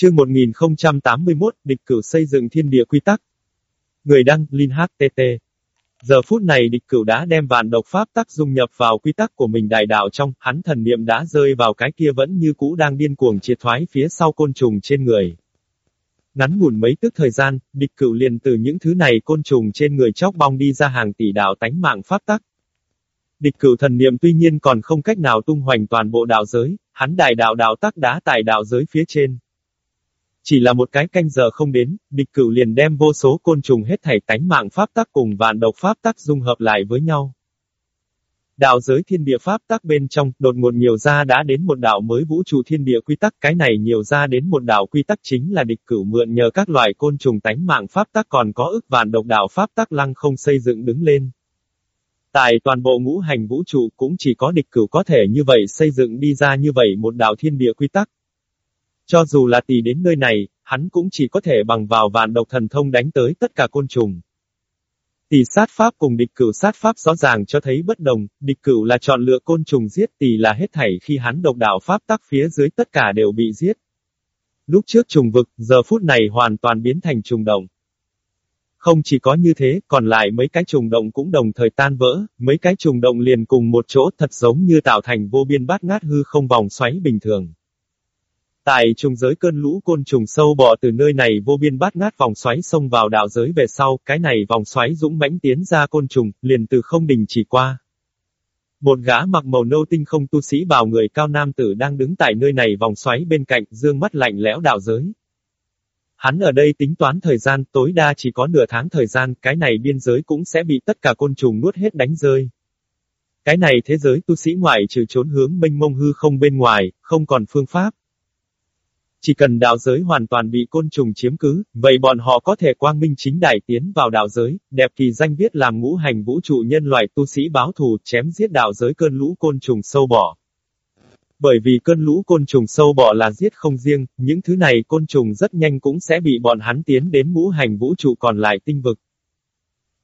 Chương 1081, địch cửu xây dựng thiên địa quy tắc. Người đăng, Linh HTT. Giờ phút này địch cửu đã đem vạn độc pháp tắc dung nhập vào quy tắc của mình đại đạo trong, hắn thần niệm đã rơi vào cái kia vẫn như cũ đang điên cuồng triệt thoái phía sau côn trùng trên người. Ngắn ngủn mấy tức thời gian, địch cửu liền từ những thứ này côn trùng trên người chóc bong đi ra hàng tỷ đạo tánh mạng pháp tắc. Địch cửu thần niệm tuy nhiên còn không cách nào tung hoành toàn bộ đạo giới, hắn đại đạo đạo tắc đã tại đạo giới phía trên. Chỉ là một cái canh giờ không đến, địch cửu liền đem vô số côn trùng hết thảy tánh mạng pháp tắc cùng vạn độc pháp tắc dung hợp lại với nhau. Đạo giới thiên địa pháp tắc bên trong, đột ngột nhiều ra đã đến một đạo mới vũ trụ thiên địa quy tắc, cái này nhiều ra đến một đạo quy tắc chính là địch cửu mượn nhờ các loại côn trùng tánh mạng pháp tắc còn có ức vạn độc đạo pháp tắc lăng không xây dựng đứng lên. Tại toàn bộ ngũ hành vũ trụ cũng chỉ có địch cửu có thể như vậy xây dựng đi ra như vậy một đạo thiên địa quy tắc. Cho dù là tỷ đến nơi này, hắn cũng chỉ có thể bằng vào vạn độc thần thông đánh tới tất cả côn trùng. Tỷ sát pháp cùng địch cửu sát pháp rõ ràng cho thấy bất đồng, địch cửu là chọn lựa côn trùng giết tỷ là hết thảy khi hắn độc đạo pháp tắc phía dưới tất cả đều bị giết. Lúc trước trùng vực, giờ phút này hoàn toàn biến thành trùng động. Không chỉ có như thế, còn lại mấy cái trùng động cũng đồng thời tan vỡ, mấy cái trùng động liền cùng một chỗ thật giống như tạo thành vô biên bát ngát hư không vòng xoáy bình thường. Tại trùng giới cơn lũ côn trùng sâu bọ từ nơi này vô biên bát ngát vòng xoáy xông vào đạo giới về sau, cái này vòng xoáy dũng mãnh tiến ra côn trùng, liền từ không đình chỉ qua. Một gã mặc màu nâu tinh không tu sĩ bào người cao nam tử đang đứng tại nơi này vòng xoáy bên cạnh, dương mắt lạnh lẽo đạo giới. Hắn ở đây tính toán thời gian, tối đa chỉ có nửa tháng thời gian, cái này biên giới cũng sẽ bị tất cả côn trùng nuốt hết đánh rơi. Cái này thế giới tu sĩ ngoại trừ trốn hướng mênh mông hư không bên ngoài, không còn phương pháp. Chỉ cần đạo giới hoàn toàn bị côn trùng chiếm cứ, vậy bọn họ có thể quang minh chính đại tiến vào đạo giới, đẹp kỳ danh viết làm ngũ hành vũ trụ nhân loại tu sĩ báo thù, chém giết đạo giới cơn lũ côn trùng sâu bọ. Bởi vì cơn lũ côn trùng sâu bọ là giết không riêng, những thứ này côn trùng rất nhanh cũng sẽ bị bọn hắn tiến đến ngũ hành vũ trụ còn lại tinh vực.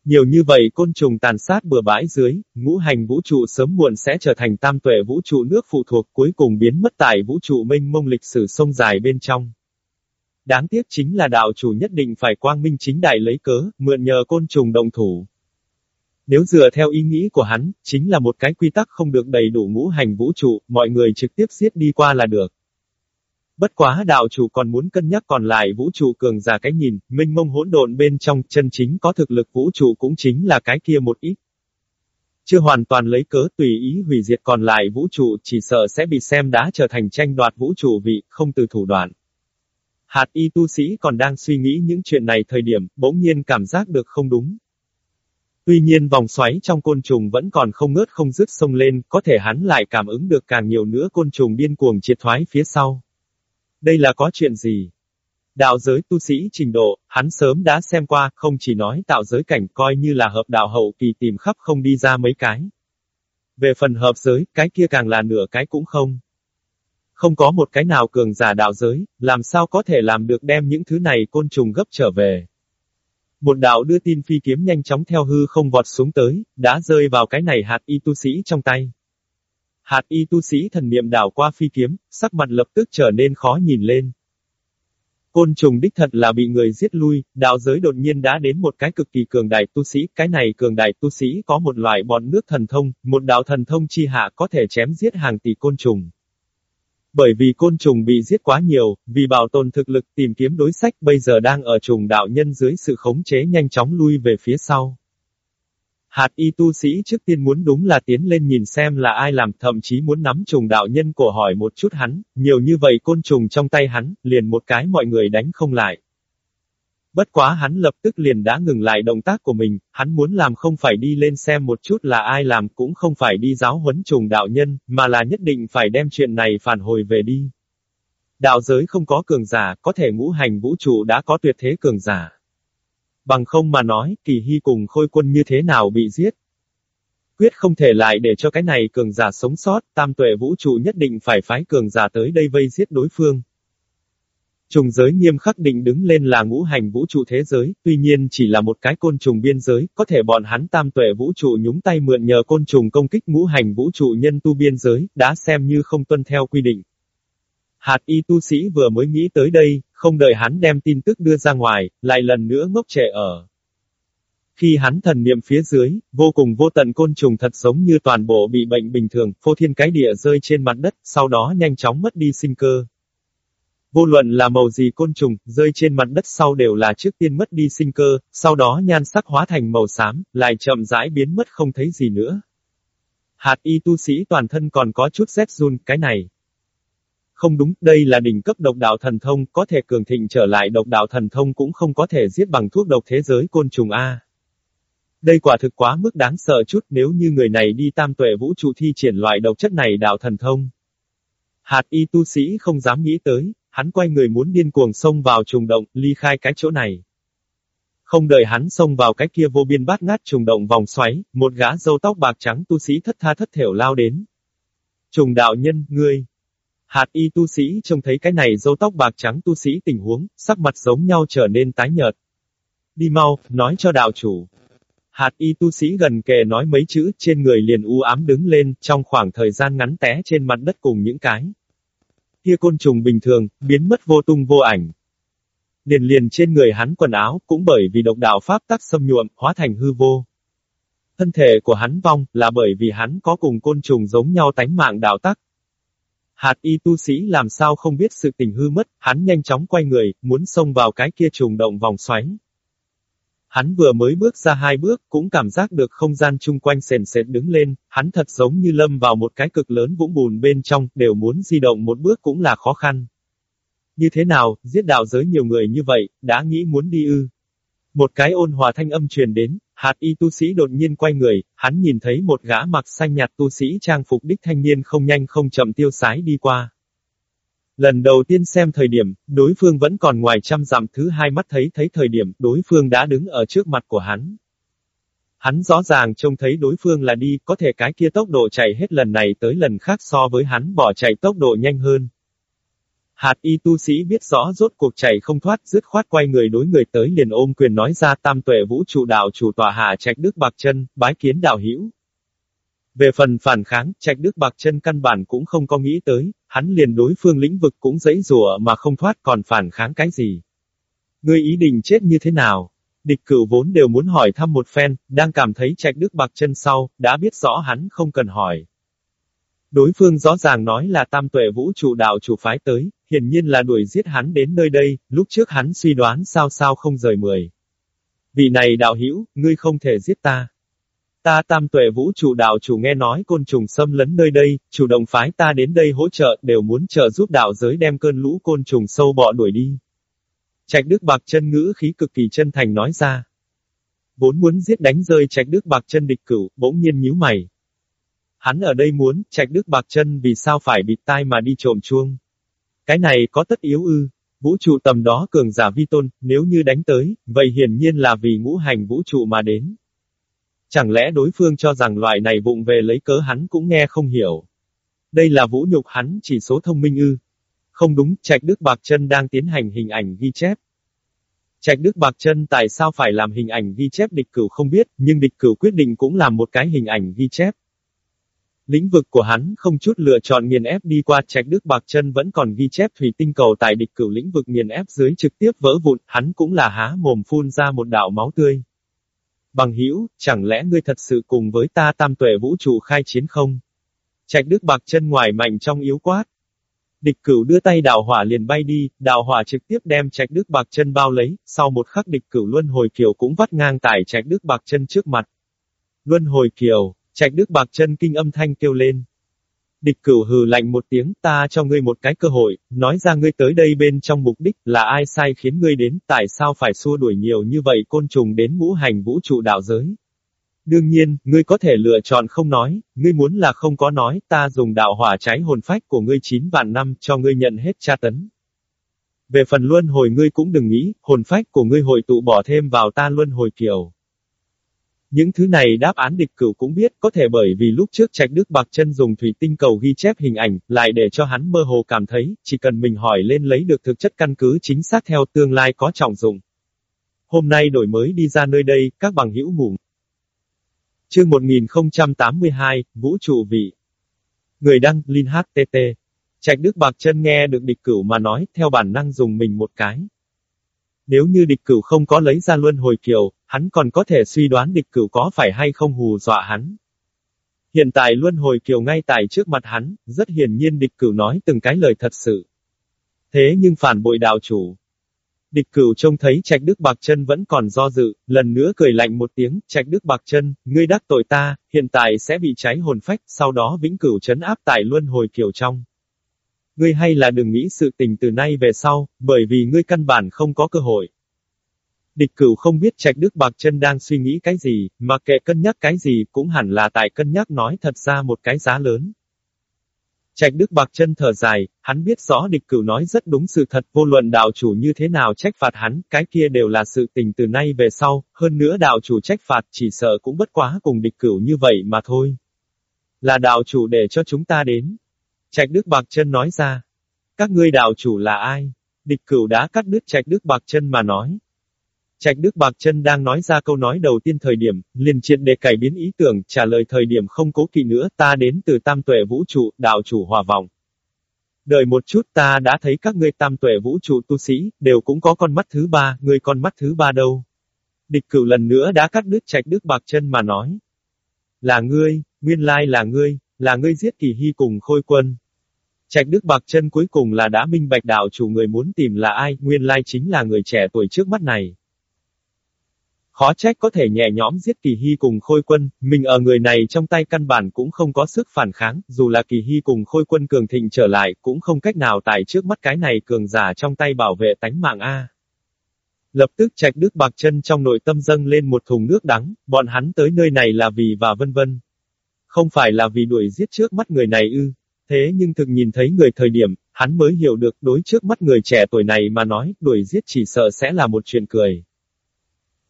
Nhiều như vậy côn trùng tàn sát bừa bãi dưới, ngũ hành vũ trụ sớm muộn sẽ trở thành tam tuệ vũ trụ nước phụ thuộc cuối cùng biến mất tại vũ trụ mênh mông lịch sử sông dài bên trong. Đáng tiếc chính là đạo chủ nhất định phải quang minh chính đại lấy cớ, mượn nhờ côn trùng động thủ. Nếu dựa theo ý nghĩ của hắn, chính là một cái quy tắc không được đầy đủ ngũ hành vũ trụ, mọi người trực tiếp giết đi qua là được. Bất quá đạo chủ còn muốn cân nhắc còn lại vũ trụ cường giả cái nhìn, minh mông hỗn độn bên trong chân chính có thực lực vũ trụ cũng chính là cái kia một ít. Chưa hoàn toàn lấy cớ tùy ý hủy diệt còn lại vũ trụ chỉ sợ sẽ bị xem đá trở thành tranh đoạt vũ trụ vị, không từ thủ đoạn. Hạt y tu sĩ còn đang suy nghĩ những chuyện này thời điểm, bỗng nhiên cảm giác được không đúng. Tuy nhiên vòng xoáy trong côn trùng vẫn còn không ngớt không dứt sông lên, có thể hắn lại cảm ứng được càng nhiều nữa côn trùng điên cuồng triệt thoái phía sau. Đây là có chuyện gì? Đạo giới tu sĩ trình độ, hắn sớm đã xem qua, không chỉ nói tạo giới cảnh coi như là hợp đạo hậu kỳ tìm khắp không đi ra mấy cái. Về phần hợp giới, cái kia càng là nửa cái cũng không. Không có một cái nào cường giả đạo giới, làm sao có thể làm được đem những thứ này côn trùng gấp trở về. Một đạo đưa tin phi kiếm nhanh chóng theo hư không vọt xuống tới, đã rơi vào cái này hạt y tu sĩ trong tay. Hạt y tu sĩ thần niệm đảo qua phi kiếm, sắc mặt lập tức trở nên khó nhìn lên. Côn trùng đích thật là bị người giết lui, đạo giới đột nhiên đã đến một cái cực kỳ cường đại tu sĩ, cái này cường đại tu sĩ có một loại bọn nước thần thông, một đạo thần thông chi hạ có thể chém giết hàng tỷ côn trùng. Bởi vì côn trùng bị giết quá nhiều, vì bảo tồn thực lực tìm kiếm đối sách bây giờ đang ở trùng đạo nhân dưới sự khống chế nhanh chóng lui về phía sau. Hạt y tu sĩ trước tiên muốn đúng là tiến lên nhìn xem là ai làm, thậm chí muốn nắm trùng đạo nhân cổ hỏi một chút hắn, nhiều như vậy côn trùng trong tay hắn, liền một cái mọi người đánh không lại. Bất quá hắn lập tức liền đã ngừng lại động tác của mình, hắn muốn làm không phải đi lên xem một chút là ai làm cũng không phải đi giáo huấn trùng đạo nhân, mà là nhất định phải đem chuyện này phản hồi về đi. Đạo giới không có cường giả, có thể ngũ hành vũ trụ đã có tuyệt thế cường giả. Bằng không mà nói, kỳ hy cùng khôi quân như thế nào bị giết. Quyết không thể lại để cho cái này cường giả sống sót, tam tuệ vũ trụ nhất định phải phái cường giả tới đây vây giết đối phương. Trùng giới nghiêm khắc định đứng lên là ngũ hành vũ trụ thế giới, tuy nhiên chỉ là một cái côn trùng biên giới, có thể bọn hắn tam tuệ vũ trụ nhúng tay mượn nhờ côn trùng công kích ngũ hành vũ trụ nhân tu biên giới, đã xem như không tuân theo quy định. Hạt y tu sĩ vừa mới nghĩ tới đây, không đợi hắn đem tin tức đưa ra ngoài, lại lần nữa ngốc trẻ ở. Khi hắn thần niệm phía dưới, vô cùng vô tận côn trùng thật giống như toàn bộ bị bệnh bình thường, phô thiên cái địa rơi trên mặt đất, sau đó nhanh chóng mất đi sinh cơ. Vô luận là màu gì côn trùng, rơi trên mặt đất sau đều là trước tiên mất đi sinh cơ, sau đó nhan sắc hóa thành màu xám, lại chậm rãi biến mất không thấy gì nữa. Hạt y tu sĩ toàn thân còn có chút rét run, cái này. Không đúng, đây là đỉnh cấp độc đạo thần thông, có thể cường thịnh trở lại độc đạo thần thông cũng không có thể giết bằng thuốc độc thế giới côn trùng A. Đây quả thực quá mức đáng sợ chút nếu như người này đi tam tuệ vũ trụ thi triển loại độc chất này đạo thần thông. Hạt y tu sĩ không dám nghĩ tới, hắn quay người muốn điên cuồng xông vào trùng động, ly khai cái chỗ này. Không đợi hắn xông vào cái kia vô biên bát ngát trùng động vòng xoáy, một gã râu tóc bạc trắng tu sĩ thất tha thất thểu lao đến. Trùng đạo nhân, ngươi. Hạt y tu sĩ trông thấy cái này râu tóc bạc trắng tu sĩ tình huống, sắc mặt giống nhau trở nên tái nhợt. Đi mau, nói cho đạo chủ. Hạt y tu sĩ gần kề nói mấy chữ trên người liền u ám đứng lên, trong khoảng thời gian ngắn té trên mặt đất cùng những cái. Kia côn trùng bình thường, biến mất vô tung vô ảnh. Liền liền trên người hắn quần áo, cũng bởi vì độc đạo pháp tắc xâm nhuộm, hóa thành hư vô. Thân thể của hắn vong, là bởi vì hắn có cùng côn trùng giống nhau tánh mạng đạo tắc. Hạt y tu sĩ làm sao không biết sự tình hư mất, hắn nhanh chóng quay người, muốn xông vào cái kia trùng động vòng xoáy. Hắn vừa mới bước ra hai bước, cũng cảm giác được không gian chung quanh sền sệt đứng lên, hắn thật giống như lâm vào một cái cực lớn vũng bùn bên trong, đều muốn di động một bước cũng là khó khăn. Như thế nào, giết đạo giới nhiều người như vậy, đã nghĩ muốn đi ư. Một cái ôn hòa thanh âm truyền đến, hạt y tu sĩ đột nhiên quay người, hắn nhìn thấy một gã mặc xanh nhạt tu sĩ trang phục đích thanh niên không nhanh không chậm tiêu sái đi qua. Lần đầu tiên xem thời điểm, đối phương vẫn còn ngoài trăm dặm thứ hai mắt thấy thấy thời điểm, đối phương đã đứng ở trước mặt của hắn. Hắn rõ ràng trông thấy đối phương là đi, có thể cái kia tốc độ chạy hết lần này tới lần khác so với hắn bỏ chạy tốc độ nhanh hơn. Hạt y tu sĩ biết rõ rốt cuộc chạy không thoát, dứt khoát quay người đối người tới liền ôm quyền nói ra tam tuệ vũ trụ đạo chủ tòa hạ trạch đức bạc chân, bái kiến đạo hữu. Về phần phản kháng, trạch đức bạc chân căn bản cũng không có nghĩ tới, hắn liền đối phương lĩnh vực cũng dãy rùa mà không thoát còn phản kháng cái gì. Ngươi ý định chết như thế nào? Địch cửu vốn đều muốn hỏi thăm một phen, đang cảm thấy trạch đức bạc chân sau, đã biết rõ hắn không cần hỏi. Đối phương rõ ràng nói là tam tuệ vũ trụ đạo chủ phái tới, hiển nhiên là đuổi giết hắn đến nơi đây, lúc trước hắn suy đoán sao sao không rời mười. Vị này đạo hữu, ngươi không thể giết ta. Ta tam tuệ vũ trụ đạo chủ nghe nói côn trùng xâm lấn nơi đây, chủ động phái ta đến đây hỗ trợ, đều muốn trợ giúp đạo giới đem cơn lũ côn trùng sâu bọ đuổi đi. Trạch Đức Bạc chân ngữ khí cực kỳ chân thành nói ra. Vốn muốn giết đánh rơi Trạch Đức Bạc chân địch cửu, bỗng nhiên nhíu mày. Hắn ở đây muốn, Trạch Đức Bạc chân vì sao phải bịt tai mà đi trộm chuông. Cái này có tất yếu ư. Vũ trụ tầm đó cường giả vi tôn, nếu như đánh tới, vậy hiển nhiên là vì ngũ hành vũ trụ mà đến. Chẳng lẽ đối phương cho rằng loại này vụng về lấy cớ hắn cũng nghe không hiểu. Đây là vũ nhục hắn chỉ số thông minh ư. Không đúng, Trạch Đức Bạc Chân đang tiến hành hình ảnh ghi chép. Trạch Đức Bạc Chân tại sao phải làm hình ảnh ghi chép địch cửu không biết, nhưng địch cửu quyết định cũng làm một cái hình ảnh ghi chép. Lĩnh vực của hắn không chút lựa chọn nghiền ép đi qua Trạch Đức Bạc Chân vẫn còn ghi chép thủy tinh cầu tại địch cửu lĩnh vực nghiền ép dưới trực tiếp vỡ vụn, hắn cũng là há mồm phun ra một đạo máu tươi. Bằng hữu chẳng lẽ ngươi thật sự cùng với ta tam tuệ vũ trụ khai chiến không? Trạch Đức Bạc chân ngoài mạnh trong yếu quát. Địch cửu đưa tay đào hỏa liền bay đi, đào hỏa trực tiếp đem Trạch Đức Bạc chân bao lấy, sau một khắc địch cửu luân hồi kiều cũng vắt ngang tại Trạch Đức Bạc chân trước mặt. Luân hồi kiều, Trạch Đức Bạc chân kinh âm thanh kêu lên. Địch cửu hừ lạnh một tiếng, ta cho ngươi một cái cơ hội, nói ra ngươi tới đây bên trong mục đích, là ai sai khiến ngươi đến, tại sao phải xua đuổi nhiều như vậy côn trùng đến ngũ hành vũ trụ đạo giới. Đương nhiên, ngươi có thể lựa chọn không nói, ngươi muốn là không có nói, ta dùng đạo hỏa cháy hồn phách của ngươi 9 vạn năm cho ngươi nhận hết tra tấn. Về phần luân hồi ngươi cũng đừng nghĩ, hồn phách của ngươi hội tụ bỏ thêm vào ta luân hồi kiều. Những thứ này đáp án địch cửu cũng biết, có thể bởi vì lúc trước Trạch Đức Bạc chân dùng thủy tinh cầu ghi chép hình ảnh, lại để cho hắn mơ hồ cảm thấy, chỉ cần mình hỏi lên lấy được thực chất căn cứ chính xác theo tương lai có trọng dụng. Hôm nay đổi mới đi ra nơi đây, các bằng hữu ngủ. Chương 1082, Vũ trụ vị. Người đăng, Linh HTT. Trạch Đức Bạc Chân nghe được địch cửu mà nói, theo bản năng dùng mình một cái. Nếu như địch cửu không có lấy ra luân hồi kiều, hắn còn có thể suy đoán địch cửu có phải hay không hù dọa hắn. Hiện tại luân hồi kiều ngay tại trước mặt hắn, rất hiển nhiên địch cửu nói từng cái lời thật sự. Thế nhưng phản bội đạo chủ. Địch cửu trông thấy trạch đức bạc chân vẫn còn do dự, lần nữa cười lạnh một tiếng, trạch đức bạc chân, ngươi đắc tội ta, hiện tại sẽ bị cháy hồn phách, sau đó vĩnh cửu chấn áp tại luân hồi kiều trong. Ngươi hay là đừng nghĩ sự tình từ nay về sau, bởi vì ngươi căn bản không có cơ hội. Địch cửu không biết trạch đức bạc chân đang suy nghĩ cái gì, mà kệ cân nhắc cái gì cũng hẳn là tại cân nhắc nói thật ra một cái giá lớn. Trạch Đức Bạc chân thở dài, hắn biết rõ địch cửu nói rất đúng sự thật, vô luận đạo chủ như thế nào trách phạt hắn, cái kia đều là sự tình từ nay về sau, hơn nữa đạo chủ trách phạt chỉ sợ cũng bất quá cùng địch cửu như vậy mà thôi. Là đạo chủ để cho chúng ta đến. Trạch Đức Bạc chân nói ra. Các ngươi đạo chủ là ai? Địch cửu đã cắt đứt Trạch Đức Bạc chân mà nói. Trạch Đức Bạc Chân đang nói ra câu nói đầu tiên thời điểm, liền triệt để cải biến ý tưởng, trả lời thời điểm không cố kỵ nữa, ta đến từ tam tuệ vũ trụ, đạo chủ hòa vọng. Đợi một chút ta đã thấy các ngươi tam tuệ vũ trụ tu sĩ, đều cũng có con mắt thứ ba, ngươi con mắt thứ ba đâu. Địch cửu lần nữa đã cắt đứt Trạch Đức Bạc Chân mà nói. Là ngươi, nguyên lai là ngươi, là ngươi giết kỳ hy cùng khôi quân. Trạch Đức Bạc Chân cuối cùng là đã minh bạch đạo chủ người muốn tìm là ai, nguyên lai chính là người trẻ tuổi trước mắt này. Khó trách có thể nhẹ nhõm giết kỳ hy cùng khôi quân, mình ở người này trong tay căn bản cũng không có sức phản kháng, dù là kỳ hy cùng khôi quân cường thịnh trở lại, cũng không cách nào tại trước mắt cái này cường giả trong tay bảo vệ tánh mạng A. Lập tức trạch đức bạc chân trong nội tâm dâng lên một thùng nước đắng, bọn hắn tới nơi này là vì và vân vân. Không phải là vì đuổi giết trước mắt người này ư. Thế nhưng thực nhìn thấy người thời điểm, hắn mới hiểu được đối trước mắt người trẻ tuổi này mà nói, đuổi giết chỉ sợ sẽ là một chuyện cười.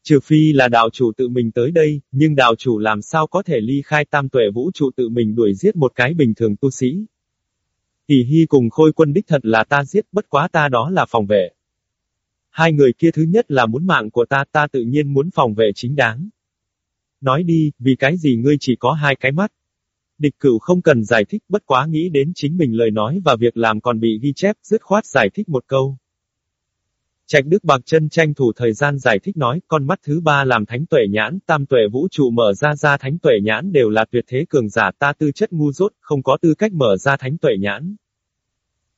Trừ phi là đạo chủ tự mình tới đây, nhưng đạo chủ làm sao có thể ly khai tam tuệ vũ trụ tự mình đuổi giết một cái bình thường tu sĩ. Kỳ hy cùng khôi quân đích thật là ta giết, bất quá ta đó là phòng vệ. Hai người kia thứ nhất là muốn mạng của ta, ta tự nhiên muốn phòng vệ chính đáng. Nói đi, vì cái gì ngươi chỉ có hai cái mắt? Địch cửu không cần giải thích bất quá nghĩ đến chính mình lời nói và việc làm còn bị ghi chép, dứt khoát giải thích một câu. Trạch Đức Bạc chân tranh thủ thời gian giải thích nói, con mắt thứ ba làm thánh tuệ nhãn, tam tuệ vũ trụ mở ra ra thánh tuệ nhãn đều là tuyệt thế cường giả ta tư chất ngu dốt, không có tư cách mở ra thánh tuệ nhãn.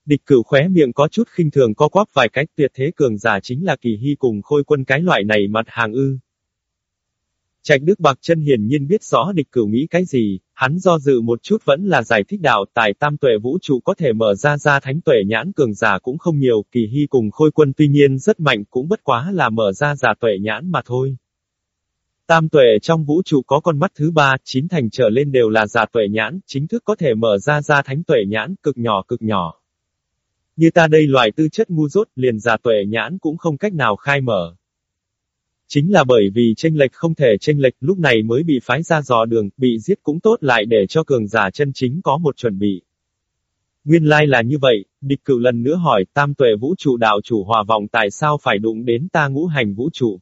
Địch cửu khóe miệng có chút khinh thường co quắp vài cách tuyệt thế cường giả chính là kỳ hy cùng khôi quân cái loại này mặt hàng ư. Trạch Đức Bạc chân hiển nhiên biết rõ địch cửu nghĩ cái gì, hắn do dự một chút vẫn là giải thích đạo tại tam tuệ vũ trụ có thể mở ra ra thánh tuệ nhãn cường giả cũng không nhiều, kỳ hy cùng khôi quân tuy nhiên rất mạnh cũng bất quá là mở ra giả tuệ nhãn mà thôi. Tam tuệ trong vũ trụ có con mắt thứ ba, chín thành trở lên đều là giả tuệ nhãn, chính thức có thể mở ra ra thánh tuệ nhãn, cực nhỏ cực nhỏ. Như ta đây loài tư chất ngu dốt, liền giả tuệ nhãn cũng không cách nào khai mở. Chính là bởi vì tranh lệch không thể tranh lệch lúc này mới bị phái ra dò đường, bị giết cũng tốt lại để cho cường giả chân chính có một chuẩn bị. Nguyên lai là như vậy, địch cử lần nữa hỏi tam tuệ vũ trụ đạo chủ hòa vọng tại sao phải đụng đến ta ngũ hành vũ trụ.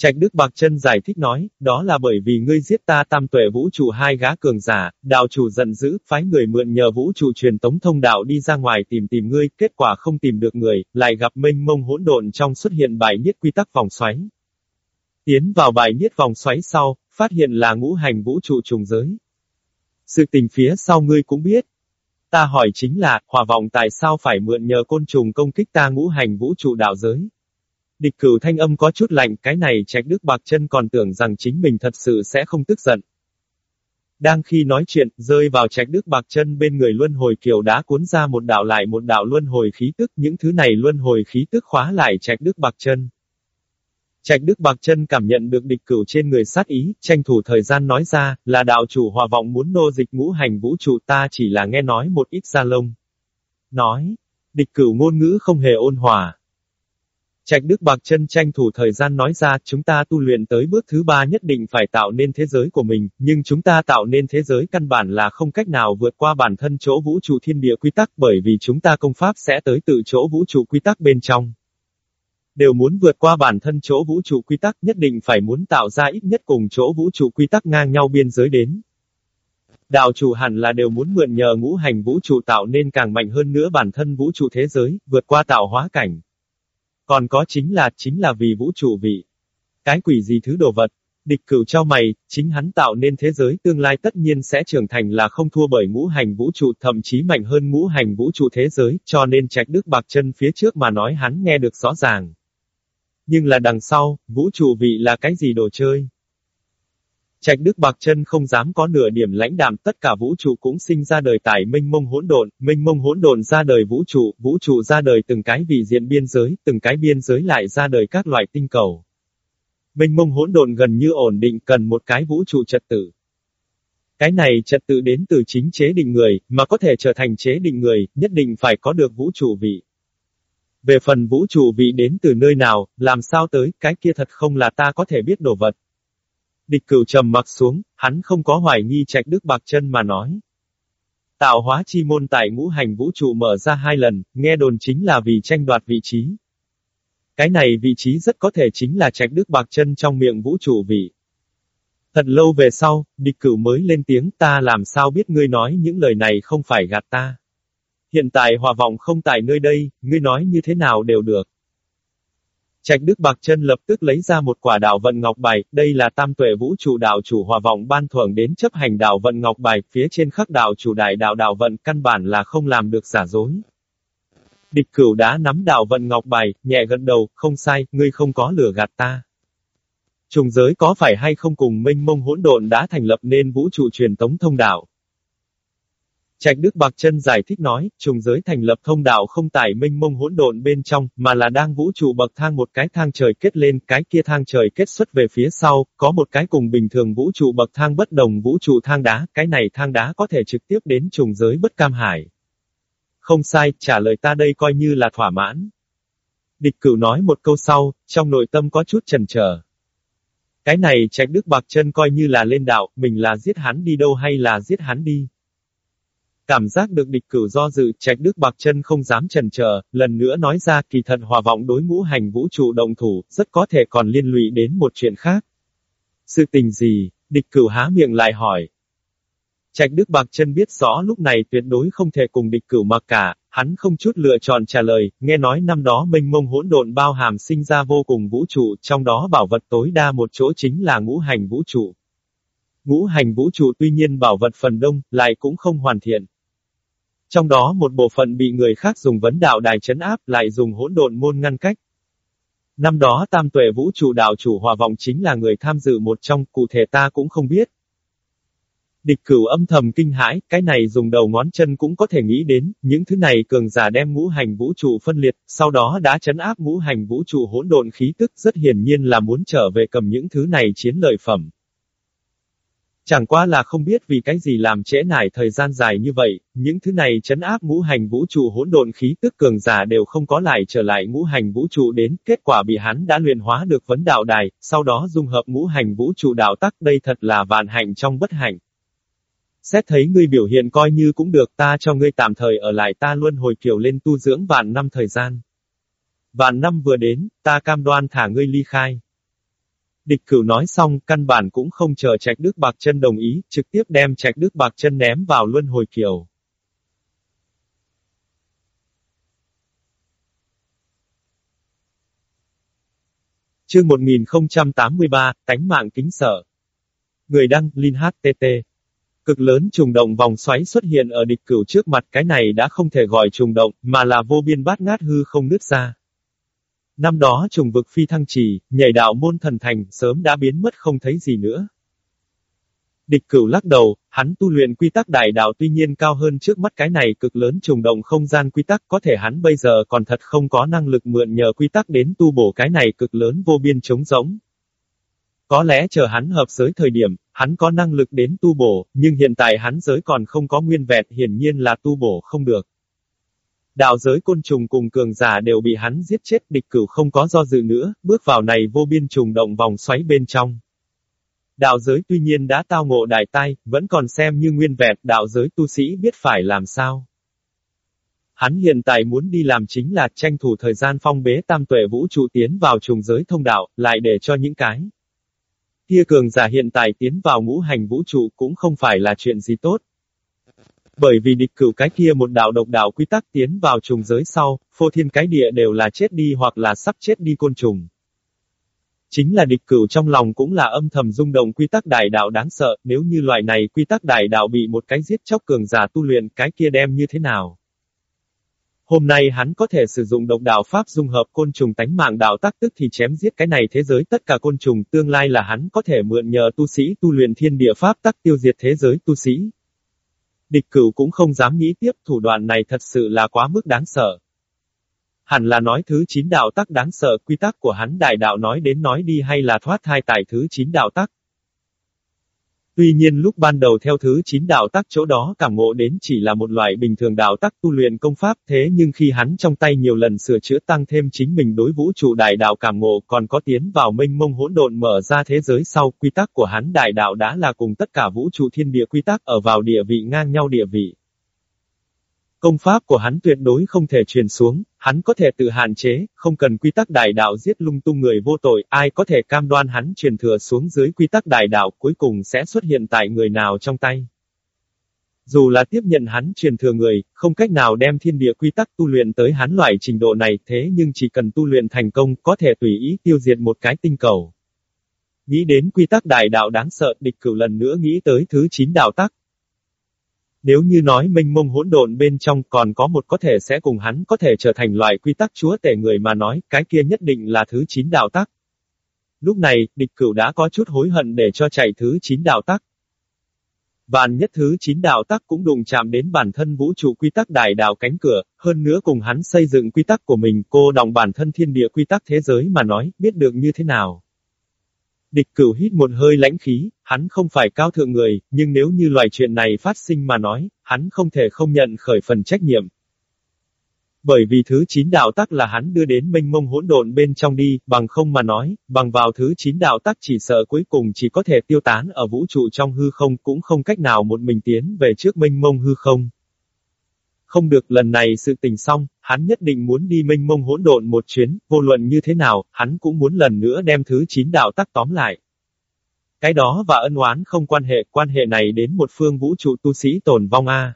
Trạch Đức Bạc chân giải thích nói, đó là bởi vì ngươi giết ta tam tuệ vũ trụ hai gã cường giả, đạo chủ giận dữ, phái người mượn nhờ vũ trụ truyền tống thông đạo đi ra ngoài tìm tìm ngươi, kết quả không tìm được người, lại gặp mênh mông hỗn độn trong xuất hiện bài niết quy tắc vòng xoáy. Tiến vào bài niết vòng xoáy sau, phát hiện là ngũ hành vũ trụ trùng giới. Sự tình phía sau ngươi cũng biết. Ta hỏi chính là, hòa vọng tại sao phải mượn nhờ côn trùng công kích ta ngũ hành vũ trụ đạo giới? Địch cửu thanh âm có chút lạnh, cái này trạch đức bạc chân còn tưởng rằng chính mình thật sự sẽ không tức giận. Đang khi nói chuyện, rơi vào trạch đức bạc chân bên người luân hồi kiều đá cuốn ra một đạo lại một đạo luân hồi khí tức, những thứ này luân hồi khí tức khóa lại trạch đức bạc chân. Trạch Đức Bạc Chân cảm nhận được địch cửu trên người sát ý, tranh thủ thời gian nói ra, là đạo chủ hòa vọng muốn nô dịch ngũ hành vũ trụ ta chỉ là nghe nói một ít ra lông. Nói, địch cửu ngôn ngữ không hề ôn hòa, Trạch Đức Bạc chân tranh thủ thời gian nói ra, chúng ta tu luyện tới bước thứ ba nhất định phải tạo nên thế giới của mình, nhưng chúng ta tạo nên thế giới căn bản là không cách nào vượt qua bản thân chỗ vũ trụ thiên địa quy tắc bởi vì chúng ta công pháp sẽ tới từ chỗ vũ trụ quy tắc bên trong. Đều muốn vượt qua bản thân chỗ vũ trụ quy tắc nhất định phải muốn tạo ra ít nhất cùng chỗ vũ trụ quy tắc ngang nhau biên giới đến. Đạo chủ hẳn là đều muốn mượn nhờ ngũ hành vũ trụ tạo nên càng mạnh hơn nữa bản thân vũ trụ thế giới, vượt qua tạo hóa cảnh. Còn có chính là, chính là vì vũ trụ vị. Cái quỷ gì thứ đồ vật, Địch cửu trao mày, chính hắn tạo nên thế giới tương lai tất nhiên sẽ trưởng thành là không thua bởi ngũ hành vũ trụ thậm chí mạnh hơn ngũ hành vũ trụ thế giới, cho nên trạch đức bạc chân phía trước mà nói hắn nghe được rõ ràng. Nhưng là đằng sau, vũ trụ vị là cái gì đồ chơi? Trạch Đức Bạc Chân không dám có nửa điểm lãnh đạm, tất cả vũ trụ cũng sinh ra đời tại minh mông hỗn độn, minh mông hỗn độn ra đời vũ trụ, vũ trụ ra đời từng cái vị diện biên giới, từng cái biên giới lại ra đời các loại tinh cầu. minh mông hỗn độn gần như ổn định cần một cái vũ trụ trật tự. Cái này trật tự đến từ chính chế định người, mà có thể trở thành chế định người, nhất định phải có được vũ trụ vị. Về phần vũ trụ vị đến từ nơi nào, làm sao tới, cái kia thật không là ta có thể biết đồ vật. Địch cửu trầm mặc xuống, hắn không có hoài nghi trạch đức bạc chân mà nói. Tạo hóa chi môn tại ngũ hành vũ trụ mở ra hai lần, nghe đồn chính là vì tranh đoạt vị trí. Cái này vị trí rất có thể chính là trạch đức bạc chân trong miệng vũ trụ vị. Thật lâu về sau, địch cửu mới lên tiếng ta làm sao biết ngươi nói những lời này không phải gạt ta. Hiện tại hòa vọng không tại nơi đây, ngươi nói như thế nào đều được. Trạch Đức Bạc Chân lập tức lấy ra một quả đảo vận ngọc bài, đây là tam tuệ vũ trụ đảo chủ hòa vọng ban thưởng đến chấp hành đảo vận ngọc bài, phía trên khắc đảo chủ đại đảo đảo vận căn bản là không làm được giả dối. Địch cửu đã nắm đảo vận ngọc bài, nhẹ gật đầu, không sai, ngươi không có lửa gạt ta. Trùng giới có phải hay không cùng minh mông hỗn độn đã thành lập nên vũ trụ truyền tống thông đạo? Trạch Đức Bạc Chân giải thích nói, trùng giới thành lập thông đạo không tại minh mông hỗn độn bên trong, mà là đang vũ trụ bậc thang một cái thang trời kết lên, cái kia thang trời kết xuất về phía sau, có một cái cùng bình thường vũ trụ bậc thang bất đồng vũ trụ thang đá, cái này thang đá có thể trực tiếp đến trùng giới bất cam hải. Không sai, trả lời ta đây coi như là thỏa mãn. Địch cửu nói một câu sau, trong nội tâm có chút chần chờ. Cái này trạch đức bạc chân coi như là lên đạo, mình là giết hắn đi đâu hay là giết hắn đi. Cảm giác được địch cửu do dự, trạch đức bạc chân không dám chần chờ, lần nữa nói ra kỳ thật hòa vọng đối ngũ hành vũ trụ đồng thủ, rất có thể còn liên lụy đến một chuyện khác. Sự tình gì, địch cửu há miệng lại hỏi, Trạch Đức Bạc Chân biết rõ lúc này tuyệt đối không thể cùng địch cửu mặc cả, hắn không chút lựa chọn trả lời, nghe nói năm đó minh mông hỗn độn bao hàm sinh ra vô cùng vũ trụ, trong đó bảo vật tối đa một chỗ chính là ngũ hành vũ trụ. Ngũ hành vũ trụ tuy nhiên bảo vật phần đông, lại cũng không hoàn thiện. Trong đó một bộ phận bị người khác dùng vấn đạo đài chấn áp, lại dùng hỗn độn môn ngăn cách. Năm đó tam tuệ vũ trụ đạo chủ hòa vọng chính là người tham dự một trong, cụ thể ta cũng không biết, Địch cửu âm thầm kinh hãi, cái này dùng đầu ngón chân cũng có thể nghĩ đến, những thứ này cường giả đem ngũ hành vũ trụ phân liệt, sau đó đã chấn áp ngũ hành vũ trụ hỗn độn khí tức rất hiển nhiên là muốn trở về cầm những thứ này chiến lợi phẩm. Chẳng qua là không biết vì cái gì làm trễ nải thời gian dài như vậy, những thứ này chấn áp ngũ hành vũ trụ hỗn độn khí tức cường giả đều không có lại trở lại ngũ hành vũ trụ đến, kết quả bị hắn đã luyện hóa được vấn đạo đài, sau đó dung hợp ngũ hành vũ trụ đạo tắc đây thật là vạn hạnh trong bất hạnh. Xét thấy ngươi biểu hiện coi như cũng được ta cho ngươi tạm thời ở lại ta luôn hồi kiểu lên tu dưỡng vạn năm thời gian. Vạn năm vừa đến, ta cam đoan thả ngươi ly khai. Địch cửu nói xong, căn bản cũng không chờ trạch đức bạc chân đồng ý, trực tiếp đem trạch đức bạc chân ném vào luân hồi kiều. Chương 1083, tánh mạng kính sợ. Người đăng, Linh HTT. Cực lớn trùng động vòng xoáy xuất hiện ở địch cửu trước mặt cái này đã không thể gọi trùng động, mà là vô biên bát ngát hư không nứt ra. Năm đó trùng vực phi thăng trì, nhảy đạo môn thần thành, sớm đã biến mất không thấy gì nữa. Địch cửu lắc đầu, hắn tu luyện quy tắc đại đạo tuy nhiên cao hơn trước mắt cái này cực lớn trùng động không gian quy tắc có thể hắn bây giờ còn thật không có năng lực mượn nhờ quy tắc đến tu bổ cái này cực lớn vô biên trống rỗng. Có lẽ chờ hắn hợp giới thời điểm, hắn có năng lực đến tu bổ, nhưng hiện tại hắn giới còn không có nguyên vẹn hiển nhiên là tu bổ không được. Đạo giới côn trùng cùng cường giả đều bị hắn giết chết địch cửu không có do dự nữa, bước vào này vô biên trùng động vòng xoáy bên trong. Đạo giới tuy nhiên đã tao ngộ đại tai, vẫn còn xem như nguyên vẹn, đạo giới tu sĩ biết phải làm sao. Hắn hiện tại muốn đi làm chính là tranh thủ thời gian phong bế tam tuệ vũ trụ tiến vào trùng giới thông đạo, lại để cho những cái Kia cường giả hiện tại tiến vào ngũ hành vũ trụ cũng không phải là chuyện gì tốt. Bởi vì địch cửu cái kia một đạo độc đạo quy tắc tiến vào trùng giới sau, phô thiên cái địa đều là chết đi hoặc là sắp chết đi côn trùng. Chính là địch cửu trong lòng cũng là âm thầm rung động quy tắc đại đạo đáng sợ, nếu như loại này quy tắc đại đạo bị một cái giết chóc cường giả tu luyện cái kia đem như thế nào. Hôm nay hắn có thể sử dụng độc đạo pháp dung hợp côn trùng tánh mạng đạo tắc tức thì chém giết cái này thế giới tất cả côn trùng tương lai là hắn có thể mượn nhờ tu sĩ tu luyện thiên địa pháp tắc tiêu diệt thế giới tu sĩ. Địch cửu cũng không dám nghĩ tiếp, thủ đoạn này thật sự là quá mức đáng sợ. Hẳn là nói thứ chín đạo tắc đáng sợ, quy tắc của hắn đại đạo nói đến nói đi hay là thoát thai tại thứ chín đạo tắc. Tuy nhiên lúc ban đầu theo thứ chín đạo tắc chỗ đó cảm ngộ đến chỉ là một loại bình thường đạo tắc tu luyện công pháp, thế nhưng khi hắn trong tay nhiều lần sửa chữa tăng thêm chính mình đối vũ trụ đại đạo cảm ngộ còn có tiến vào mênh mông hỗn độn mở ra thế giới sau, quy tắc của hắn đại đạo đã là cùng tất cả vũ trụ thiên địa quy tắc ở vào địa vị ngang nhau địa vị. Công pháp của hắn tuyệt đối không thể truyền xuống, hắn có thể tự hạn chế, không cần quy tắc đại đạo giết lung tung người vô tội, ai có thể cam đoan hắn truyền thừa xuống dưới quy tắc đại đạo cuối cùng sẽ xuất hiện tại người nào trong tay. Dù là tiếp nhận hắn truyền thừa người, không cách nào đem thiên địa quy tắc tu luyện tới hắn loại trình độ này thế nhưng chỉ cần tu luyện thành công có thể tùy ý tiêu diệt một cái tinh cầu. Nghĩ đến quy tắc đại đạo đáng sợ địch cửu lần nữa nghĩ tới thứ chín đạo tắc. Nếu như nói minh mông hỗn độn bên trong còn có một có thể sẽ cùng hắn có thể trở thành loại quy tắc chúa tể người mà nói, cái kia nhất định là thứ chín đạo tắc. Lúc này, địch cửu đã có chút hối hận để cho chạy thứ chín đạo tắc. Vạn nhất thứ chín đạo tắc cũng đụng chạm đến bản thân vũ trụ quy tắc đại đạo cánh cửa, hơn nữa cùng hắn xây dựng quy tắc của mình cô đồng bản thân thiên địa quy tắc thế giới mà nói, biết được như thế nào. Địch cửu hít một hơi lãnh khí, hắn không phải cao thượng người, nhưng nếu như loài chuyện này phát sinh mà nói, hắn không thể không nhận khởi phần trách nhiệm. Bởi vì thứ chín đạo tắc là hắn đưa đến minh mông hỗn độn bên trong đi, bằng không mà nói, bằng vào thứ chín đạo tắc chỉ sợ cuối cùng chỉ có thể tiêu tán ở vũ trụ trong hư không cũng không cách nào một mình tiến về trước minh mông hư không. Không được lần này sự tình xong, hắn nhất định muốn đi minh mông hỗn độn một chuyến, vô luận như thế nào, hắn cũng muốn lần nữa đem thứ chín đạo tắc tóm lại. Cái đó và ân oán không quan hệ, quan hệ này đến một phương vũ trụ tu sĩ tồn vong a.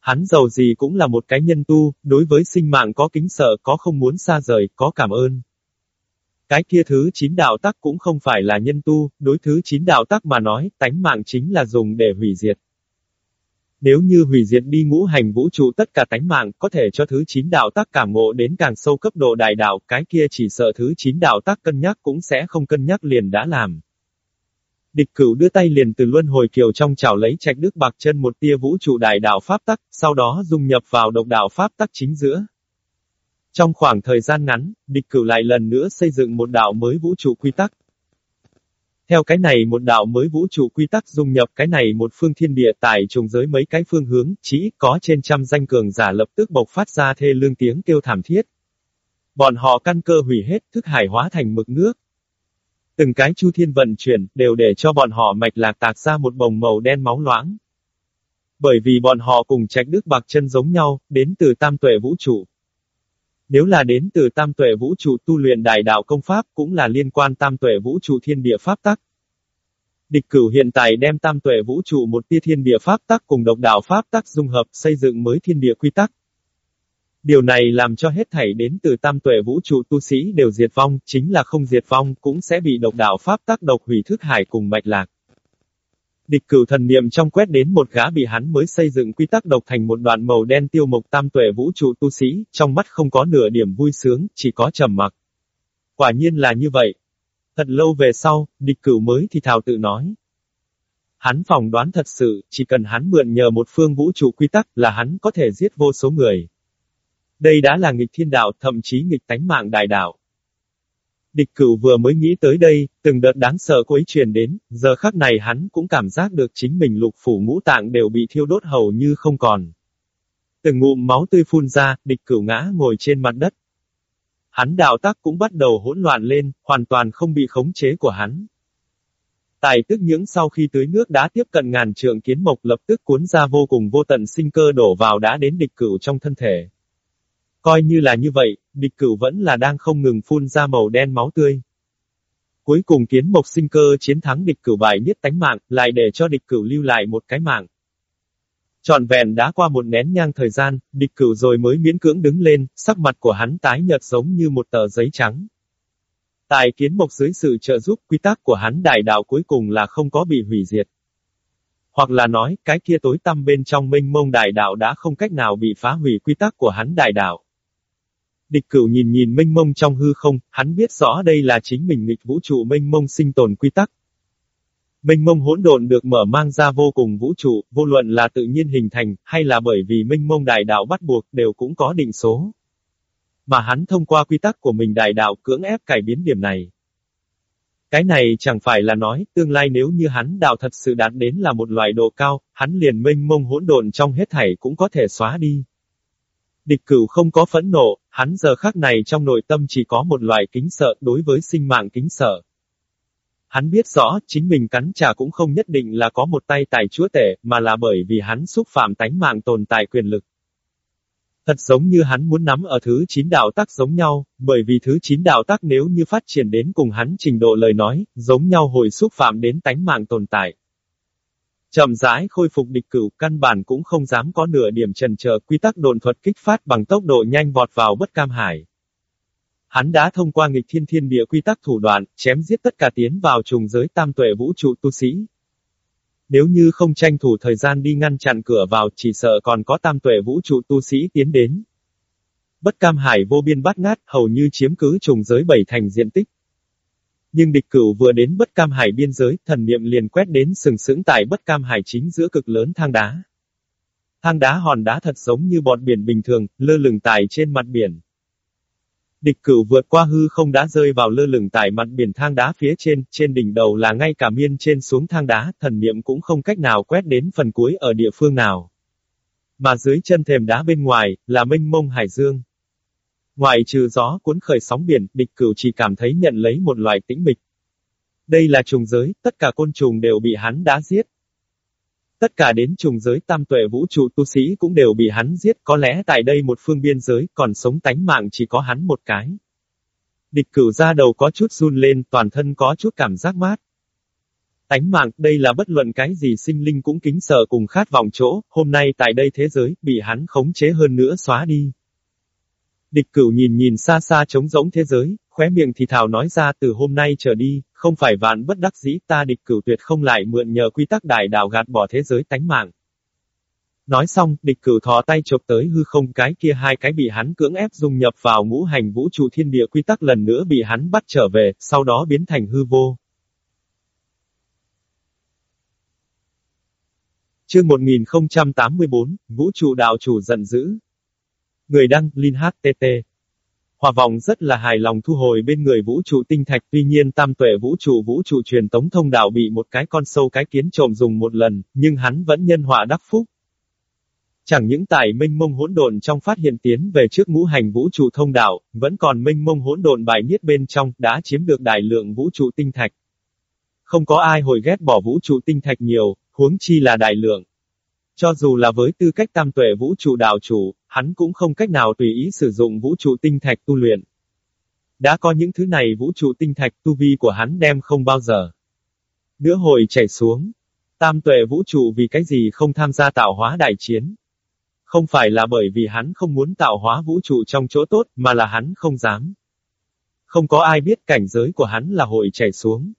Hắn giàu gì cũng là một cái nhân tu, đối với sinh mạng có kính sợ, có không muốn xa rời, có cảm ơn. Cái kia thứ chín đạo tắc cũng không phải là nhân tu, đối thứ chín đạo tắc mà nói, tánh mạng chính là dùng để hủy diệt. Nếu như hủy diệt đi ngũ hành vũ trụ tất cả tánh mạng, có thể cho thứ chín đạo tắc cảm ngộ đến càng sâu cấp độ đại đạo, cái kia chỉ sợ thứ chín đạo tắc cân nhắc cũng sẽ không cân nhắc liền đã làm. Địch cửu đưa tay liền từ luân hồi kiều trong chảo lấy trạch đức bạc chân một tia vũ trụ đại đạo pháp tắc, sau đó dung nhập vào độc đạo pháp tắc chính giữa. Trong khoảng thời gian ngắn, địch cửu lại lần nữa xây dựng một đạo mới vũ trụ quy tắc. Theo cái này một đạo mới vũ trụ quy tắc dung nhập cái này một phương thiên địa tại trùng giới mấy cái phương hướng, chỉ có trên trăm danh cường giả lập tức bộc phát ra thê lương tiếng kêu thảm thiết. Bọn họ căn cơ hủy hết, thức hải hóa thành mực nước. Từng cái chu thiên vận chuyển, đều để cho bọn họ mạch lạc tạc ra một bồng màu đen máu loãng. Bởi vì bọn họ cùng trạch đức bạc chân giống nhau, đến từ tam tuệ vũ trụ. Nếu là đến từ tam tuệ vũ trụ tu luyện đại đạo công pháp cũng là liên quan tam tuệ vũ trụ thiên địa pháp tắc. Địch cửu hiện tại đem tam tuệ vũ trụ một tia thiên địa pháp tắc cùng độc đạo pháp tắc dung hợp xây dựng mới thiên địa quy tắc. Điều này làm cho hết thảy đến từ tam tuệ vũ trụ tu sĩ đều diệt vong, chính là không diệt vong cũng sẽ bị độc đạo pháp tắc độc hủy thức hải cùng mạch lạc. Địch cửu thần niệm trong quét đến một gã bị hắn mới xây dựng quy tắc độc thành một đoạn màu đen tiêu mộc tam tuệ vũ trụ tu sĩ, trong mắt không có nửa điểm vui sướng, chỉ có trầm mặc. Quả nhiên là như vậy. Thật lâu về sau, địch cửu mới thì thào tự nói. Hắn phỏng đoán thật sự, chỉ cần hắn mượn nhờ một phương vũ trụ quy tắc là hắn có thể giết vô số người. Đây đã là nghịch thiên đạo, thậm chí nghịch tánh mạng đại đạo. Địch cửu vừa mới nghĩ tới đây, từng đợt đáng sợ quấy truyền đến, giờ khắc này hắn cũng cảm giác được chính mình lục phủ ngũ tạng đều bị thiêu đốt hầu như không còn. Từng ngụm máu tươi phun ra, địch cửu ngã ngồi trên mặt đất. Hắn đạo tắc cũng bắt đầu hỗn loạn lên, hoàn toàn không bị khống chế của hắn. Tài tức những sau khi tưới nước đã tiếp cận ngàn trượng kiến mộc lập tức cuốn ra vô cùng vô tận sinh cơ đổ vào đã đến địch cửu trong thân thể. Coi như là như vậy, địch cửu vẫn là đang không ngừng phun ra màu đen máu tươi. Cuối cùng kiến mộc sinh cơ chiến thắng địch cửu bài niết tánh mạng, lại để cho địch cửu lưu lại một cái mạng. Trọn vẹn đã qua một nén nhang thời gian, địch cửu rồi mới miễn cưỡng đứng lên, sắc mặt của hắn tái nhợt giống như một tờ giấy trắng. Tại kiến mộc dưới sự trợ giúp quy tắc của hắn đại đạo cuối cùng là không có bị hủy diệt. Hoặc là nói, cái kia tối tăm bên trong minh mông đại đạo đã không cách nào bị phá hủy quy tắc của hắn đại đạo. Địch cửu nhìn nhìn minh mông trong hư không, hắn biết rõ đây là chính mình nghịch vũ trụ minh mông sinh tồn quy tắc. Minh mông hỗn độn được mở mang ra vô cùng vũ trụ, vô luận là tự nhiên hình thành, hay là bởi vì minh mông đại đạo bắt buộc, đều cũng có định số. Mà hắn thông qua quy tắc của mình đại đạo cưỡng ép cải biến điểm này. Cái này chẳng phải là nói, tương lai nếu như hắn đạo thật sự đạt đến là một loại độ cao, hắn liền minh mông hỗn độn trong hết thảy cũng có thể xóa đi. Địch cửu không có phẫn nộ, hắn giờ khắc này trong nội tâm chỉ có một loại kính sợ đối với sinh mạng kính sợ. Hắn biết rõ, chính mình cắn trà cũng không nhất định là có một tay tài chúa tể, mà là bởi vì hắn xúc phạm tánh mạng tồn tại quyền lực. Thật giống như hắn muốn nắm ở thứ chín đạo tác giống nhau, bởi vì thứ chín đạo tác nếu như phát triển đến cùng hắn trình độ lời nói, giống nhau hồi xúc phạm đến tánh mạng tồn tại. Chậm rãi khôi phục địch cửu, căn bản cũng không dám có nửa điểm trần chờ quy tắc đồn thuật kích phát bằng tốc độ nhanh vọt vào bất cam hải. Hắn đã thông qua nghịch thiên thiên địa quy tắc thủ đoạn, chém giết tất cả tiến vào trùng giới tam tuệ vũ trụ tu sĩ. Nếu như không tranh thủ thời gian đi ngăn chặn cửa vào, chỉ sợ còn có tam tuệ vũ trụ tu sĩ tiến đến. Bất cam hải vô biên bát ngát, hầu như chiếm cứ trùng giới bảy thành diện tích. Nhưng địch cửu vừa đến bất cam hải biên giới, thần niệm liền quét đến sừng sững tại bất cam hải chính giữa cực lớn thang đá. Thang đá hòn đá thật giống như bọt biển bình thường, lơ lửng tại trên mặt biển. Địch cửu vượt qua hư không đã rơi vào lơ lửng tại mặt biển thang đá phía trên, trên đỉnh đầu là ngay cả miên trên xuống thang đá, thần niệm cũng không cách nào quét đến phần cuối ở địa phương nào. Mà dưới chân thềm đá bên ngoài, là mênh mông hải dương. Ngoài trừ gió cuốn khởi sóng biển, địch cửu chỉ cảm thấy nhận lấy một loại tĩnh mịch. Đây là trùng giới, tất cả côn trùng đều bị hắn đã giết. Tất cả đến trùng giới tam tuệ vũ trụ tu sĩ cũng đều bị hắn giết, có lẽ tại đây một phương biên giới, còn sống tánh mạng chỉ có hắn một cái. Địch cửu ra đầu có chút run lên, toàn thân có chút cảm giác mát. Tánh mạng, đây là bất luận cái gì sinh linh cũng kính sợ cùng khát vọng chỗ, hôm nay tại đây thế giới, bị hắn khống chế hơn nữa xóa đi. Địch cửu nhìn nhìn xa xa trống rỗng thế giới, khóe miệng thì thảo nói ra từ hôm nay trở đi, không phải vạn bất đắc dĩ ta địch cửu tuyệt không lại mượn nhờ quy tắc đại đạo gạt bỏ thế giới tánh mạng. Nói xong, địch cửu thò tay chụp tới hư không cái kia hai cái bị hắn cưỡng ép dung nhập vào ngũ hành vũ trụ thiên địa quy tắc lần nữa bị hắn bắt trở về, sau đó biến thành hư vô. Chương 1084, Vũ trụ đạo chủ giận dữ. Người đăng, Linh HTT. Hòa vọng rất là hài lòng thu hồi bên người vũ trụ tinh thạch tuy nhiên tam tuệ vũ trụ vũ trụ truyền tống thông đạo bị một cái con sâu cái kiến trộm dùng một lần, nhưng hắn vẫn nhân họa đắc phúc. Chẳng những tài minh mông hỗn độn trong phát hiện tiến về trước ngũ hành vũ trụ thông đạo, vẫn còn minh mông hỗn độn bài niết bên trong, đã chiếm được đại lượng vũ trụ tinh thạch. Không có ai hồi ghét bỏ vũ trụ tinh thạch nhiều, huống chi là đại lượng. Cho dù là với tư cách tam tuệ vũ trụ đạo chủ, hắn cũng không cách nào tùy ý sử dụng vũ trụ tinh thạch tu luyện. Đã có những thứ này vũ trụ tinh thạch tu vi của hắn đem không bao giờ. Nữa hồi chảy xuống. Tam tuệ vũ trụ vì cái gì không tham gia tạo hóa đại chiến. Không phải là bởi vì hắn không muốn tạo hóa vũ trụ trong chỗ tốt, mà là hắn không dám. Không có ai biết cảnh giới của hắn là hội chảy xuống.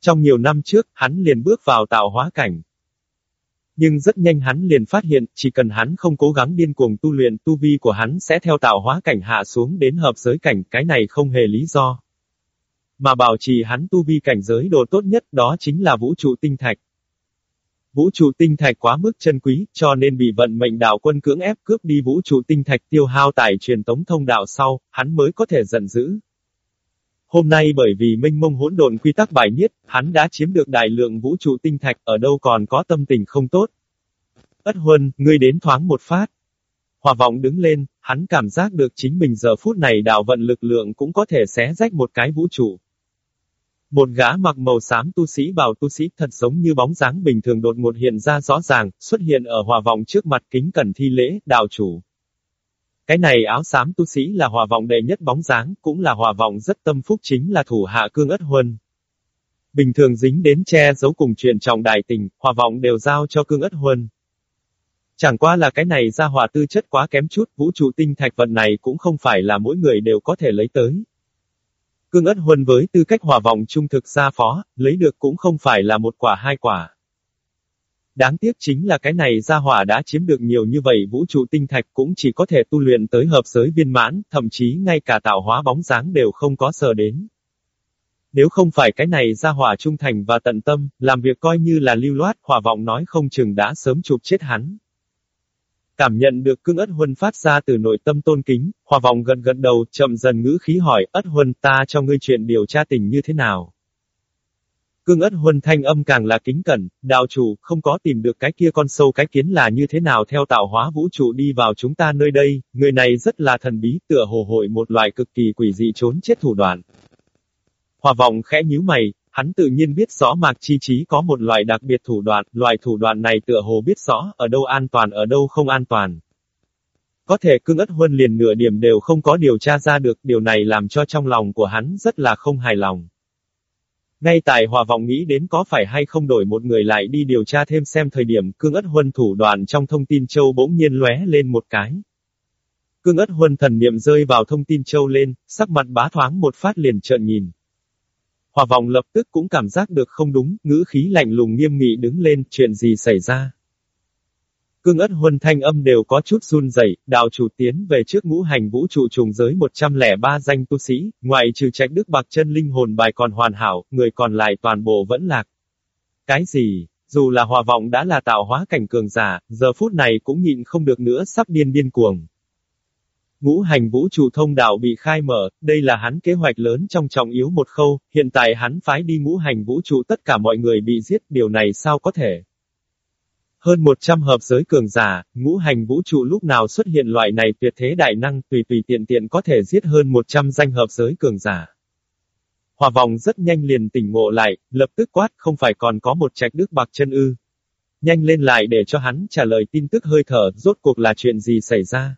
Trong nhiều năm trước, hắn liền bước vào tạo hóa cảnh. Nhưng rất nhanh hắn liền phát hiện, chỉ cần hắn không cố gắng điên cuồng tu luyện, tu vi của hắn sẽ theo tạo hóa cảnh hạ xuống đến hợp giới cảnh, cái này không hề lý do. Mà bảo trì hắn tu vi cảnh giới đồ tốt nhất đó chính là vũ trụ tinh thạch. Vũ trụ tinh thạch quá mức chân quý, cho nên bị vận mệnh đạo quân cưỡng ép cướp đi vũ trụ tinh thạch tiêu hao tải truyền tống thông đạo sau, hắn mới có thể giận dữ. Hôm nay bởi vì minh mông hỗn độn quy tắc bài nhiết, hắn đã chiếm được đại lượng vũ trụ tinh thạch, ở đâu còn có tâm tình không tốt. Ất huân, ngươi đến thoáng một phát. Hòa vọng đứng lên, hắn cảm giác được chính mình giờ phút này đạo vận lực lượng cũng có thể xé rách một cái vũ trụ. Một gã mặc màu xám tu sĩ bảo tu sĩ thật giống như bóng dáng bình thường đột ngột hiện ra rõ ràng, xuất hiện ở hòa vọng trước mặt kính cẩn thi lễ, đạo chủ. Cái này áo xám tu sĩ là hòa vọng đệ nhất bóng dáng, cũng là hòa vọng rất tâm phúc chính là thủ hạ cương ất huân. Bình thường dính đến che giấu cùng chuyện trọng đại tình, hòa vọng đều giao cho cương ất huân. Chẳng qua là cái này ra hòa tư chất quá kém chút, vũ trụ tinh thạch vận này cũng không phải là mỗi người đều có thể lấy tới. Cương ất huân với tư cách hòa vọng trung thực gia phó, lấy được cũng không phải là một quả hai quả. Đáng tiếc chính là cái này gia hỏa đã chiếm được nhiều như vậy vũ trụ tinh thạch cũng chỉ có thể tu luyện tới hợp giới viên mãn, thậm chí ngay cả tạo hóa bóng dáng đều không có sờ đến. Nếu không phải cái này gia hỏa trung thành và tận tâm, làm việc coi như là lưu loát, hòa vọng nói không chừng đã sớm chụp chết hắn. Cảm nhận được cương ất huân phát ra từ nội tâm tôn kính, hòa vọng gần gần đầu, chậm dần ngữ khí hỏi, ất huân ta cho ngươi chuyện điều tra tình như thế nào. Cương ất huân thanh âm càng là kính cẩn, đạo chủ, không có tìm được cái kia con sâu cái kiến là như thế nào theo tạo hóa vũ trụ đi vào chúng ta nơi đây, người này rất là thần bí, tựa hồ hội một loại cực kỳ quỷ dị trốn chết thủ đoạn. Hòa vọng khẽ nhíu mày, hắn tự nhiên biết rõ mạc chi trí có một loại đặc biệt thủ đoạn, loại thủ đoạn này tựa hồ biết rõ, ở đâu an toàn ở đâu không an toàn. Có thể cương ất huân liền nửa điểm đều không có điều tra ra được, điều này làm cho trong lòng của hắn rất là không hài lòng. Ngay tại hòa vọng nghĩ đến có phải hay không đổi một người lại đi điều tra thêm xem thời điểm cương ất huân thủ đoàn trong thông tin châu bỗng nhiên lóe lên một cái. Cương ất huân thần niệm rơi vào thông tin châu lên, sắc mặt bá thoáng một phát liền trợn nhìn. Hòa vọng lập tức cũng cảm giác được không đúng, ngữ khí lạnh lùng nghiêm nghị đứng lên, chuyện gì xảy ra. Cương ất huân thanh âm đều có chút run rẩy, đạo chủ tiến về trước ngũ hành vũ trụ trùng giới 103 danh tu sĩ, ngoại trừ trạch đức bạc chân linh hồn bài còn hoàn hảo, người còn lại toàn bộ vẫn lạc. Cái gì? Dù là hòa vọng đã là tạo hóa cảnh cường giả, giờ phút này cũng nhịn không được nữa sắp điên điên cuồng. Ngũ hành vũ trụ thông đạo bị khai mở, đây là hắn kế hoạch lớn trong trọng yếu một khâu, hiện tại hắn phái đi ngũ hành vũ trụ tất cả mọi người bị giết, điều này sao có thể? Hơn 100 hợp giới cường giả, ngũ hành vũ trụ lúc nào xuất hiện loại này tuyệt thế đại năng tùy tùy tiện tiện có thể giết hơn 100 danh hợp giới cường giả. Hòa vòng rất nhanh liền tỉnh ngộ lại, lập tức quát không phải còn có một trạch đức bạc chân ư. Nhanh lên lại để cho hắn trả lời tin tức hơi thở, rốt cuộc là chuyện gì xảy ra.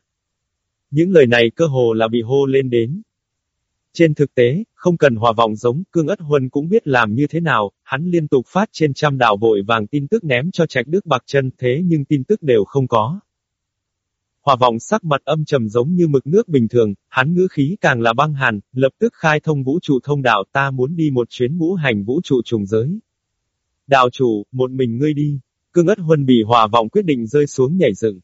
Những lời này cơ hồ là bị hô lên đến. Trên thực tế, không cần hòa vọng giống, cương ất huân cũng biết làm như thế nào, hắn liên tục phát trên trăm đạo vội vàng tin tức ném cho trạch đức bạc chân thế nhưng tin tức đều không có. Hòa vọng sắc mặt âm trầm giống như mực nước bình thường, hắn ngữ khí càng là băng hàn, lập tức khai thông vũ trụ thông đạo ta muốn đi một chuyến ngũ hành vũ trụ trùng giới. Đạo chủ, một mình ngươi đi. Cương ất huân bị hòa vọng quyết định rơi xuống nhảy dựng.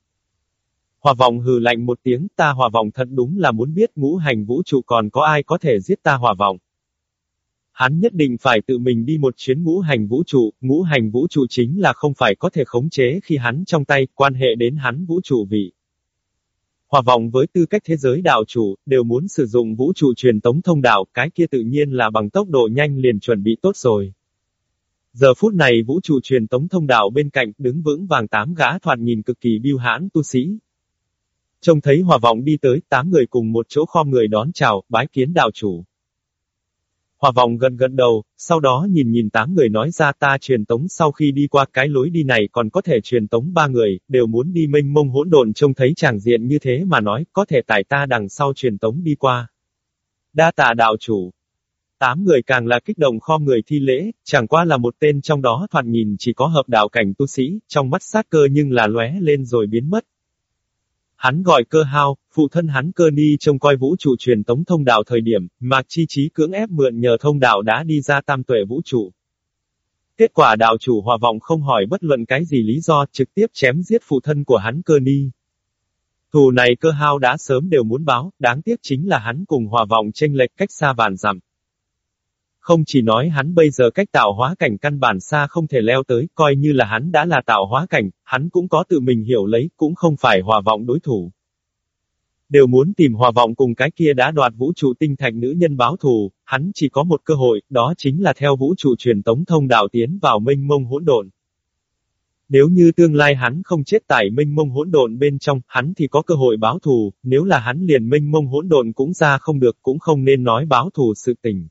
Hòa vọng hừ lạnh một tiếng, ta hòa vọng thật đúng là muốn biết ngũ hành vũ trụ còn có ai có thể giết ta hòa vọng. Hắn nhất định phải tự mình đi một chuyến ngũ hành vũ trụ, ngũ hành vũ trụ chính là không phải có thể khống chế khi hắn trong tay, quan hệ đến hắn vũ trụ vị. Hòa vọng với tư cách thế giới đạo chủ, đều muốn sử dụng vũ trụ truyền tống thông đạo, cái kia tự nhiên là bằng tốc độ nhanh liền chuẩn bị tốt rồi. Giờ phút này vũ trụ truyền tống thông đạo bên cạnh, đứng vững vàng tám gã thoạt nhìn cực kỳ biêu hãn tu sĩ, Trông thấy hòa vọng đi tới, tám người cùng một chỗ khom người đón chào, bái kiến đạo chủ. Hòa vọng gần gần đầu, sau đó nhìn nhìn tám người nói ra ta truyền tống sau khi đi qua cái lối đi này còn có thể truyền tống ba người, đều muốn đi mênh mông hỗn độn trông thấy chàng diện như thế mà nói, có thể tại ta đằng sau truyền tống đi qua. Đa tạ đạo chủ. Tám người càng là kích động kho người thi lễ, chẳng qua là một tên trong đó thoạt nhìn chỉ có hợp đạo cảnh tu sĩ, trong mắt sát cơ nhưng là lóe lên rồi biến mất, Hắn gọi cơ hao, phụ thân hắn cơ ni trông coi vũ trụ truyền tống thông đạo thời điểm, mạc chi trí cưỡng ép mượn nhờ thông đạo đã đi ra tam tuệ vũ trụ. Kết quả đạo chủ hòa vọng không hỏi bất luận cái gì lý do trực tiếp chém giết phụ thân của hắn cơ ni. Thù này cơ hao đã sớm đều muốn báo, đáng tiếc chính là hắn cùng hòa vọng tranh lệch cách xa vạn dặm. Không chỉ nói hắn bây giờ cách tạo hóa cảnh căn bản xa không thể leo tới, coi như là hắn đã là tạo hóa cảnh, hắn cũng có tự mình hiểu lấy, cũng không phải hòa vọng đối thủ. Đều muốn tìm hòa vọng cùng cái kia đã đoạt vũ trụ tinh thạch nữ nhân báo thù, hắn chỉ có một cơ hội, đó chính là theo vũ trụ truyền tống thông đạo tiến vào mênh mông hỗn độn. Nếu như tương lai hắn không chết tại minh mông hỗn độn bên trong, hắn thì có cơ hội báo thù, nếu là hắn liền minh mông hỗn độn cũng ra không được cũng không nên nói báo thù sự tình.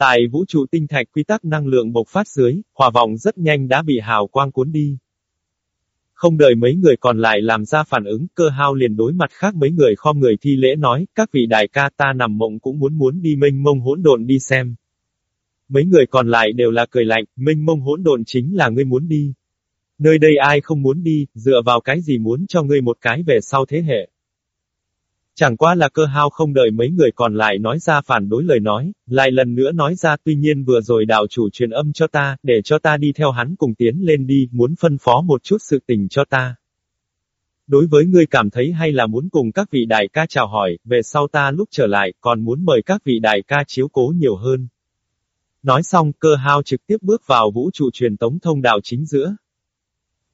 Tại vũ trụ tinh thạch quy tắc năng lượng bộc phát dưới, hòa vọng rất nhanh đã bị hào quang cuốn đi. Không đợi mấy người còn lại làm ra phản ứng, cơ hao liền đối mặt khác mấy người khom người thi lễ nói, các vị đại ca ta nằm mộng cũng muốn muốn đi minh mông hỗn độn đi xem. Mấy người còn lại đều là cười lạnh, minh mông hỗn độn chính là ngươi muốn đi. Nơi đây ai không muốn đi, dựa vào cái gì muốn cho ngươi một cái về sau thế hệ. Chẳng qua là cơ hao không đợi mấy người còn lại nói ra phản đối lời nói, lại lần nữa nói ra tuy nhiên vừa rồi đạo chủ truyền âm cho ta, để cho ta đi theo hắn cùng tiến lên đi, muốn phân phó một chút sự tình cho ta. Đối với ngươi cảm thấy hay là muốn cùng các vị đại ca chào hỏi, về sau ta lúc trở lại, còn muốn mời các vị đại ca chiếu cố nhiều hơn. Nói xong, cơ hao trực tiếp bước vào vũ trụ truyền tống thông đạo chính giữa.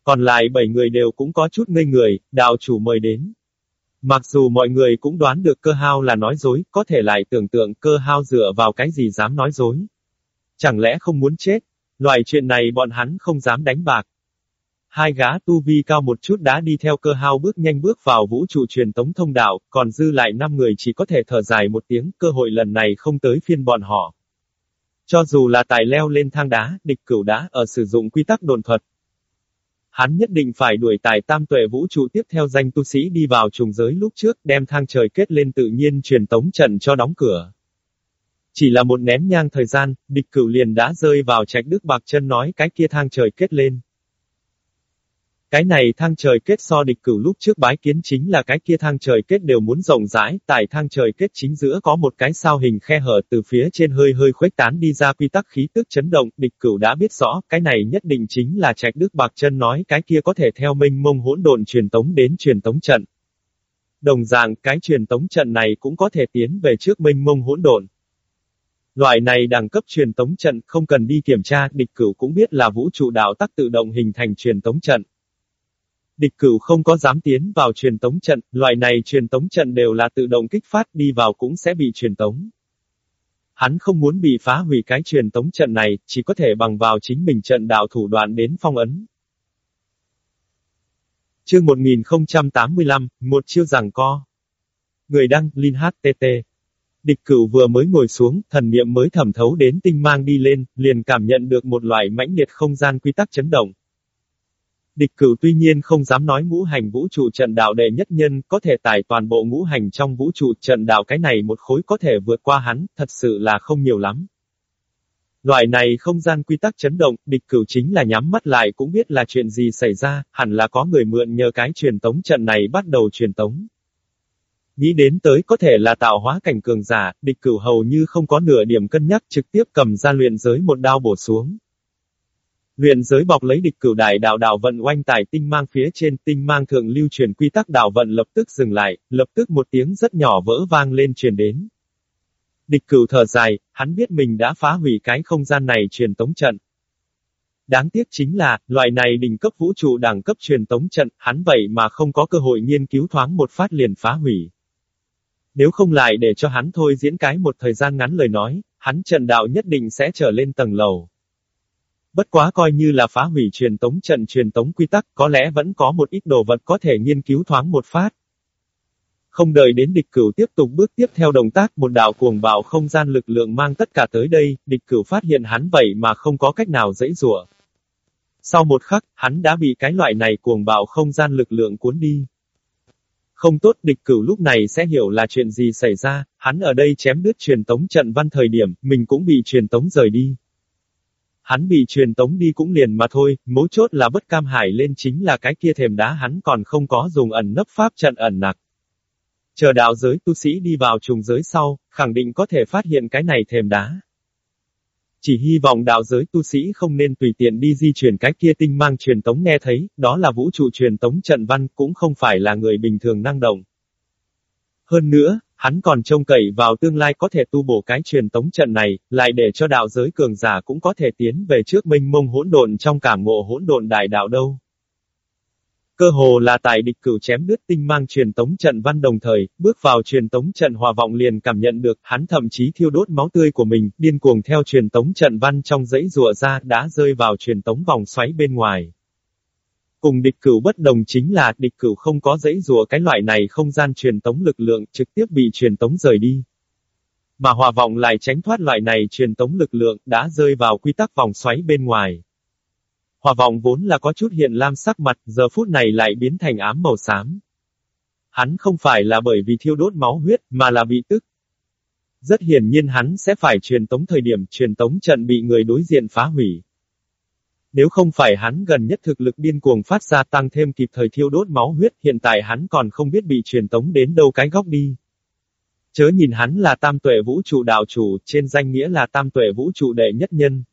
Còn lại bảy người đều cũng có chút ngây người, đạo chủ mời đến. Mặc dù mọi người cũng đoán được cơ hao là nói dối, có thể lại tưởng tượng cơ hao dựa vào cái gì dám nói dối. Chẳng lẽ không muốn chết? Loại chuyện này bọn hắn không dám đánh bạc. Hai gã tu vi cao một chút đã đi theo cơ hao bước nhanh bước vào vũ trụ truyền tống thông đạo, còn dư lại năm người chỉ có thể thở dài một tiếng, cơ hội lần này không tới phiên bọn họ. Cho dù là tài leo lên thang đá, địch cửu đã ở sử dụng quy tắc đồn thuật, Hắn nhất định phải đuổi tài tam tuệ vũ trụ tiếp theo danh tu sĩ đi vào trùng giới lúc trước, đem thang trời kết lên tự nhiên truyền tống trận cho đóng cửa. Chỉ là một nén nhang thời gian, địch cửu liền đã rơi vào trạch đức bạc chân nói cái kia thang trời kết lên. Cái này thang trời kết so địch cửu lúc trước bái kiến chính là cái kia thang trời kết đều muốn rộng rãi, tại thang trời kết chính giữa có một cái sao hình khe hở từ phía trên hơi hơi khuếch tán đi ra quy tắc khí tức chấn động, địch cửu đã biết rõ, cái này nhất định chính là trạch đức bạc chân nói cái kia có thể theo minh mông hỗn độn truyền tống đến truyền tống trận. Đồng dạng, cái truyền tống trận này cũng có thể tiến về trước minh mông hỗn độn. Loại này đẳng cấp truyền tống trận không cần đi kiểm tra, địch cửu cũng biết là vũ trụ đạo tắc tự động hình thành truyền tống trận. Địch cửu không có dám tiến vào truyền tống trận, loại này truyền tống trận đều là tự động kích phát đi vào cũng sẽ bị truyền tống. Hắn không muốn bị phá hủy cái truyền tống trận này, chỉ có thể bằng vào chính mình trận đạo thủ đoạn đến phong ấn. Chương 1085, một chiêu giằng co. Người đăng, Linh HTT. Địch cửu vừa mới ngồi xuống, thần niệm mới thẩm thấu đến tinh mang đi lên, liền cảm nhận được một loại mãnh liệt không gian quy tắc chấn động. Địch cửu tuy nhiên không dám nói ngũ hành vũ trụ trận đạo đệ nhất nhân, có thể tải toàn bộ ngũ hành trong vũ trụ trận đạo cái này một khối có thể vượt qua hắn, thật sự là không nhiều lắm. Loại này không gian quy tắc chấn động, địch cửu chính là nhắm mắt lại cũng biết là chuyện gì xảy ra, hẳn là có người mượn nhờ cái truyền tống trận này bắt đầu truyền tống. Nghĩ đến tới có thể là tạo hóa cảnh cường giả, địch cửu hầu như không có nửa điểm cân nhắc trực tiếp cầm ra luyện giới một đao bổ xuống. Luyện giới bọc lấy địch cửu đại đạo đạo vận oanh tải tinh mang phía trên tinh mang thượng lưu truyền quy tắc đạo vận lập tức dừng lại, lập tức một tiếng rất nhỏ vỡ vang lên truyền đến. Địch cửu thở dài, hắn biết mình đã phá hủy cái không gian này truyền tống trận. Đáng tiếc chính là, loại này đỉnh cấp vũ trụ đẳng cấp truyền tống trận, hắn vậy mà không có cơ hội nghiên cứu thoáng một phát liền phá hủy. Nếu không lại để cho hắn thôi diễn cái một thời gian ngắn lời nói, hắn trận đạo nhất định sẽ trở lên tầng lầu. Bất quá coi như là phá hủy truyền tống trận truyền tống quy tắc, có lẽ vẫn có một ít đồ vật có thể nghiên cứu thoáng một phát. Không đợi đến địch cửu tiếp tục bước tiếp theo động tác, một đạo cuồng bạo không gian lực lượng mang tất cả tới đây, địch cửu phát hiện hắn vậy mà không có cách nào dễ dụa. Sau một khắc, hắn đã bị cái loại này cuồng bạo không gian lực lượng cuốn đi. Không tốt địch cửu lúc này sẽ hiểu là chuyện gì xảy ra, hắn ở đây chém đứt truyền tống trận văn thời điểm, mình cũng bị truyền tống rời đi. Hắn bị truyền tống đi cũng liền mà thôi, mấu chốt là bất cam hải lên chính là cái kia thềm đá hắn còn không có dùng ẩn nấp pháp trận ẩn nặc. Chờ đạo giới tu sĩ đi vào trùng giới sau, khẳng định có thể phát hiện cái này thềm đá. Chỉ hy vọng đạo giới tu sĩ không nên tùy tiện đi di chuyển cái kia tinh mang truyền tống nghe thấy, đó là vũ trụ truyền tống trận văn cũng không phải là người bình thường năng động. Hơn nữa, Hắn còn trông cậy vào tương lai có thể tu bổ cái truyền tống trận này, lại để cho đạo giới cường giả cũng có thể tiến về trước minh mông hỗn độn trong cảm ngộ hỗn độn đại đạo đâu. Cơ hồ là tại địch cửu chém đứt tinh mang truyền tống trận văn đồng thời, bước vào truyền tống trận hòa vọng liền cảm nhận được, hắn thậm chí thiêu đốt máu tươi của mình, điên cuồng theo truyền tống trận văn trong dãy rùa ra đã rơi vào truyền tống vòng xoáy bên ngoài. Cùng địch cửu bất đồng chính là, địch cửu không có dãy rùa cái loại này không gian truyền tống lực lượng trực tiếp bị truyền tống rời đi. Mà hòa vọng lại tránh thoát loại này truyền tống lực lượng, đã rơi vào quy tắc vòng xoáy bên ngoài. Hòa vọng vốn là có chút hiện lam sắc mặt, giờ phút này lại biến thành ám màu xám. Hắn không phải là bởi vì thiêu đốt máu huyết, mà là bị tức. Rất hiển nhiên hắn sẽ phải truyền tống thời điểm truyền tống trận bị người đối diện phá hủy. Nếu không phải hắn gần nhất thực lực điên cuồng phát ra tăng thêm kịp thời thiêu đốt máu huyết, hiện tại hắn còn không biết bị truyền tống đến đâu cái góc đi. Chớ nhìn hắn là tam tuệ vũ trụ đạo chủ, trên danh nghĩa là tam tuệ vũ trụ đệ nhất nhân.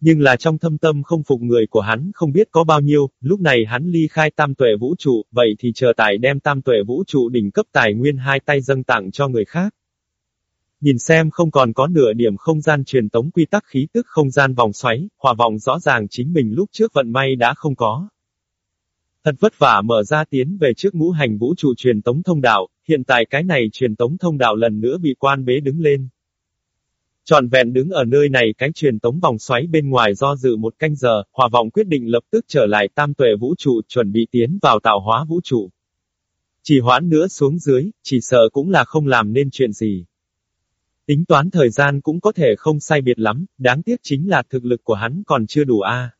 Nhưng là trong thâm tâm không phục người của hắn không biết có bao nhiêu, lúc này hắn ly khai tam tuệ vũ trụ, vậy thì chờ tài đem tam tuệ vũ trụ đỉnh cấp tài nguyên hai tay dâng tặng cho người khác. Nhìn xem không còn có nửa điểm không gian truyền tống quy tắc khí tức không gian vòng xoáy, hòa vọng rõ ràng chính mình lúc trước vận may đã không có. Thật vất vả mở ra tiến về trước ngũ hành vũ trụ truyền tống thông đạo, hiện tại cái này truyền tống thông đạo lần nữa bị quan bế đứng lên. Tròn vẹn đứng ở nơi này cái truyền tống vòng xoáy bên ngoài do dự một canh giờ, hòa vọng quyết định lập tức trở lại tam tuệ vũ trụ chuẩn bị tiến vào tạo hóa vũ trụ. Chỉ hoãn nữa xuống dưới, chỉ sợ cũng là không làm nên chuyện gì. Tính toán thời gian cũng có thể không sai biệt lắm, đáng tiếc chính là thực lực của hắn còn chưa đủ a.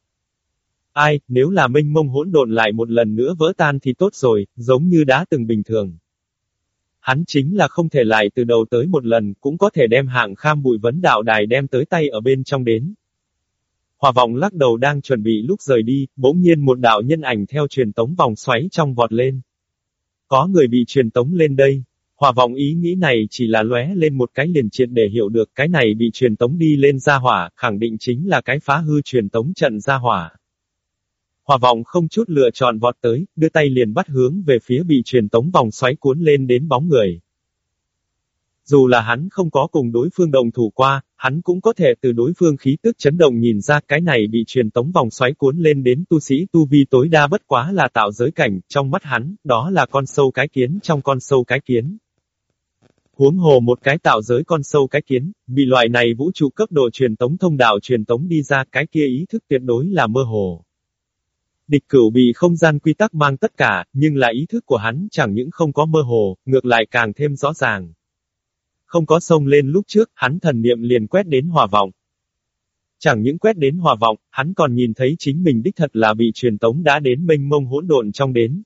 Ai, nếu là minh mông hỗn độn lại một lần nữa vỡ tan thì tốt rồi, giống như đã từng bình thường. Hắn chính là không thể lại từ đầu tới một lần, cũng có thể đem hạng kham bụi vấn đạo đài đem tới tay ở bên trong đến. Hòa vọng lắc đầu đang chuẩn bị lúc rời đi, bỗng nhiên một đạo nhân ảnh theo truyền tống vòng xoáy trong vọt lên. Có người bị truyền tống lên đây. Hòa vọng ý nghĩ này chỉ là lóe lên một cái liền triệt để hiểu được cái này bị truyền tống đi lên ra hỏa, khẳng định chính là cái phá hư truyền tống trận ra hỏa. Hòa vọng không chút lựa chọn vọt tới, đưa tay liền bắt hướng về phía bị truyền tống vòng xoáy cuốn lên đến bóng người. Dù là hắn không có cùng đối phương đồng thủ qua, hắn cũng có thể từ đối phương khí tức chấn động nhìn ra cái này bị truyền tống vòng xoáy cuốn lên đến tu sĩ tu vi tối đa bất quá là tạo giới cảnh, trong mắt hắn, đó là con sâu cái kiến trong con sâu cái kiến. Huống hồ một cái tạo giới con sâu cái kiến, bị loại này vũ trụ cấp độ truyền tống thông đạo truyền tống đi ra cái kia ý thức tuyệt đối là mơ hồ. Địch cửu bị không gian quy tắc mang tất cả, nhưng là ý thức của hắn chẳng những không có mơ hồ, ngược lại càng thêm rõ ràng. Không có sông lên lúc trước, hắn thần niệm liền quét đến hòa vọng. Chẳng những quét đến hòa vọng, hắn còn nhìn thấy chính mình đích thật là bị truyền tống đã đến mênh mông hỗn độn trong đến.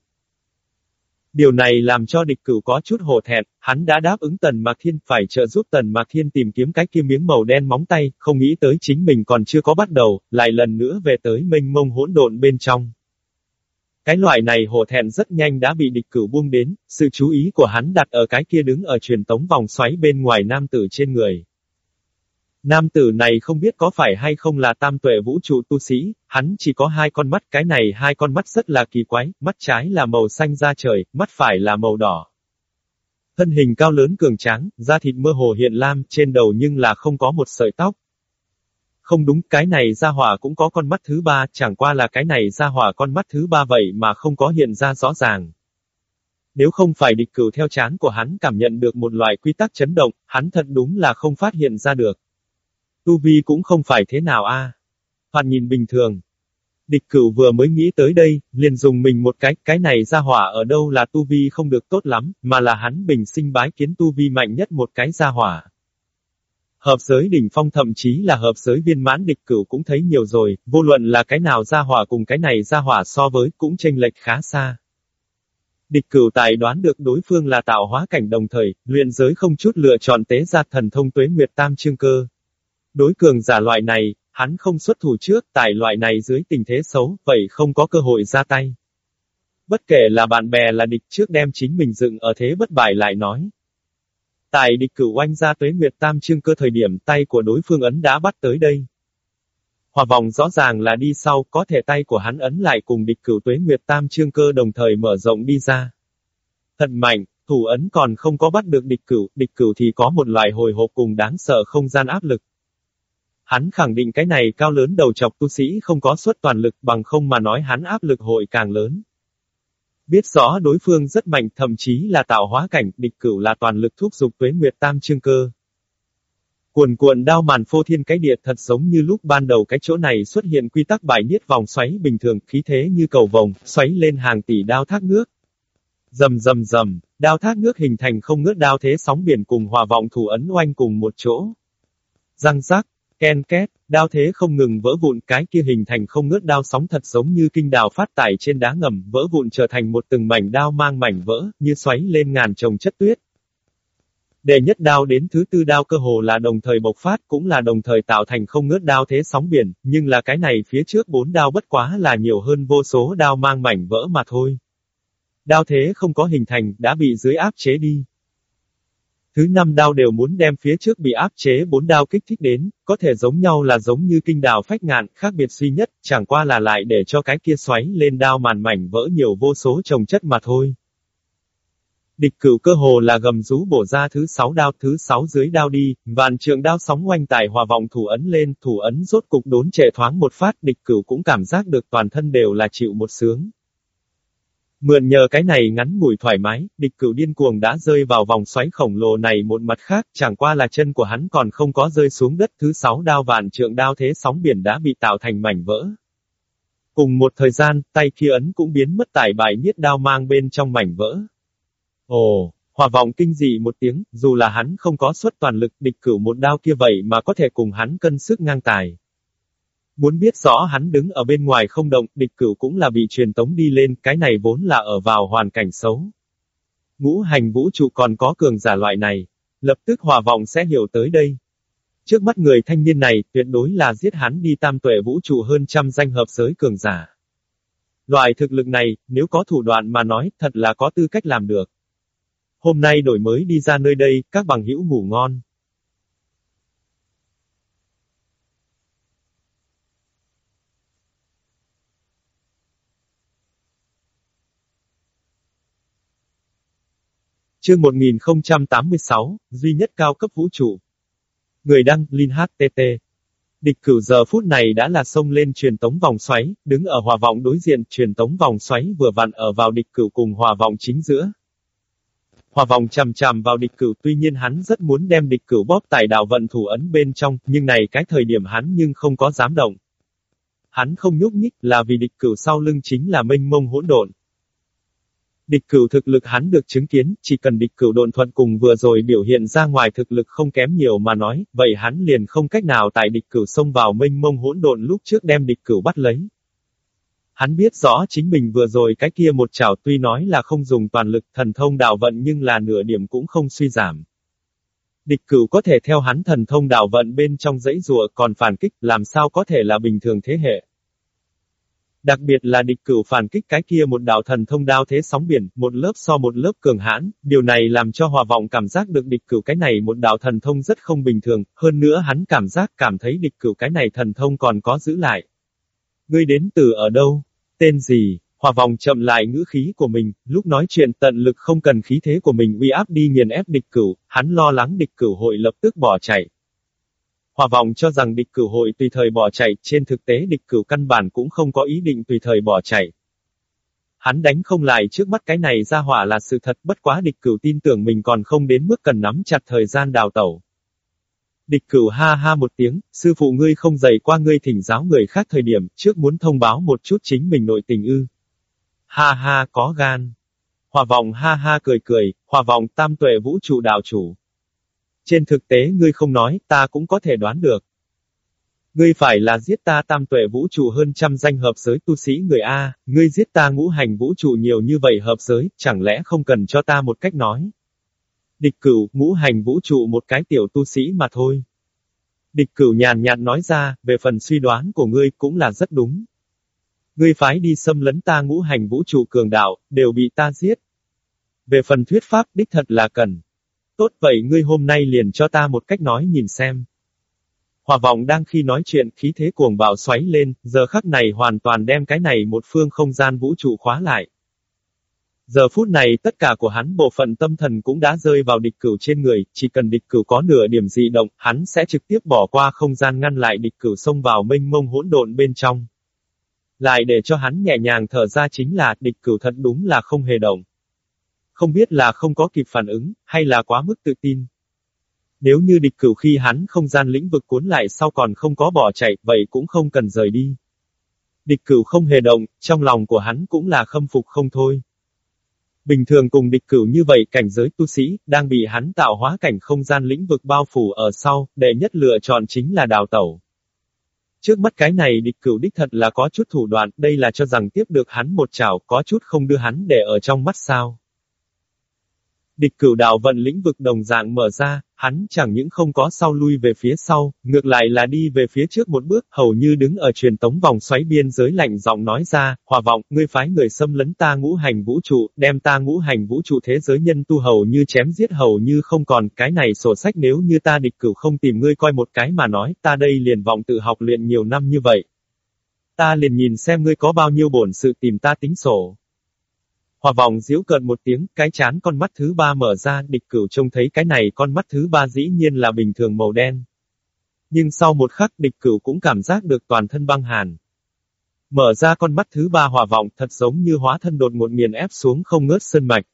Điều này làm cho địch cửu có chút hổ thẹn, hắn đã đáp ứng Tần Mạc Thiên phải trợ giúp Tần Mạc Thiên tìm kiếm cái kia miếng màu đen móng tay, không nghĩ tới chính mình còn chưa có bắt đầu, lại lần nữa về tới mênh mông hỗn độn bên trong. Cái loại này hổ thẹn rất nhanh đã bị địch cửu buông đến, sự chú ý của hắn đặt ở cái kia đứng ở truyền tống vòng xoáy bên ngoài nam tử trên người. Nam tử này không biết có phải hay không là tam tuệ vũ trụ tu sĩ, hắn chỉ có hai con mắt, cái này hai con mắt rất là kỳ quái, mắt trái là màu xanh da trời, mắt phải là màu đỏ. Thân hình cao lớn cường tráng, da thịt mơ hồ hiện lam, trên đầu nhưng là không có một sợi tóc. Không đúng, cái này ra hỏa cũng có con mắt thứ ba, chẳng qua là cái này ra hỏa con mắt thứ ba vậy mà không có hiện ra rõ ràng. Nếu không phải địch cửu theo chán của hắn cảm nhận được một loại quy tắc chấn động, hắn thật đúng là không phát hiện ra được. Tu vi cũng không phải thế nào a. À. Hoàn nhìn bình thường. Địch cửu vừa mới nghĩ tới đây, liền dùng mình một cái, cái này ra hỏa ở đâu là tu vi không được tốt lắm, mà là hắn bình sinh bái kiến tu vi mạnh nhất một cái ra hỏa. Hợp giới đỉnh phong thậm chí là hợp giới viên mãn địch cửu cũng thấy nhiều rồi, vô luận là cái nào ra hỏa cùng cái này ra hỏa so với cũng chênh lệch khá xa. Địch cửu tài đoán được đối phương là tạo hóa cảnh đồng thời, luyện giới không chút lựa chọn tế ra thần thông tuế nguyệt tam chương cơ. Đối cường giả loại này, hắn không xuất thủ trước, tại loại này dưới tình thế xấu, vậy không có cơ hội ra tay. Bất kể là bạn bè là địch trước đem chính mình dựng ở thế bất bại lại nói. Tại địch cửu oanh ra tuế nguyệt tam trương cơ thời điểm tay của đối phương ấn đã bắt tới đây. Hòa vòng rõ ràng là đi sau, có thể tay của hắn ấn lại cùng địch cửu tuế nguyệt tam trương cơ đồng thời mở rộng đi ra. Thật mạnh, thủ ấn còn không có bắt được địch cửu, địch cửu thì có một loại hồi hộp cùng đáng sợ không gian áp lực. Hắn khẳng định cái này cao lớn đầu chọc tu sĩ không có suất toàn lực bằng không mà nói hắn áp lực hội càng lớn. Biết rõ đối phương rất mạnh thậm chí là tạo hóa cảnh, địch cửu là toàn lực thúc dục tuế nguyệt tam chương cơ. Cuồn cuộn đao màn phô thiên cái địa thật giống như lúc ban đầu cái chỗ này xuất hiện quy tắc bài niết vòng xoáy bình thường, khí thế như cầu vồng, xoáy lên hàng tỷ đao thác nước. Dầm dầm dầm, đao thác nước hình thành không ngớt đao thế sóng biển cùng hòa vọng thủ ấn oanh cùng một chỗ. Răng rác Ken két, đao thế không ngừng vỡ vụn cái kia hình thành không ngớt đao sóng thật giống như kinh đào phát tải trên đá ngầm, vỡ vụn trở thành một từng mảnh đao mang mảnh vỡ, như xoáy lên ngàn chồng chất tuyết. Đệ nhất đao đến thứ tư đao cơ hồ là đồng thời bộc phát cũng là đồng thời tạo thành không ngớt đao thế sóng biển, nhưng là cái này phía trước bốn đao bất quá là nhiều hơn vô số đao mang mảnh vỡ mà thôi. Đao thế không có hình thành, đã bị dưới áp chế đi. Thứ năm đao đều muốn đem phía trước bị áp chế bốn đao kích thích đến, có thể giống nhau là giống như kinh đào phách ngạn, khác biệt duy nhất, chẳng qua là lại để cho cái kia xoáy lên đao màn mảnh vỡ nhiều vô số trồng chất mà thôi. Địch cửu cơ hồ là gầm rú bổ ra thứ sáu đao thứ sáu dưới đao đi, vạn trường đao sóng oanh tài hòa vọng thủ ấn lên, thủ ấn rốt cục đốn trệ thoáng một phát, địch cửu cũng cảm giác được toàn thân đều là chịu một sướng. Mượn nhờ cái này ngắn ngủi thoải mái, địch cửu điên cuồng đã rơi vào vòng xoáy khổng lồ này một mặt khác, chẳng qua là chân của hắn còn không có rơi xuống đất thứ sáu đao vạn trượng đao thế sóng biển đã bị tạo thành mảnh vỡ. Cùng một thời gian, tay kia ấn cũng biến mất tại bài niết đao mang bên trong mảnh vỡ. Ồ, hòa vọng kinh dị một tiếng, dù là hắn không có suất toàn lực địch cửu một đao kia vậy mà có thể cùng hắn cân sức ngang tài. Muốn biết rõ hắn đứng ở bên ngoài không động, địch cửu cũng là bị truyền tống đi lên, cái này vốn là ở vào hoàn cảnh xấu. Ngũ hành vũ trụ còn có cường giả loại này, lập tức hòa vọng sẽ hiểu tới đây. Trước mắt người thanh niên này, tuyệt đối là giết hắn đi tam tuệ vũ trụ hơn trăm danh hợp giới cường giả. Loại thực lực này, nếu có thủ đoạn mà nói, thật là có tư cách làm được. Hôm nay đổi mới đi ra nơi đây, các bằng hữu ngủ ngon. Chương 1086, duy nhất cao cấp vũ trụ. Người đăng, Linh HTT. Địch cửu giờ phút này đã là sông lên truyền tống vòng xoáy, đứng ở hòa vọng đối diện, truyền tống vòng xoáy vừa vặn ở vào địch cửu cùng hòa vọng chính giữa. Hòa vòng chằm chằm vào địch cửu tuy nhiên hắn rất muốn đem địch cửu bóp tại đạo vận thủ ấn bên trong, nhưng này cái thời điểm hắn nhưng không có dám động. Hắn không nhúc nhích là vì địch cửu sau lưng chính là mênh mông hỗn độn. Địch cửu thực lực hắn được chứng kiến, chỉ cần địch cửu độn thuận cùng vừa rồi biểu hiện ra ngoài thực lực không kém nhiều mà nói, vậy hắn liền không cách nào tại địch cửu xông vào mênh mông hỗn độn lúc trước đem địch cửu bắt lấy. Hắn biết rõ chính mình vừa rồi cái kia một chảo tuy nói là không dùng toàn lực thần thông đạo vận nhưng là nửa điểm cũng không suy giảm. Địch cửu có thể theo hắn thần thông đạo vận bên trong dãy rùa còn phản kích làm sao có thể là bình thường thế hệ. Đặc biệt là địch cửu phản kích cái kia một đạo thần thông đao thế sóng biển, một lớp so một lớp cường hãn, điều này làm cho hòa vọng cảm giác được địch cửu cái này một đạo thần thông rất không bình thường, hơn nữa hắn cảm giác cảm thấy địch cửu cái này thần thông còn có giữ lại. Ngươi đến từ ở đâu? Tên gì? Hòa vòng chậm lại ngữ khí của mình, lúc nói chuyện tận lực không cần khí thế của mình uy áp đi nghiền ép địch cửu, hắn lo lắng địch cửu hội lập tức bỏ chạy. Hòa vòng cho rằng địch cửu hội tùy thời bỏ chạy, trên thực tế địch cửu căn bản cũng không có ý định tùy thời bỏ chạy. Hắn đánh không lại trước mắt cái này ra hỏa là sự thật bất quá địch cửu tin tưởng mình còn không đến mức cần nắm chặt thời gian đào tẩu. Địch cửu ha ha một tiếng, sư phụ ngươi không dạy qua ngươi thỉnh giáo người khác thời điểm, trước muốn thông báo một chút chính mình nội tình ư. Ha ha có gan. Hòa vọng ha ha cười cười, hòa vọng tam tuệ vũ trụ đạo chủ. Trên thực tế ngươi không nói, ta cũng có thể đoán được. Ngươi phải là giết ta tam tuệ vũ trụ hơn trăm danh hợp giới tu sĩ người A, ngươi giết ta ngũ hành vũ trụ nhiều như vậy hợp giới, chẳng lẽ không cần cho ta một cách nói. Địch cửu, ngũ hành vũ trụ một cái tiểu tu sĩ mà thôi. Địch cửu nhàn nhạt nói ra, về phần suy đoán của ngươi cũng là rất đúng. Ngươi phái đi xâm lấn ta ngũ hành vũ trụ cường đạo, đều bị ta giết. Về phần thuyết pháp, đích thật là cần. Tốt vậy ngươi hôm nay liền cho ta một cách nói nhìn xem. Hòa vọng đang khi nói chuyện, khí thế cuồng bạo xoáy lên, giờ khắc này hoàn toàn đem cái này một phương không gian vũ trụ khóa lại. Giờ phút này tất cả của hắn bộ phận tâm thần cũng đã rơi vào địch cửu trên người, chỉ cần địch cửu có nửa điểm dị động, hắn sẽ trực tiếp bỏ qua không gian ngăn lại địch cửu xông vào mênh mông hỗn độn bên trong. Lại để cho hắn nhẹ nhàng thở ra chính là, địch cửu thật đúng là không hề động. Không biết là không có kịp phản ứng, hay là quá mức tự tin. Nếu như địch cửu khi hắn không gian lĩnh vực cuốn lại sau còn không có bỏ chạy, vậy cũng không cần rời đi. Địch cửu không hề động, trong lòng của hắn cũng là khâm phục không thôi. Bình thường cùng địch cửu như vậy cảnh giới tu sĩ, đang bị hắn tạo hóa cảnh không gian lĩnh vực bao phủ ở sau, đệ nhất lựa chọn chính là đào tẩu. Trước mắt cái này địch cửu đích thật là có chút thủ đoạn, đây là cho rằng tiếp được hắn một chảo, có chút không đưa hắn để ở trong mắt sao. Địch cửu đạo vận lĩnh vực đồng dạng mở ra, hắn chẳng những không có sau lui về phía sau, ngược lại là đi về phía trước một bước, hầu như đứng ở truyền tống vòng xoáy biên giới lạnh giọng nói ra, hòa vọng, ngươi phái người xâm lấn ta ngũ hành vũ trụ, đem ta ngũ hành vũ trụ thế giới nhân tu hầu như chém giết hầu như không còn, cái này sổ sách nếu như ta địch cửu không tìm ngươi coi một cái mà nói, ta đây liền vọng tự học luyện nhiều năm như vậy. Ta liền nhìn xem ngươi có bao nhiêu bổn sự tìm ta tính sổ. Hòa vòng díu cợt một tiếng, cái chán con mắt thứ ba mở ra, địch cửu trông thấy cái này con mắt thứ ba dĩ nhiên là bình thường màu đen. Nhưng sau một khắc địch cửu cũng cảm giác được toàn thân băng hàn. Mở ra con mắt thứ ba hòa vọng thật giống như hóa thân đột một nghiền ép xuống không ngớt sơn mạch.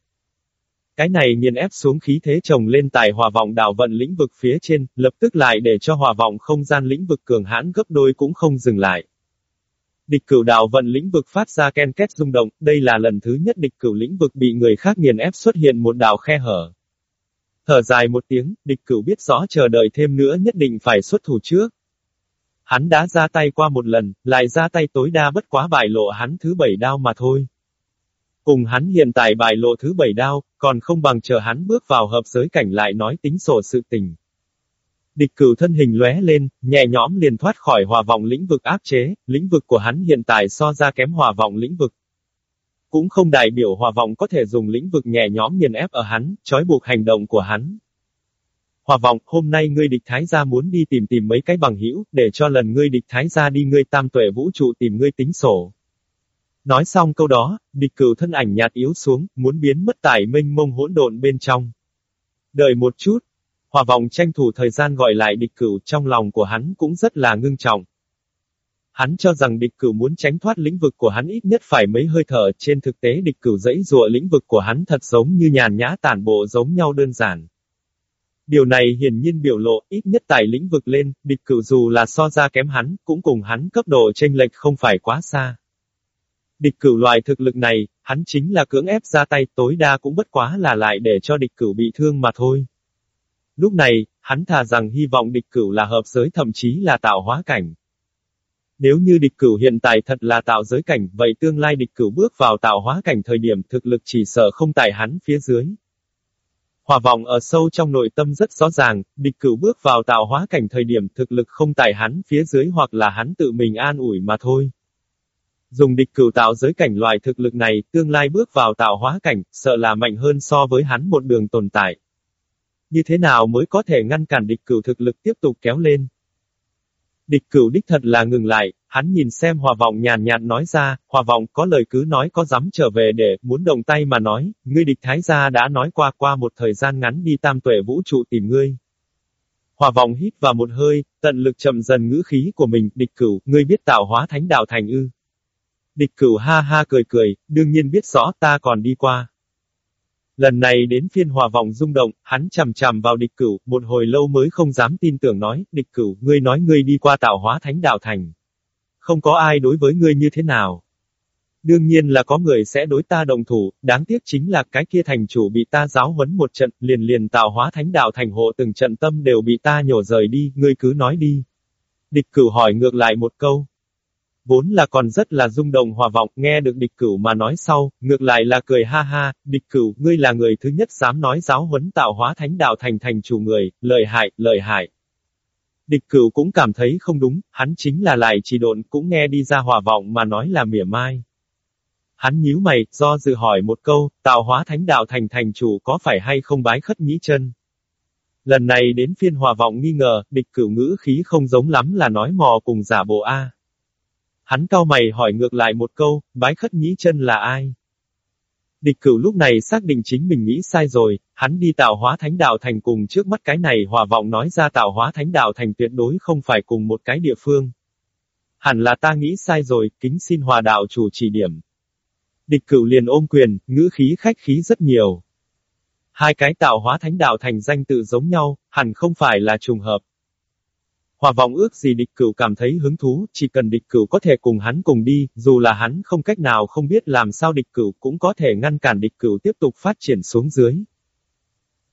Cái này nghiền ép xuống khí thế trồng lên tại hòa vọng đảo vận lĩnh vực phía trên, lập tức lại để cho hòa vọng không gian lĩnh vực cường hãn gấp đôi cũng không dừng lại. Địch cửu đạo vận lĩnh vực phát ra ken két rung động, đây là lần thứ nhất địch cửu lĩnh vực bị người khác nghiền ép xuất hiện một đạo khe hở. Thở dài một tiếng, địch cửu biết rõ chờ đợi thêm nữa nhất định phải xuất thủ trước. Hắn đã ra tay qua một lần, lại ra tay tối đa bất quá bài lộ hắn thứ bảy đao mà thôi. Cùng hắn hiện tại bài lộ thứ bảy đao, còn không bằng chờ hắn bước vào hợp giới cảnh lại nói tính sổ sự tình. Địch cửu thân hình lóe lên, nhẹ nhõm liền thoát khỏi hòa vọng lĩnh vực áp chế, lĩnh vực của hắn hiện tại so ra kém hòa vọng lĩnh vực. Cũng không đại biểu hòa vọng có thể dùng lĩnh vực nhẹ nhõm nghiền ép ở hắn, trói buộc hành động của hắn. Hòa vọng, hôm nay ngươi địch thái gia muốn đi tìm tìm mấy cái bằng hữu, để cho lần ngươi địch thái gia đi ngươi tam tuệ vũ trụ tìm ngươi tính sổ. Nói xong câu đó, địch cửu thân ảnh nhạt yếu xuống, muốn biến mất tại mênh mông hỗn độn bên trong. Đợi một chút, Hòa vọng tranh thủ thời gian gọi lại địch cửu trong lòng của hắn cũng rất là ngưng trọng. Hắn cho rằng địch cửu muốn tránh thoát lĩnh vực của hắn ít nhất phải mấy hơi thở, trên thực tế địch cửu dẫy dụa lĩnh vực của hắn thật giống như nhàn nhã tản bộ giống nhau đơn giản. Điều này hiển nhiên biểu lộ, ít nhất tại lĩnh vực lên, địch cửu dù là so ra kém hắn, cũng cùng hắn cấp độ tranh lệch không phải quá xa. Địch cửu loại thực lực này, hắn chính là cưỡng ép ra tay tối đa cũng bất quá là lại để cho địch cửu bị thương mà thôi. Lúc này, hắn thà rằng hy vọng địch cửu là hợp giới thậm chí là tạo hóa cảnh. Nếu như địch cửu hiện tại thật là tạo giới cảnh, vậy tương lai địch cửu bước vào tạo hóa cảnh thời điểm thực lực chỉ sợ không tại hắn phía dưới. Hòa vọng ở sâu trong nội tâm rất rõ ràng, địch cửu bước vào tạo hóa cảnh thời điểm thực lực không tại hắn phía dưới hoặc là hắn tự mình an ủi mà thôi. Dùng địch cửu tạo giới cảnh loại thực lực này, tương lai bước vào tạo hóa cảnh, sợ là mạnh hơn so với hắn một đường tồn tại. Như thế nào mới có thể ngăn cản địch cửu thực lực tiếp tục kéo lên? Địch cửu đích thật là ngừng lại, hắn nhìn xem hòa vọng nhàn nhạt nói ra, hòa vọng có lời cứ nói có dám trở về để, muốn đồng tay mà nói, ngươi địch thái gia đã nói qua qua một thời gian ngắn đi tam tuệ vũ trụ tìm ngươi. Hòa vọng hít vào một hơi, tận lực chậm dần ngữ khí của mình, địch cửu, ngươi biết tạo hóa thánh đạo thành ư. Địch cửu ha ha cười cười, đương nhiên biết rõ ta còn đi qua. Lần này đến phiên hòa vọng rung động, hắn chằm chằm vào địch cửu, một hồi lâu mới không dám tin tưởng nói, địch cửu, ngươi nói ngươi đi qua tạo hóa thánh đạo thành. Không có ai đối với ngươi như thế nào. Đương nhiên là có người sẽ đối ta đồng thủ, đáng tiếc chính là cái kia thành chủ bị ta giáo huấn một trận, liền liền tạo hóa thánh đạo thành hộ từng trận tâm đều bị ta nhổ rời đi, ngươi cứ nói đi. Địch cửu hỏi ngược lại một câu, vốn là còn rất là rung động hòa vọng, nghe được địch cửu mà nói sau, ngược lại là cười ha ha, địch cửu, ngươi là người thứ nhất dám nói giáo huấn tạo hóa thánh đạo thành thành chủ người, lợi hại, lợi hại. Địch cửu cũng cảm thấy không đúng, hắn chính là lại chỉ độn cũng nghe đi ra hòa vọng mà nói là mỉa mai. Hắn nhíu mày, do dự hỏi một câu, tạo hóa thánh đạo thành thành chủ có phải hay không bái khất nhĩ chân? Lần này đến phiên hòa vọng nghi ngờ, địch cửu ngữ khí không giống lắm là nói mò cùng giả bộ A. Hắn cao mày hỏi ngược lại một câu, bái khất nhĩ chân là ai? Địch cửu lúc này xác định chính mình nghĩ sai rồi, hắn đi tạo hóa thánh đạo thành cùng trước mắt cái này hòa vọng nói ra tạo hóa thánh đạo thành tuyệt đối không phải cùng một cái địa phương. Hẳn là ta nghĩ sai rồi, kính xin hòa đạo chủ chỉ điểm. Địch cửu liền ôm quyền, ngữ khí khách khí rất nhiều. Hai cái tạo hóa thánh đạo thành danh tự giống nhau, hẳn không phải là trùng hợp. Hòa vọng ước gì địch cửu cảm thấy hứng thú, chỉ cần địch cửu có thể cùng hắn cùng đi, dù là hắn không cách nào không biết làm sao địch cửu cũng có thể ngăn cản địch cửu tiếp tục phát triển xuống dưới.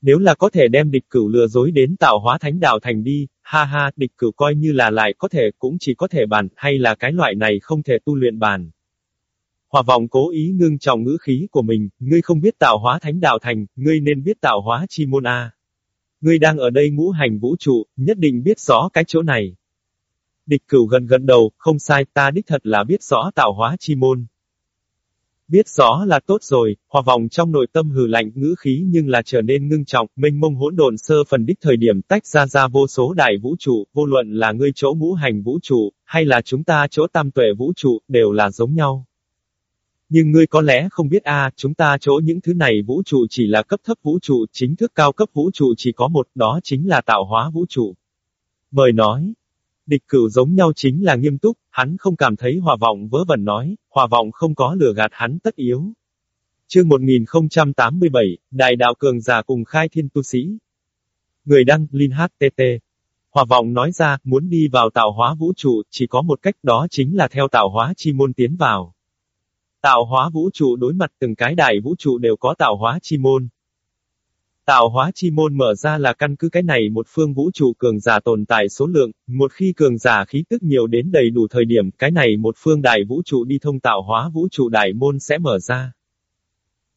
Nếu là có thể đem địch cửu lừa dối đến tạo hóa thánh đạo thành đi, ha ha, địch cửu coi như là lại có thể cũng chỉ có thể bàn, hay là cái loại này không thể tu luyện bàn. Hòa vọng cố ý ngưng trọng ngữ khí của mình, ngươi không biết tạo hóa thánh đạo thành, ngươi nên biết tạo hóa chi môn A. Ngươi đang ở đây ngũ hành vũ trụ, nhất định biết rõ cái chỗ này. Địch cửu gần gần đầu, không sai, ta đích thật là biết rõ tạo hóa chi môn. Biết rõ là tốt rồi, hòa vòng trong nội tâm hừ lạnh ngữ khí nhưng là trở nên ngưng trọng, mênh mông hỗn độn sơ phần đích thời điểm tách ra ra vô số đại vũ trụ, vô luận là ngươi chỗ ngũ hành vũ trụ, hay là chúng ta chỗ tam tuệ vũ trụ, đều là giống nhau. Nhưng ngươi có lẽ không biết a, chúng ta chỗ những thứ này vũ trụ chỉ là cấp thấp vũ trụ, chính thức cao cấp vũ trụ chỉ có một, đó chính là tạo hóa vũ trụ. Mời nói, địch cửu giống nhau chính là nghiêm túc, hắn không cảm thấy hòa vọng vớ vẩn nói, hòa vọng không có lừa gạt hắn tất yếu. Chương 1087, Đại đạo cường giả cùng khai thiên tu sĩ. Người đăng, Linh HTT. Hòa vọng nói ra, muốn đi vào tạo hóa vũ trụ, chỉ có một cách đó chính là theo tạo hóa chi môn tiến vào. Tạo hóa vũ trụ đối mặt từng cái đại vũ trụ đều có tạo hóa chi môn. Tạo hóa chi môn mở ra là căn cứ cái này một phương vũ trụ cường giả tồn tại số lượng, một khi cường giả khí tức nhiều đến đầy đủ thời điểm, cái này một phương đại vũ trụ đi thông tạo hóa vũ trụ đại môn sẽ mở ra.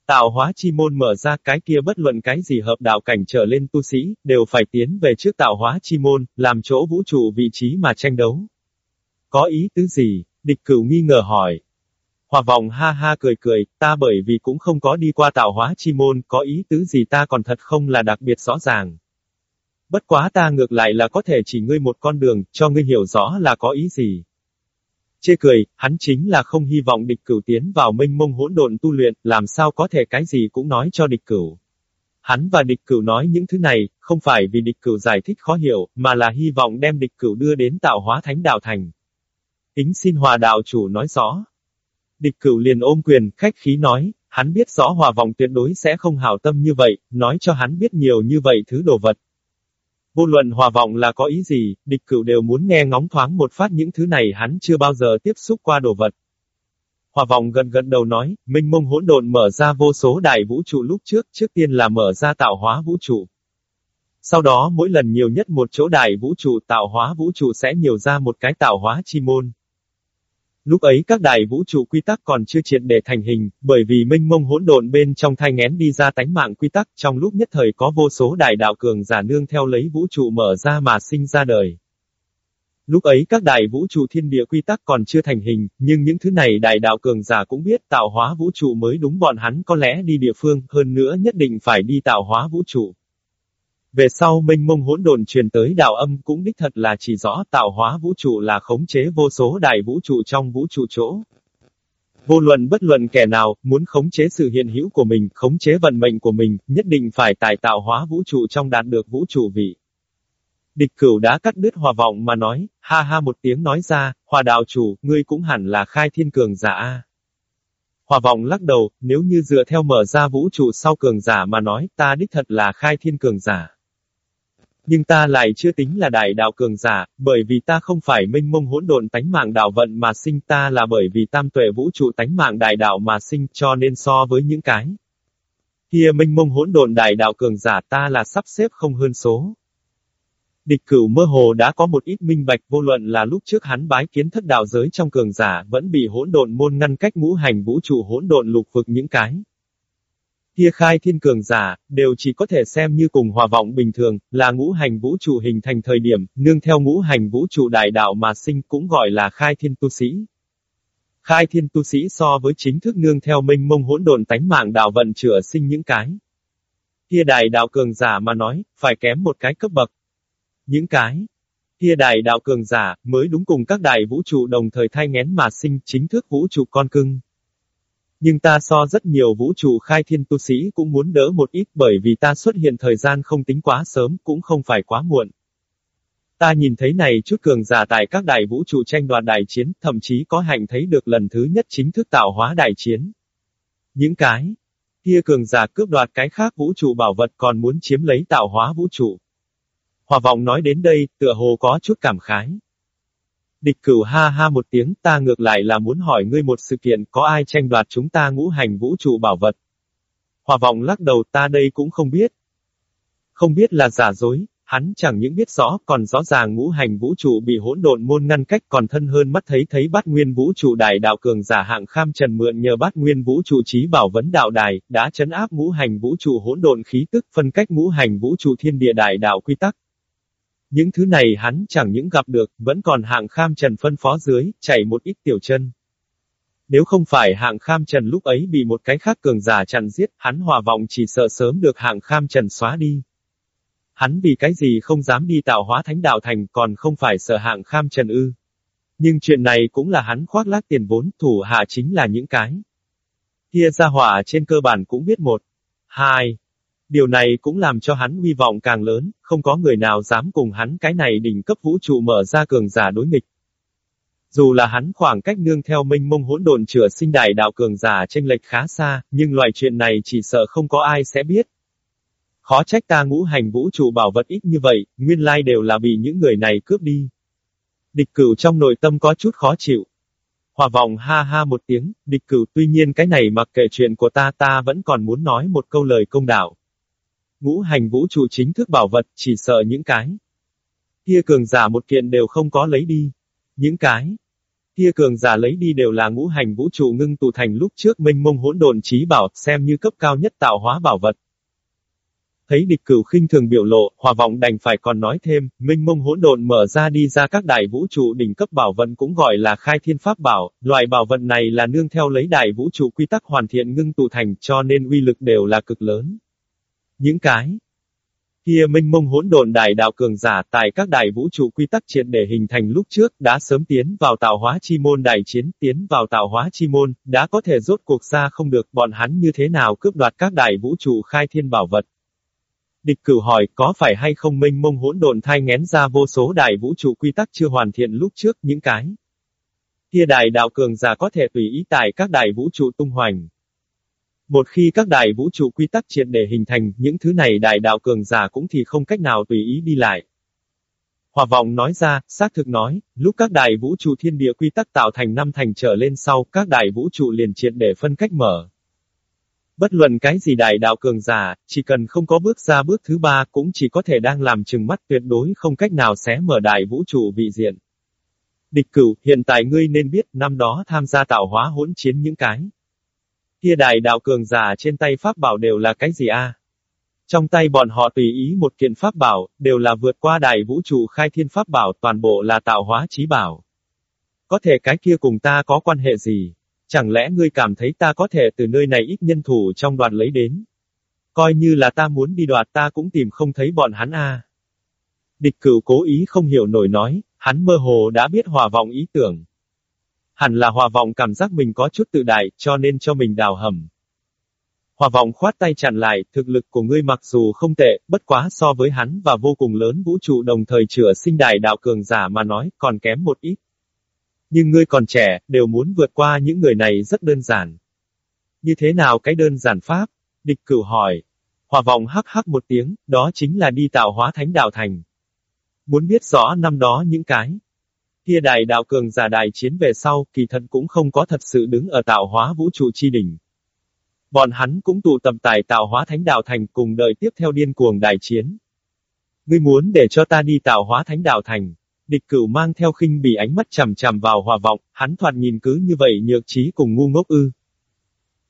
Tạo hóa chi môn mở ra cái kia bất luận cái gì hợp đạo cảnh trở lên tu sĩ, đều phải tiến về trước tạo hóa chi môn, làm chỗ vũ trụ vị trí mà tranh đấu. Có ý tứ gì? Địch cửu nghi ngờ hỏi, Hòa vọng ha ha cười cười, ta bởi vì cũng không có đi qua tạo hóa chi môn, có ý tứ gì ta còn thật không là đặc biệt rõ ràng. Bất quá ta ngược lại là có thể chỉ ngươi một con đường, cho ngươi hiểu rõ là có ý gì. Chê cười, hắn chính là không hy vọng địch cửu tiến vào minh mông hỗn độn tu luyện, làm sao có thể cái gì cũng nói cho địch cửu. Hắn và địch cửu nói những thứ này, không phải vì địch cửu giải thích khó hiểu, mà là hy vọng đem địch cửu đưa đến tạo hóa thánh đạo thành. Kính xin hòa đạo chủ nói rõ. Địch cửu liền ôm quyền, khách khí nói, hắn biết rõ hòa vọng tuyệt đối sẽ không hảo tâm như vậy, nói cho hắn biết nhiều như vậy thứ đồ vật. Vô luận hòa vọng là có ý gì, địch cửu đều muốn nghe ngóng thoáng một phát những thứ này hắn chưa bao giờ tiếp xúc qua đồ vật. Hòa vọng gần gần đầu nói, minh mông hỗn độn mở ra vô số đại vũ trụ lúc trước, trước tiên là mở ra tạo hóa vũ trụ. Sau đó mỗi lần nhiều nhất một chỗ đại vũ trụ tạo hóa vũ trụ sẽ nhiều ra một cái tạo hóa chi môn. Lúc ấy các đại vũ trụ quy tắc còn chưa triệt để thành hình, bởi vì minh mông hỗn độn bên trong thai ngén đi ra tánh mạng quy tắc, trong lúc nhất thời có vô số đại đạo cường giả nương theo lấy vũ trụ mở ra mà sinh ra đời. Lúc ấy các đại vũ trụ thiên địa quy tắc còn chưa thành hình, nhưng những thứ này đại đạo cường giả cũng biết tạo hóa vũ trụ mới đúng bọn hắn có lẽ đi địa phương, hơn nữa nhất định phải đi tạo hóa vũ trụ. Về sau minh mông hỗn độn truyền tới đạo âm cũng đích thật là chỉ rõ tạo hóa vũ trụ là khống chế vô số đại vũ trụ trong vũ trụ chỗ. Vô luận bất luận kẻ nào, muốn khống chế sự hiện hữu của mình, khống chế vận mệnh của mình, nhất định phải tài tạo hóa vũ trụ trong đạt được vũ trụ vị. Địch cửu đã cắt đứt hòa vọng mà nói, ha ha một tiếng nói ra, hòa đạo chủ, ngươi cũng hẳn là khai thiên cường giả a. Hòa vọng lắc đầu, nếu như dựa theo mở ra vũ trụ sau cường giả mà nói, ta đích thật là khai thiên cường giả. Nhưng ta lại chưa tính là đại đạo cường giả, bởi vì ta không phải minh mông hỗn độn tánh mạng đạo vận mà sinh ta là bởi vì tam tuệ vũ trụ tánh mạng đại đạo mà sinh cho nên so với những cái. Kia minh mông hỗn độn đại đạo cường giả ta là sắp xếp không hơn số. Địch cửu mơ hồ đã có một ít minh bạch vô luận là lúc trước hắn bái kiến thất đạo giới trong cường giả vẫn bị hỗn độn môn ngăn cách ngũ hành vũ trụ hỗn độn lục vực những cái kia khai thiên cường giả, đều chỉ có thể xem như cùng hòa vọng bình thường, là ngũ hành vũ trụ hình thành thời điểm, nương theo ngũ hành vũ trụ đại đạo mà sinh cũng gọi là khai thiên tu sĩ. Khai thiên tu sĩ so với chính thức nương theo minh mông hỗn độn tánh mạng đạo vận chữa sinh những cái. Kia đại đạo cường giả mà nói, phải kém một cái cấp bậc. Những cái. Kia đại đạo cường giả, mới đúng cùng các đại vũ trụ đồng thời thay ngén mà sinh chính thức vũ trụ con cưng. Nhưng ta so rất nhiều vũ trụ khai thiên tu sĩ cũng muốn đỡ một ít bởi vì ta xuất hiện thời gian không tính quá sớm cũng không phải quá muộn. Ta nhìn thấy này chút cường giả tại các đại vũ trụ tranh đoạt đại chiến, thậm chí có hạnh thấy được lần thứ nhất chính thức tạo hóa đại chiến. Những cái kia cường giả cướp đoạt cái khác vũ trụ bảo vật còn muốn chiếm lấy tạo hóa vũ trụ. Hòa vọng nói đến đây, tựa hồ có chút cảm khái. Địch cửu ha ha một tiếng, ta ngược lại là muốn hỏi ngươi một sự kiện, có ai tranh đoạt chúng ta ngũ hành vũ trụ bảo vật? Hòa vọng lắc đầu, ta đây cũng không biết. Không biết là giả dối, hắn chẳng những biết rõ, còn rõ ràng ngũ hành vũ trụ bị hỗn độn môn ngăn cách còn thân hơn mắt thấy thấy bát nguyên vũ trụ đại đạo cường giả hạng kham trần mượn nhờ bát nguyên vũ trụ trí bảo vấn đạo đài, đã chấn áp ngũ hành vũ trụ hỗn độn khí tức phân cách ngũ hành vũ trụ thiên địa đại đạo quy tắc. Những thứ này hắn chẳng những gặp được, vẫn còn hạng kham trần phân phó dưới, chảy một ít tiểu chân. Nếu không phải hạng kham trần lúc ấy bị một cái khác cường giả chặn giết, hắn hòa vọng chỉ sợ sớm được hạng kham trần xóa đi. Hắn vì cái gì không dám đi tạo hóa thánh đạo thành còn không phải sợ hạng kham trần ư. Nhưng chuyện này cũng là hắn khoác lác tiền vốn, thủ hạ chính là những cái. Kia ra hỏa trên cơ bản cũng biết một. Hai. Điều này cũng làm cho hắn hy vọng càng lớn, không có người nào dám cùng hắn cái này đỉnh cấp vũ trụ mở ra cường giả đối nghịch. Dù là hắn khoảng cách nương theo minh mông hỗn độn chữa sinh đại đạo cường giả chênh lệch khá xa, nhưng loại chuyện này chỉ sợ không có ai sẽ biết. Khó trách ta ngũ hành vũ trụ bảo vật ít như vậy, nguyên lai đều là bị những người này cướp đi. Địch cửu trong nội tâm có chút khó chịu. Hòa vọng ha ha một tiếng, địch cửu tuy nhiên cái này mặc kệ chuyện của ta ta vẫn còn muốn nói một câu lời công đạo. Ngũ hành vũ trụ chính thức bảo vật, chỉ sợ những cái. Kia cường giả một kiện đều không có lấy đi. Những cái. Kia cường giả lấy đi đều là ngũ hành vũ trụ ngưng tụ thành lúc trước minh mông hỗn độn trí bảo, xem như cấp cao nhất tạo hóa bảo vật. Thấy địch cửu khinh thường biểu lộ, hòa vọng đành phải còn nói thêm, minh mông hỗn độn mở ra đi ra các đại vũ trụ đỉnh cấp bảo vận cũng gọi là khai thiên pháp bảo, loại bảo vận này là nương theo lấy đại vũ trụ quy tắc hoàn thiện ngưng tụ thành cho nên uy lực đều là cực lớn. Những cái kia minh mông hỗn độn đại đạo cường giả tại các đại vũ trụ quy tắc triệt để hình thành lúc trước đã sớm tiến vào tạo hóa chi môn đại chiến, tiến vào tạo hóa chi môn, đã có thể rốt cuộc ra không được bọn hắn như thế nào cướp đoạt các đại vũ trụ khai thiên bảo vật. Địch cửu hỏi có phải hay không minh mông hỗn độn thai ngén ra vô số đại vũ trụ quy tắc chưa hoàn thiện lúc trước những cái. Kia đại đạo cường giả có thể tùy ý tại các đại vũ trụ tung hoành. Một khi các đại vũ trụ quy tắc triệt để hình thành, những thứ này đại đạo cường giả cũng thì không cách nào tùy ý đi lại. Hòa vọng nói ra, xác thực nói, lúc các đại vũ trụ thiên địa quy tắc tạo thành năm thành trở lên sau, các đại vũ trụ liền triệt để phân cách mở. Bất luận cái gì đại đạo cường giả, chỉ cần không có bước ra bước thứ ba cũng chỉ có thể đang làm chừng mắt tuyệt đối không cách nào xé mở đại vũ trụ vị diện. Địch cửu, hiện tại ngươi nên biết, năm đó tham gia tạo hóa hỗn chiến những cái. Kia đại đạo cường giả trên tay pháp bảo đều là cái gì a? Trong tay bọn họ tùy ý một kiện pháp bảo, đều là vượt qua đại vũ trụ khai thiên pháp bảo, toàn bộ là tạo hóa trí bảo. Có thể cái kia cùng ta có quan hệ gì? Chẳng lẽ ngươi cảm thấy ta có thể từ nơi này ít nhân thủ trong đoàn lấy đến? Coi như là ta muốn đi đoạt ta cũng tìm không thấy bọn hắn a. Địch cửu cố ý không hiểu nổi nói, hắn mơ hồ đã biết hòa vọng ý tưởng. Hẳn là hòa vọng cảm giác mình có chút tự đại, cho nên cho mình đào hầm. Hòa vọng khoát tay chặn lại, thực lực của ngươi mặc dù không tệ, bất quá so với hắn và vô cùng lớn vũ trụ đồng thời chữa sinh đại đạo cường giả mà nói, còn kém một ít. Nhưng ngươi còn trẻ, đều muốn vượt qua những người này rất đơn giản. Như thế nào cái đơn giản pháp? Địch cửu hỏi. Hòa vọng hắc hắc một tiếng, đó chính là đi tạo hóa thánh đạo thành. Muốn biết rõ năm đó những cái. Kia đại đạo cường giả đại chiến về sau, kỳ thật cũng không có thật sự đứng ở tạo hóa vũ trụ chi đỉnh. Bọn hắn cũng tụ tập tại tạo hóa thánh đạo thành cùng đợi tiếp theo điên cuồng đại chiến. Ngươi muốn để cho ta đi tạo hóa thánh đạo thành. Địch cửu mang theo khinh bỉ ánh mắt chằm chằm vào hòa vọng, hắn thoạt nhìn cứ như vậy nhược trí cùng ngu ngốc ư.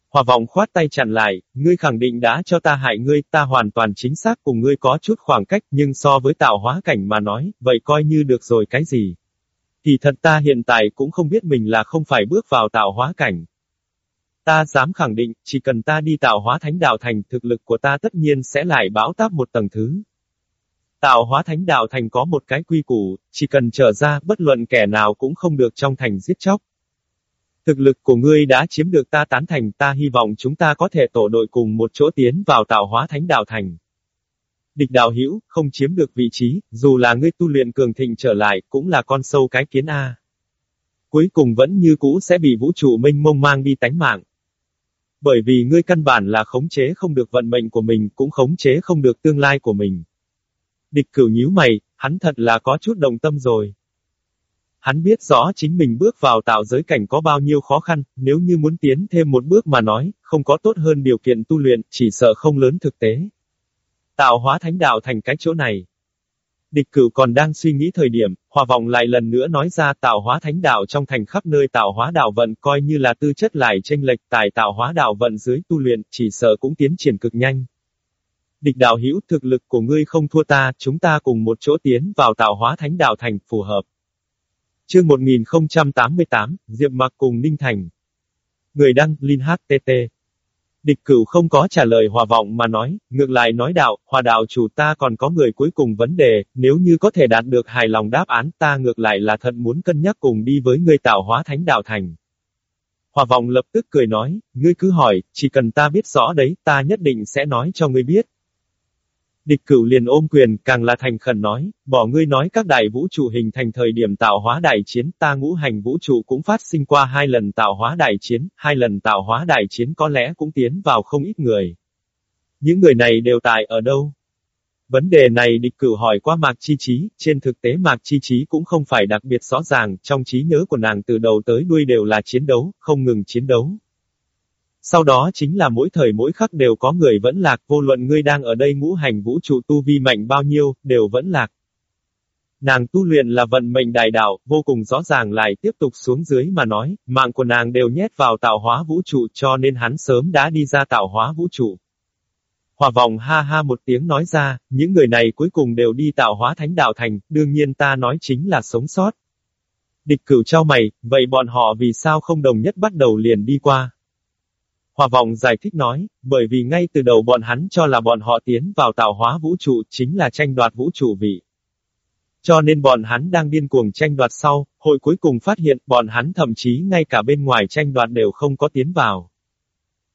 Hòa vọng khoát tay chặn lại, ngươi khẳng định đã cho ta hại ngươi, ta hoàn toàn chính xác cùng ngươi có chút khoảng cách, nhưng so với tạo hóa cảnh mà nói, vậy coi như được rồi cái gì. Thì thật ta hiện tại cũng không biết mình là không phải bước vào tạo hóa cảnh. Ta dám khẳng định, chỉ cần ta đi tạo hóa thánh đạo thành, thực lực của ta tất nhiên sẽ lại bão táp một tầng thứ. Tạo hóa thánh đạo thành có một cái quy củ, chỉ cần trở ra, bất luận kẻ nào cũng không được trong thành giết chóc. Thực lực của ngươi đã chiếm được ta tán thành, ta hy vọng chúng ta có thể tổ đội cùng một chỗ tiến vào tạo hóa thánh đạo thành. Địch đạo hữu không chiếm được vị trí, dù là ngươi tu luyện cường thịnh trở lại, cũng là con sâu cái kiến A. Cuối cùng vẫn như cũ sẽ bị vũ trụ minh mông mang đi tánh mạng. Bởi vì ngươi căn bản là khống chế không được vận mệnh của mình, cũng khống chế không được tương lai của mình. Địch cửu nhíu mày, hắn thật là có chút đồng tâm rồi. Hắn biết rõ chính mình bước vào tạo giới cảnh có bao nhiêu khó khăn, nếu như muốn tiến thêm một bước mà nói, không có tốt hơn điều kiện tu luyện, chỉ sợ không lớn thực tế. Tạo hóa thánh đạo thành cái chỗ này. Địch cửu còn đang suy nghĩ thời điểm, hòa vọng lại lần nữa nói ra tạo hóa thánh đạo trong thành khắp nơi tạo hóa đạo vận coi như là tư chất lại tranh lệch tài tạo hóa đạo vận dưới tu luyện, chỉ sợ cũng tiến triển cực nhanh. Địch đạo hữu thực lực của ngươi không thua ta, chúng ta cùng một chỗ tiến vào tạo hóa thánh đạo thành phù hợp. Chương 1088, Diệp Mạc cùng Ninh Thành. Người đăng, Linh HTT. Địch cửu không có trả lời hòa vọng mà nói, ngược lại nói đạo, hòa đạo chủ ta còn có người cuối cùng vấn đề, nếu như có thể đạt được hài lòng đáp án ta ngược lại là thật muốn cân nhắc cùng đi với người tạo hóa thánh đạo thành. Hòa vọng lập tức cười nói, ngươi cứ hỏi, chỉ cần ta biết rõ đấy, ta nhất định sẽ nói cho ngươi biết. Địch cửu liền ôm quyền, càng là thành khẩn nói, bỏ ngươi nói các đại vũ trụ hình thành thời điểm tạo hóa đại chiến, ta ngũ hành vũ trụ cũng phát sinh qua hai lần tạo hóa đại chiến, hai lần tạo hóa đại chiến có lẽ cũng tiến vào không ít người. Những người này đều tại ở đâu? Vấn đề này địch cửu hỏi qua Mạc Chi Trí, trên thực tế Mạc Chi Trí cũng không phải đặc biệt rõ ràng, trong trí nhớ của nàng từ đầu tới đuôi đều là chiến đấu, không ngừng chiến đấu. Sau đó chính là mỗi thời mỗi khắc đều có người vẫn lạc, vô luận ngươi đang ở đây ngũ hành vũ trụ tu vi mạnh bao nhiêu, đều vẫn lạc. Nàng tu luyện là vận mệnh đại đạo, vô cùng rõ ràng lại tiếp tục xuống dưới mà nói, mạng của nàng đều nhét vào tạo hóa vũ trụ cho nên hắn sớm đã đi ra tạo hóa vũ trụ. Hòa vòng ha ha một tiếng nói ra, những người này cuối cùng đều đi tạo hóa thánh đạo thành, đương nhiên ta nói chính là sống sót. Địch cửu trao mày, vậy bọn họ vì sao không đồng nhất bắt đầu liền đi qua? Hòa vọng giải thích nói, bởi vì ngay từ đầu bọn hắn cho là bọn họ tiến vào tạo hóa vũ trụ chính là tranh đoạt vũ trụ vị. Cho nên bọn hắn đang điên cuồng tranh đoạt sau, hội cuối cùng phát hiện bọn hắn thậm chí ngay cả bên ngoài tranh đoạt đều không có tiến vào.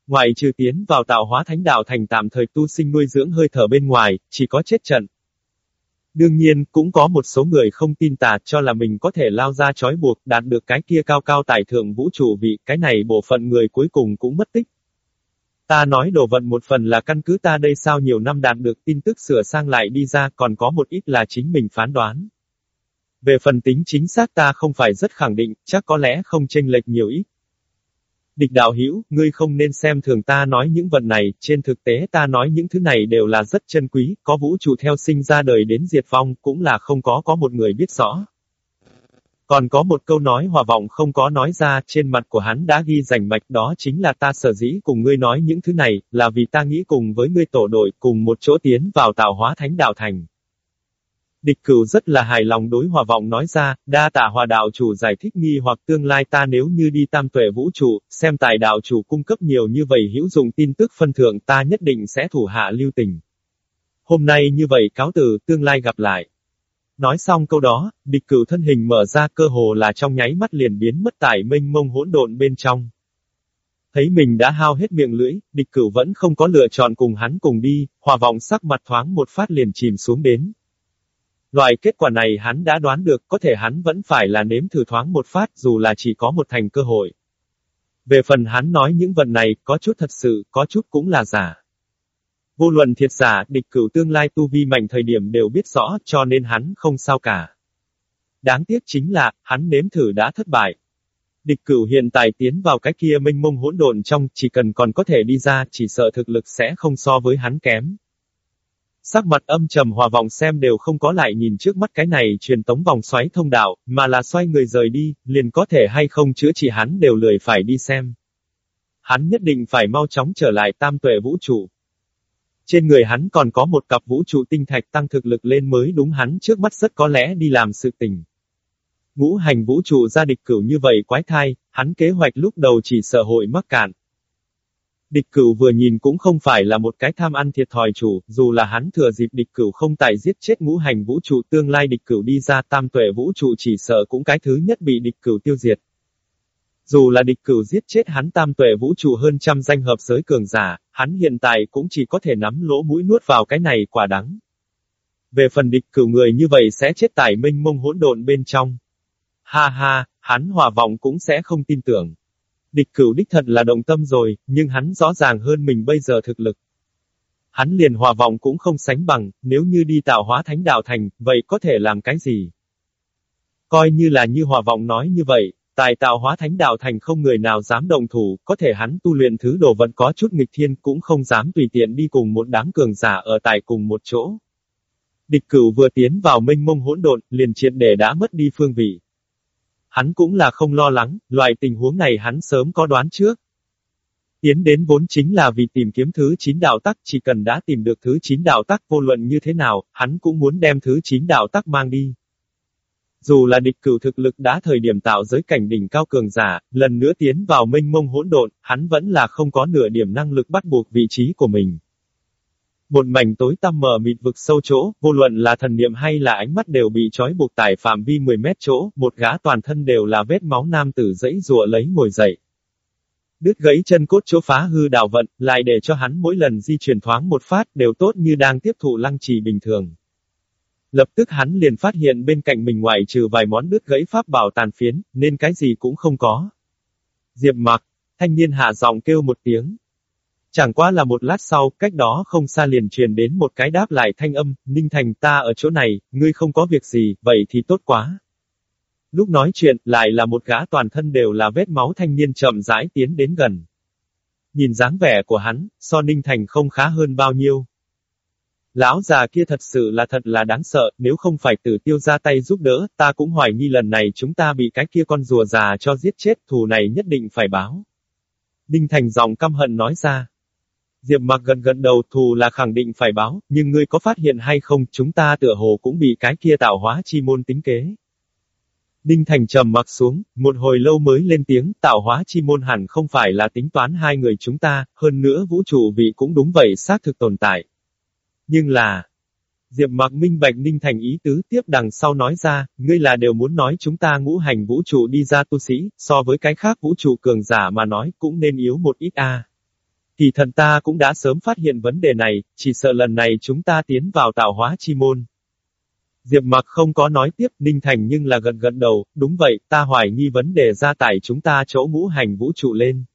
Ngoài trừ tiến vào tạo hóa thánh đạo thành tạm thời tu sinh nuôi dưỡng hơi thở bên ngoài, chỉ có chết trận. Đương nhiên, cũng có một số người không tin tà cho là mình có thể lao ra trói buộc, đạt được cái kia cao cao tài thượng vũ trụ vị, cái này bộ phận người cuối cùng cũng mất tích. Ta nói đồ vận một phần là căn cứ ta đây sao nhiều năm đạt được tin tức sửa sang lại đi ra, còn có một ít là chính mình phán đoán. Về phần tính chính xác ta không phải rất khẳng định, chắc có lẽ không chênh lệch nhiều ít. Địch đạo hữu ngươi không nên xem thường ta nói những vật này, trên thực tế ta nói những thứ này đều là rất chân quý, có vũ trụ theo sinh ra đời đến diệt vong, cũng là không có có một người biết rõ. Còn có một câu nói hòa vọng không có nói ra, trên mặt của hắn đã ghi rành mạch đó chính là ta sở dĩ cùng ngươi nói những thứ này, là vì ta nghĩ cùng với ngươi tổ đội cùng một chỗ tiến vào tạo hóa thánh đạo thành. Địch cửu rất là hài lòng đối hòa vọng nói ra, đa tạ hòa đạo chủ giải thích nghi hoặc tương lai ta nếu như đi tam tuệ vũ trụ, xem tài đạo chủ cung cấp nhiều như vậy hữu dụng tin tức phân thượng ta nhất định sẽ thủ hạ lưu tình. Hôm nay như vậy cáo từ, tương lai gặp lại. Nói xong câu đó, địch cửu thân hình mở ra cơ hồ là trong nháy mắt liền biến mất tại mênh mông hỗn độn bên trong. Thấy mình đã hao hết miệng lưỡi, địch cửu vẫn không có lựa chọn cùng hắn cùng đi, hòa vọng sắc mặt thoáng một phát liền chìm xuống đến. Loại kết quả này hắn đã đoán được, có thể hắn vẫn phải là nếm thử thoáng một phát dù là chỉ có một thành cơ hội. Về phần hắn nói những vận này, có chút thật sự, có chút cũng là giả. Vô luận thiệt giả, địch cửu tương lai tu vi mạnh thời điểm đều biết rõ, cho nên hắn không sao cả. Đáng tiếc chính là, hắn nếm thử đã thất bại. Địch cửu hiện tại tiến vào cái kia mênh mông hỗn độn trong, chỉ cần còn có thể đi ra, chỉ sợ thực lực sẽ không so với hắn kém. Sắc mặt âm trầm hòa vọng xem đều không có lại nhìn trước mắt cái này truyền tống vòng xoáy thông đạo, mà là xoay người rời đi, liền có thể hay không chữa trị hắn đều lười phải đi xem. Hắn nhất định phải mau chóng trở lại tam tuệ vũ trụ. Trên người hắn còn có một cặp vũ trụ tinh thạch tăng thực lực lên mới đúng hắn trước mắt rất có lẽ đi làm sự tình. Ngũ hành vũ trụ ra địch cửu như vậy quái thai, hắn kế hoạch lúc đầu chỉ sợ hội mắc cạn. Địch cửu vừa nhìn cũng không phải là một cái tham ăn thiệt thòi chủ, dù là hắn thừa dịp địch cửu không tài giết chết ngũ hành vũ trụ tương lai địch cửu đi ra tam tuệ vũ trụ chỉ sợ cũng cái thứ nhất bị địch cửu tiêu diệt. Dù là địch cửu giết chết hắn tam tuệ vũ trụ hơn trăm danh hợp giới cường giả, hắn hiện tại cũng chỉ có thể nắm lỗ mũi nuốt vào cái này quả đắng. Về phần địch cửu người như vậy sẽ chết tại minh mông hỗn độn bên trong. Ha ha, hắn hòa vọng cũng sẽ không tin tưởng. Địch cửu đích thật là động tâm rồi, nhưng hắn rõ ràng hơn mình bây giờ thực lực. Hắn liền hòa vọng cũng không sánh bằng, nếu như đi tạo hóa thánh đạo thành, vậy có thể làm cái gì? Coi như là như hòa vọng nói như vậy, tài tạo hóa thánh đạo thành không người nào dám đồng thủ, có thể hắn tu luyện thứ đồ vật có chút nghịch thiên cũng không dám tùy tiện đi cùng một đám cường giả ở tại cùng một chỗ. Địch cửu vừa tiến vào mênh mông hỗn độn, liền triệt để đã mất đi phương vị. Hắn cũng là không lo lắng, loại tình huống này hắn sớm có đoán trước. Tiến đến vốn chính là vì tìm kiếm thứ 9 đạo tắc, chỉ cần đã tìm được thứ 9 đạo tắc vô luận như thế nào, hắn cũng muốn đem thứ 9 đạo tắc mang đi. Dù là địch cửu thực lực đã thời điểm tạo giới cảnh đỉnh cao cường giả, lần nữa tiến vào mênh mông hỗn độn, hắn vẫn là không có nửa điểm năng lực bắt buộc vị trí của mình. Một mảnh tối tăm mờ mịt vực sâu chỗ, vô luận là thần niệm hay là ánh mắt đều bị trói buộc tại phạm vi 10 mét chỗ, một gã toàn thân đều là vết máu nam tử dãy rùa lấy ngồi dậy. Đứt gãy chân cốt chỗ phá hư đạo vận, lại để cho hắn mỗi lần di chuyển thoáng một phát đều tốt như đang tiếp thụ lăng trì bình thường. Lập tức hắn liền phát hiện bên cạnh mình ngoại trừ vài món đứt gãy pháp bảo tàn phiến, nên cái gì cũng không có. Diệp mặc, thanh niên hạ giọng kêu một tiếng. Chẳng qua là một lát sau, cách đó không xa liền truyền đến một cái đáp lại thanh âm, Ninh Thành ta ở chỗ này, ngươi không có việc gì, vậy thì tốt quá. Lúc nói chuyện, lại là một gã toàn thân đều là vết máu thanh niên chậm rãi tiến đến gần. Nhìn dáng vẻ của hắn, so Ninh Thành không khá hơn bao nhiêu. Lão già kia thật sự là thật là đáng sợ, nếu không phải tử tiêu ra tay giúp đỡ, ta cũng hoài nghi lần này chúng ta bị cái kia con rùa già cho giết chết, thù này nhất định phải báo. Ninh Thành giọng căm hận nói ra. Diệp mặc gần gần đầu thù là khẳng định phải báo, nhưng ngươi có phát hiện hay không, chúng ta tựa hồ cũng bị cái kia tạo hóa chi môn tính kế. Đinh Thành trầm mặc xuống, một hồi lâu mới lên tiếng, tạo hóa chi môn hẳn không phải là tính toán hai người chúng ta, hơn nữa vũ trụ vị cũng đúng vậy xác thực tồn tại. Nhưng là, Diệp mặc minh bạch Ninh Thành ý tứ tiếp đằng sau nói ra, ngươi là đều muốn nói chúng ta ngũ hành vũ trụ đi ra tu sĩ, so với cái khác vũ trụ cường giả mà nói cũng nên yếu một ít a. Kỳ thần ta cũng đã sớm phát hiện vấn đề này, chỉ sợ lần này chúng ta tiến vào tạo hóa chi môn. Diệp mặc không có nói tiếp Ninh Thành nhưng là gần gần đầu, đúng vậy, ta hoài nghi vấn đề ra tải chúng ta chỗ ngũ hành vũ trụ lên.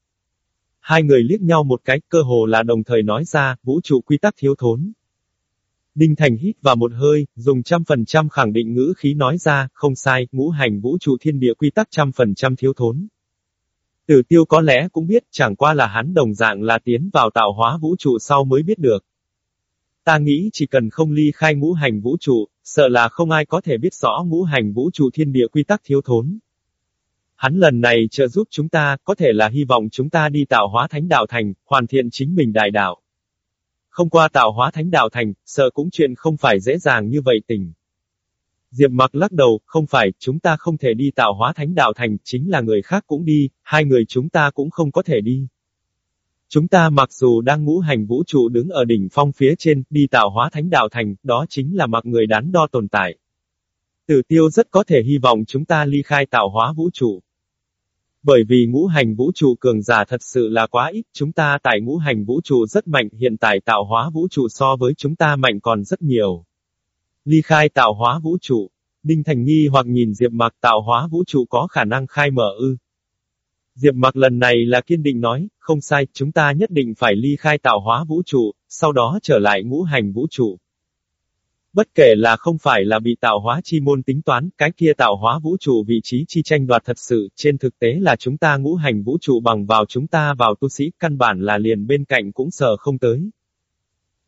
Hai người liếc nhau một cái, cơ hồ là đồng thời nói ra, vũ trụ quy tắc thiếu thốn. Ninh Thành hít vào một hơi, dùng trăm phần trăm khẳng định ngữ khí nói ra, không sai, ngũ hành vũ trụ thiên địa quy tắc trăm phần trăm thiếu thốn. Tử tiêu có lẽ cũng biết, chẳng qua là hắn đồng dạng là tiến vào tạo hóa vũ trụ sau mới biết được. Ta nghĩ chỉ cần không ly khai ngũ hành vũ trụ, sợ là không ai có thể biết rõ ngũ hành vũ trụ thiên địa quy tắc thiếu thốn. Hắn lần này trợ giúp chúng ta, có thể là hy vọng chúng ta đi tạo hóa thánh đạo thành, hoàn thiện chính mình đại đạo. Không qua tạo hóa thánh đạo thành, sợ cũng chuyện không phải dễ dàng như vậy tình. Diệp mặc lắc đầu, không phải, chúng ta không thể đi tạo hóa thánh đạo thành, chính là người khác cũng đi, hai người chúng ta cũng không có thể đi. Chúng ta mặc dù đang ngũ hành vũ trụ đứng ở đỉnh phong phía trên, đi tạo hóa thánh đạo thành, đó chính là mặc người đắn đo tồn tại. Tử tiêu rất có thể hy vọng chúng ta ly khai tạo hóa vũ trụ. Bởi vì ngũ hành vũ trụ cường giả thật sự là quá ít, chúng ta tại ngũ hành vũ trụ rất mạnh, hiện tại tạo hóa vũ trụ so với chúng ta mạnh còn rất nhiều. Ly khai tạo hóa vũ trụ. Đinh Thành Nhi hoặc nhìn Diệp Mặc tạo hóa vũ trụ có khả năng khai mở ư. Diệp Mặc lần này là kiên định nói, không sai, chúng ta nhất định phải ly khai tạo hóa vũ trụ, sau đó trở lại ngũ hành vũ trụ. Bất kể là không phải là bị tạo hóa chi môn tính toán, cái kia tạo hóa vũ trụ vị trí chi tranh đoạt thật sự, trên thực tế là chúng ta ngũ hành vũ trụ bằng vào chúng ta vào tu sĩ, căn bản là liền bên cạnh cũng sờ không tới.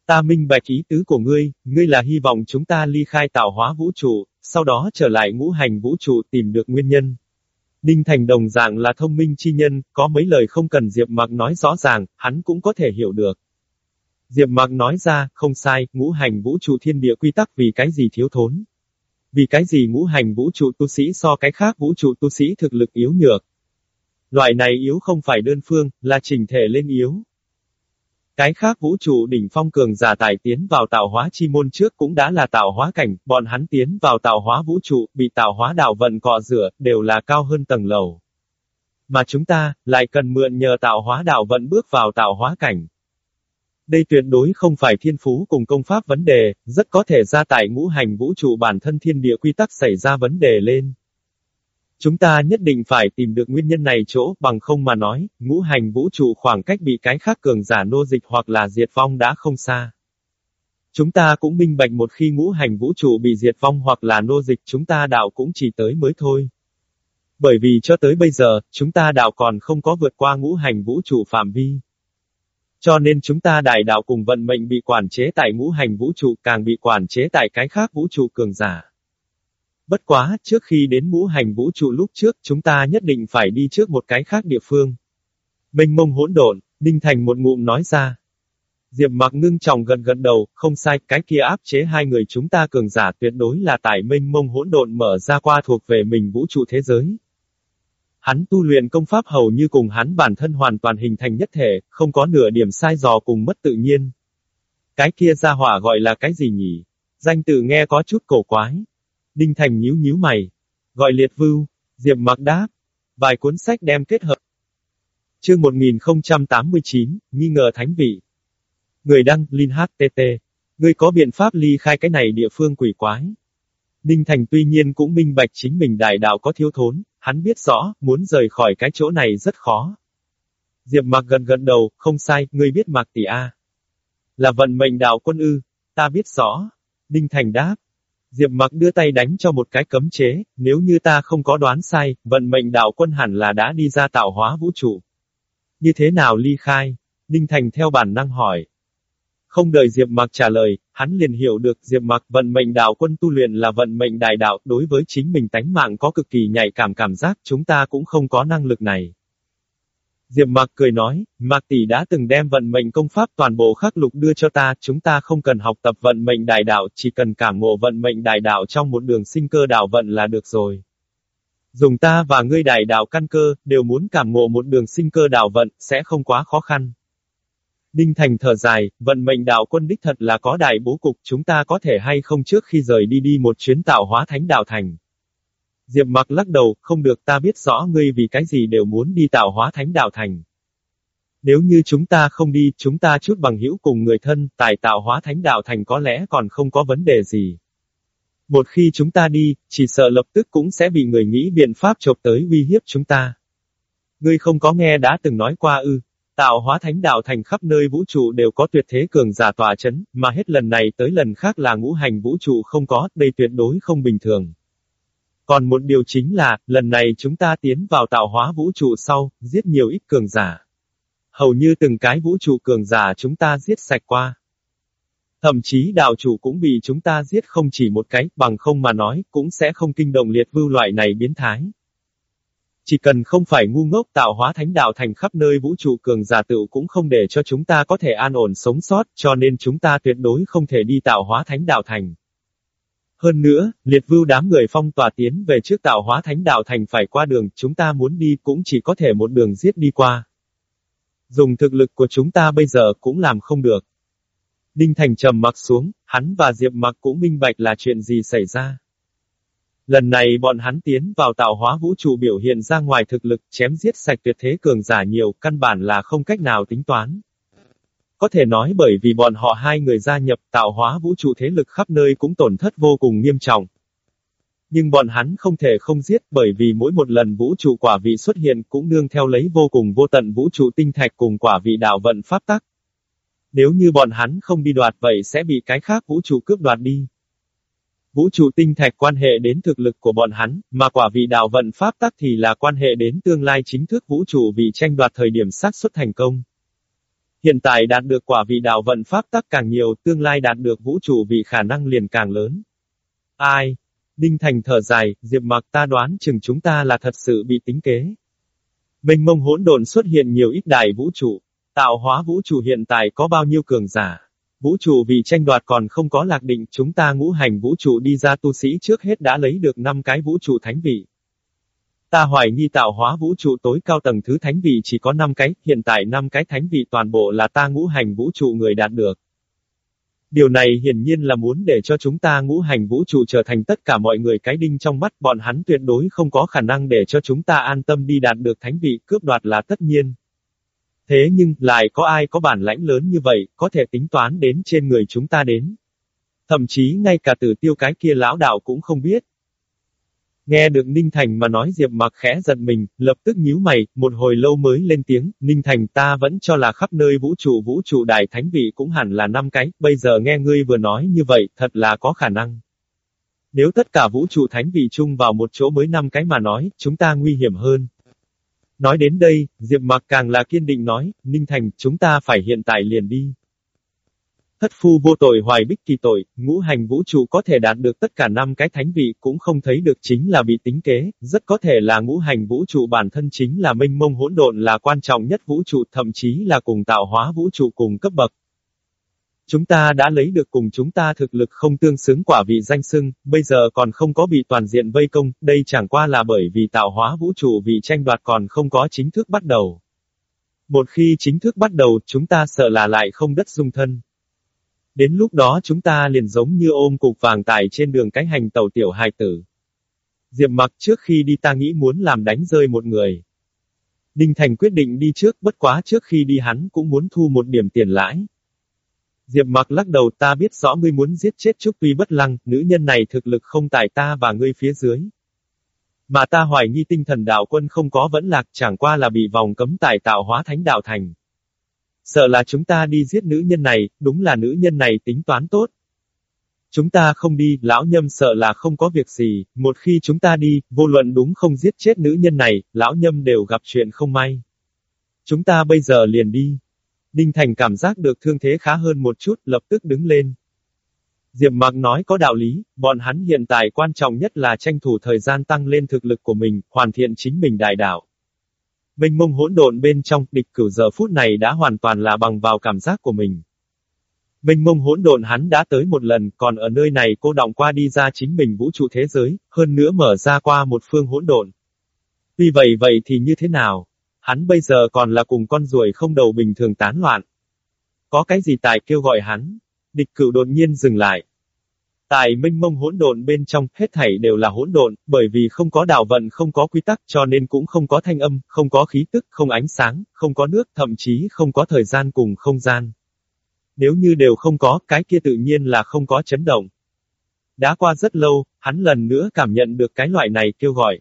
Ta minh bạch ý tứ của ngươi, ngươi là hy vọng chúng ta ly khai tạo hóa vũ trụ, sau đó trở lại ngũ hành vũ trụ tìm được nguyên nhân. Đinh Thành đồng dạng là thông minh chi nhân, có mấy lời không cần Diệp Mặc nói rõ ràng, hắn cũng có thể hiểu được. Diệp Mặc nói ra, không sai, ngũ hành vũ trụ thiên địa quy tắc vì cái gì thiếu thốn. Vì cái gì ngũ hành vũ trụ tu sĩ so cái khác vũ trụ tu sĩ thực lực yếu nhược. Loại này yếu không phải đơn phương, là trình thể lên yếu. Cái khác vũ trụ đỉnh phong cường giả tài tiến vào tạo hóa chi môn trước cũng đã là tạo hóa cảnh, bọn hắn tiến vào tạo hóa vũ trụ, bị tạo hóa đạo vận cọ rửa, đều là cao hơn tầng lầu. Mà chúng ta, lại cần mượn nhờ tạo hóa đạo vận bước vào tạo hóa cảnh. Đây tuyệt đối không phải thiên phú cùng công pháp vấn đề, rất có thể ra tại ngũ hành vũ trụ bản thân thiên địa quy tắc xảy ra vấn đề lên. Chúng ta nhất định phải tìm được nguyên nhân này chỗ, bằng không mà nói, ngũ hành vũ trụ khoảng cách bị cái khác cường giả nô dịch hoặc là diệt vong đã không xa. Chúng ta cũng minh bạch một khi ngũ hành vũ trụ bị diệt vong hoặc là nô dịch chúng ta đạo cũng chỉ tới mới thôi. Bởi vì cho tới bây giờ, chúng ta đạo còn không có vượt qua ngũ hành vũ trụ phạm vi. Cho nên chúng ta đại đạo cùng vận mệnh bị quản chế tại ngũ hành vũ trụ càng bị quản chế tại cái khác vũ trụ cường giả. Bất quá, trước khi đến ngũ hành vũ trụ lúc trước chúng ta nhất định phải đi trước một cái khác địa phương. Mênh mông hỗn độn, Đinh Thành một ngụm nói ra. Diệp mặc ngưng trọng gần gần đầu, không sai, cái kia áp chế hai người chúng ta cường giả tuyệt đối là tại mênh mông hỗn độn mở ra qua thuộc về mình vũ trụ thế giới. Hắn tu luyện công pháp hầu như cùng hắn bản thân hoàn toàn hình thành nhất thể, không có nửa điểm sai dò cùng mất tự nhiên. Cái kia ra hỏa gọi là cái gì nhỉ? Danh tự nghe có chút cổ quái. Đinh Thành nhíu nhíu mày. Gọi liệt vưu, Diệp mặc đáp. Vài cuốn sách đem kết hợp. Chương 1089, nghi ngờ thánh vị. Người đăng, Linh HTT. Ngươi có biện pháp ly khai cái này địa phương quỷ quái. Đinh Thành tuy nhiên cũng minh bạch chính mình đại đạo có thiếu thốn, hắn biết rõ, muốn rời khỏi cái chỗ này rất khó. Diệp mặc gần gần đầu, không sai, ngươi biết mặc tỷ A. Là vận mệnh đạo quân ư, ta biết rõ. Đinh Thành đáp. Diệp mặc đưa tay đánh cho một cái cấm chế, nếu như ta không có đoán sai, vận mệnh đạo quân hẳn là đã đi ra tạo hóa vũ trụ. Như thế nào ly khai? Đinh Thành theo bản năng hỏi. Không đợi Diệp Mặc trả lời, hắn liền hiểu được Diệp Mặc vận mệnh đạo quân tu luyện là vận mệnh đại đạo, đối với chính mình tánh mạng có cực kỳ nhạy cảm cảm giác, chúng ta cũng không có năng lực này. Diệp Mặc cười nói, Mạc Tỷ đã từng đem vận mệnh công pháp toàn bộ khắc lục đưa cho ta, chúng ta không cần học tập vận mệnh đại đạo, chỉ cần cảm ngộ vận mệnh đại đạo trong một đường sinh cơ đạo vận là được rồi. Dùng ta và ngươi đại đạo căn cơ, đều muốn cảm ngộ một đường sinh cơ đạo vận, sẽ không quá khó khăn. Đinh Thành thở dài, vận mệnh đạo quân đích thật là có đại bố cục, chúng ta có thể hay không trước khi rời đi đi một chuyến tạo hóa thánh đạo thành. Diệp mặc lắc đầu, không được ta biết rõ ngươi vì cái gì đều muốn đi tạo hóa thánh đạo thành. Nếu như chúng ta không đi, chúng ta chút bằng hữu cùng người thân, tài tạo hóa thánh đạo thành có lẽ còn không có vấn đề gì. Một khi chúng ta đi, chỉ sợ lập tức cũng sẽ bị người nghĩ biện pháp chộp tới uy hiếp chúng ta. Ngươi không có nghe đã từng nói qua ư, Tạo hóa thánh đạo thành khắp nơi vũ trụ đều có tuyệt thế cường giả tòa chấn, mà hết lần này tới lần khác là ngũ hành vũ trụ không có, đây tuyệt đối không bình thường. Còn một điều chính là, lần này chúng ta tiến vào tạo hóa vũ trụ sau, giết nhiều ít cường giả. Hầu như từng cái vũ trụ cường giả chúng ta giết sạch qua. Thậm chí đạo chủ cũng bị chúng ta giết không chỉ một cái, bằng không mà nói, cũng sẽ không kinh động liệt vưu loại này biến thái. Chỉ cần không phải ngu ngốc tạo hóa thánh đạo thành khắp nơi vũ trụ cường giả tự cũng không để cho chúng ta có thể an ổn sống sót, cho nên chúng ta tuyệt đối không thể đi tạo hóa thánh đạo thành. Hơn nữa, liệt vưu đám người phong tỏa tiến về trước tạo hóa thánh đạo thành phải qua đường, chúng ta muốn đi cũng chỉ có thể một đường giết đi qua. Dùng thực lực của chúng ta bây giờ cũng làm không được. Đinh Thành trầm mặc xuống, hắn và Diệp mặc cũng minh bạch là chuyện gì xảy ra. Lần này bọn hắn tiến vào tạo hóa vũ trụ biểu hiện ra ngoài thực lực, chém giết sạch tuyệt thế cường giả nhiều, căn bản là không cách nào tính toán. Có thể nói bởi vì bọn họ hai người gia nhập tạo hóa vũ trụ thế lực khắp nơi cũng tổn thất vô cùng nghiêm trọng. Nhưng bọn hắn không thể không giết bởi vì mỗi một lần vũ trụ quả vị xuất hiện cũng nương theo lấy vô cùng vô tận vũ trụ tinh thạch cùng quả vị đạo vận pháp tắc. Nếu như bọn hắn không đi đoạt vậy sẽ bị cái khác vũ trụ cướp đoạt đi. Vũ trụ tinh thạch quan hệ đến thực lực của bọn hắn, mà quả vị đạo vận pháp tắc thì là quan hệ đến tương lai chính thức vũ trụ vì tranh đoạt thời điểm xác suất thành công. Hiện tại đạt được quả vị đạo vận pháp tắc càng nhiều, tương lai đạt được vũ trụ vị khả năng liền càng lớn. Ai? Đinh Thành thở dài, Diệp Mặc ta đoán chừng chúng ta là thật sự bị tính kế. Mênh mông hỗn độn xuất hiện nhiều ít đại vũ trụ. Tạo hóa vũ trụ hiện tại có bao nhiêu cường giả? Vũ trụ vì tranh đoạt còn không có lạc định, chúng ta ngũ hành vũ trụ đi ra tu sĩ trước hết đã lấy được 5 cái vũ trụ thánh vị. Ta hoài nghi tạo hóa vũ trụ tối cao tầng thứ thánh vị chỉ có 5 cái, hiện tại 5 cái thánh vị toàn bộ là ta ngũ hành vũ trụ người đạt được. Điều này hiển nhiên là muốn để cho chúng ta ngũ hành vũ trụ trở thành tất cả mọi người cái đinh trong mắt bọn hắn tuyệt đối không có khả năng để cho chúng ta an tâm đi đạt được thánh vị cướp đoạt là tất nhiên. Thế nhưng, lại có ai có bản lãnh lớn như vậy, có thể tính toán đến trên người chúng ta đến. Thậm chí ngay cả tử tiêu cái kia lão đạo cũng không biết. Nghe được Ninh Thành mà nói Diệp mặc khẽ giật mình, lập tức nhíu mày, một hồi lâu mới lên tiếng, Ninh Thành ta vẫn cho là khắp nơi vũ trụ vũ trụ đại thánh vị cũng hẳn là năm cái, bây giờ nghe ngươi vừa nói như vậy, thật là có khả năng. Nếu tất cả vũ trụ thánh vị chung vào một chỗ mới năm cái mà nói, chúng ta nguy hiểm hơn. Nói đến đây, Diệp mặc càng là kiên định nói, Ninh Thành, chúng ta phải hiện tại liền đi. Thất phu vô tội hoài bích kỳ tội, ngũ hành vũ trụ có thể đạt được tất cả năm cái thánh vị cũng không thấy được chính là bị tính kế, rất có thể là ngũ hành vũ trụ bản thân chính là minh mông hỗn độn là quan trọng nhất vũ trụ thậm chí là cùng tạo hóa vũ trụ cùng cấp bậc. Chúng ta đã lấy được cùng chúng ta thực lực không tương xứng quả vị danh sưng bây giờ còn không có bị toàn diện vây công, đây chẳng qua là bởi vì tạo hóa vũ trụ vị tranh đoạt còn không có chính thức bắt đầu. Một khi chính thức bắt đầu, chúng ta sợ là lại không đất dung thân. Đến lúc đó chúng ta liền giống như ôm cục vàng tải trên đường cái hành tàu tiểu hài tử. Diệp mặc trước khi đi ta nghĩ muốn làm đánh rơi một người. Đinh Thành quyết định đi trước, bất quá trước khi đi hắn cũng muốn thu một điểm tiền lãi. Diệp mặc lắc đầu ta biết rõ ngươi muốn giết chết Trúc Tuy bất lăng, nữ nhân này thực lực không tại ta và ngươi phía dưới. Mà ta hoài nghi tinh thần đạo quân không có vẫn lạc chẳng qua là bị vòng cấm tài tạo hóa thánh đạo thành. Sợ là chúng ta đi giết nữ nhân này, đúng là nữ nhân này tính toán tốt. Chúng ta không đi, lão nhâm sợ là không có việc gì, một khi chúng ta đi, vô luận đúng không giết chết nữ nhân này, lão nhâm đều gặp chuyện không may. Chúng ta bây giờ liền đi. Đinh Thành cảm giác được thương thế khá hơn một chút, lập tức đứng lên. Diệp Mạc nói có đạo lý, bọn hắn hiện tại quan trọng nhất là tranh thủ thời gian tăng lên thực lực của mình, hoàn thiện chính mình đại đạo. Mênh mông hỗn độn bên trong, địch cửu giờ phút này đã hoàn toàn là bằng vào cảm giác của mình. Mênh mông hỗn độn hắn đã tới một lần, còn ở nơi này cô động qua đi ra chính mình vũ trụ thế giới, hơn nữa mở ra qua một phương hỗn độn. tuy vậy vậy thì như thế nào? Hắn bây giờ còn là cùng con ruồi không đầu bình thường tán loạn. Có cái gì tài kêu gọi hắn? Địch cửu đột nhiên dừng lại. Tại minh mông hỗn độn bên trong, hết thảy đều là hỗn độn, bởi vì không có đạo vận không có quy tắc cho nên cũng không có thanh âm, không có khí tức, không ánh sáng, không có nước, thậm chí không có thời gian cùng không gian. Nếu như đều không có, cái kia tự nhiên là không có chấn động. Đã qua rất lâu, hắn lần nữa cảm nhận được cái loại này kêu gọi.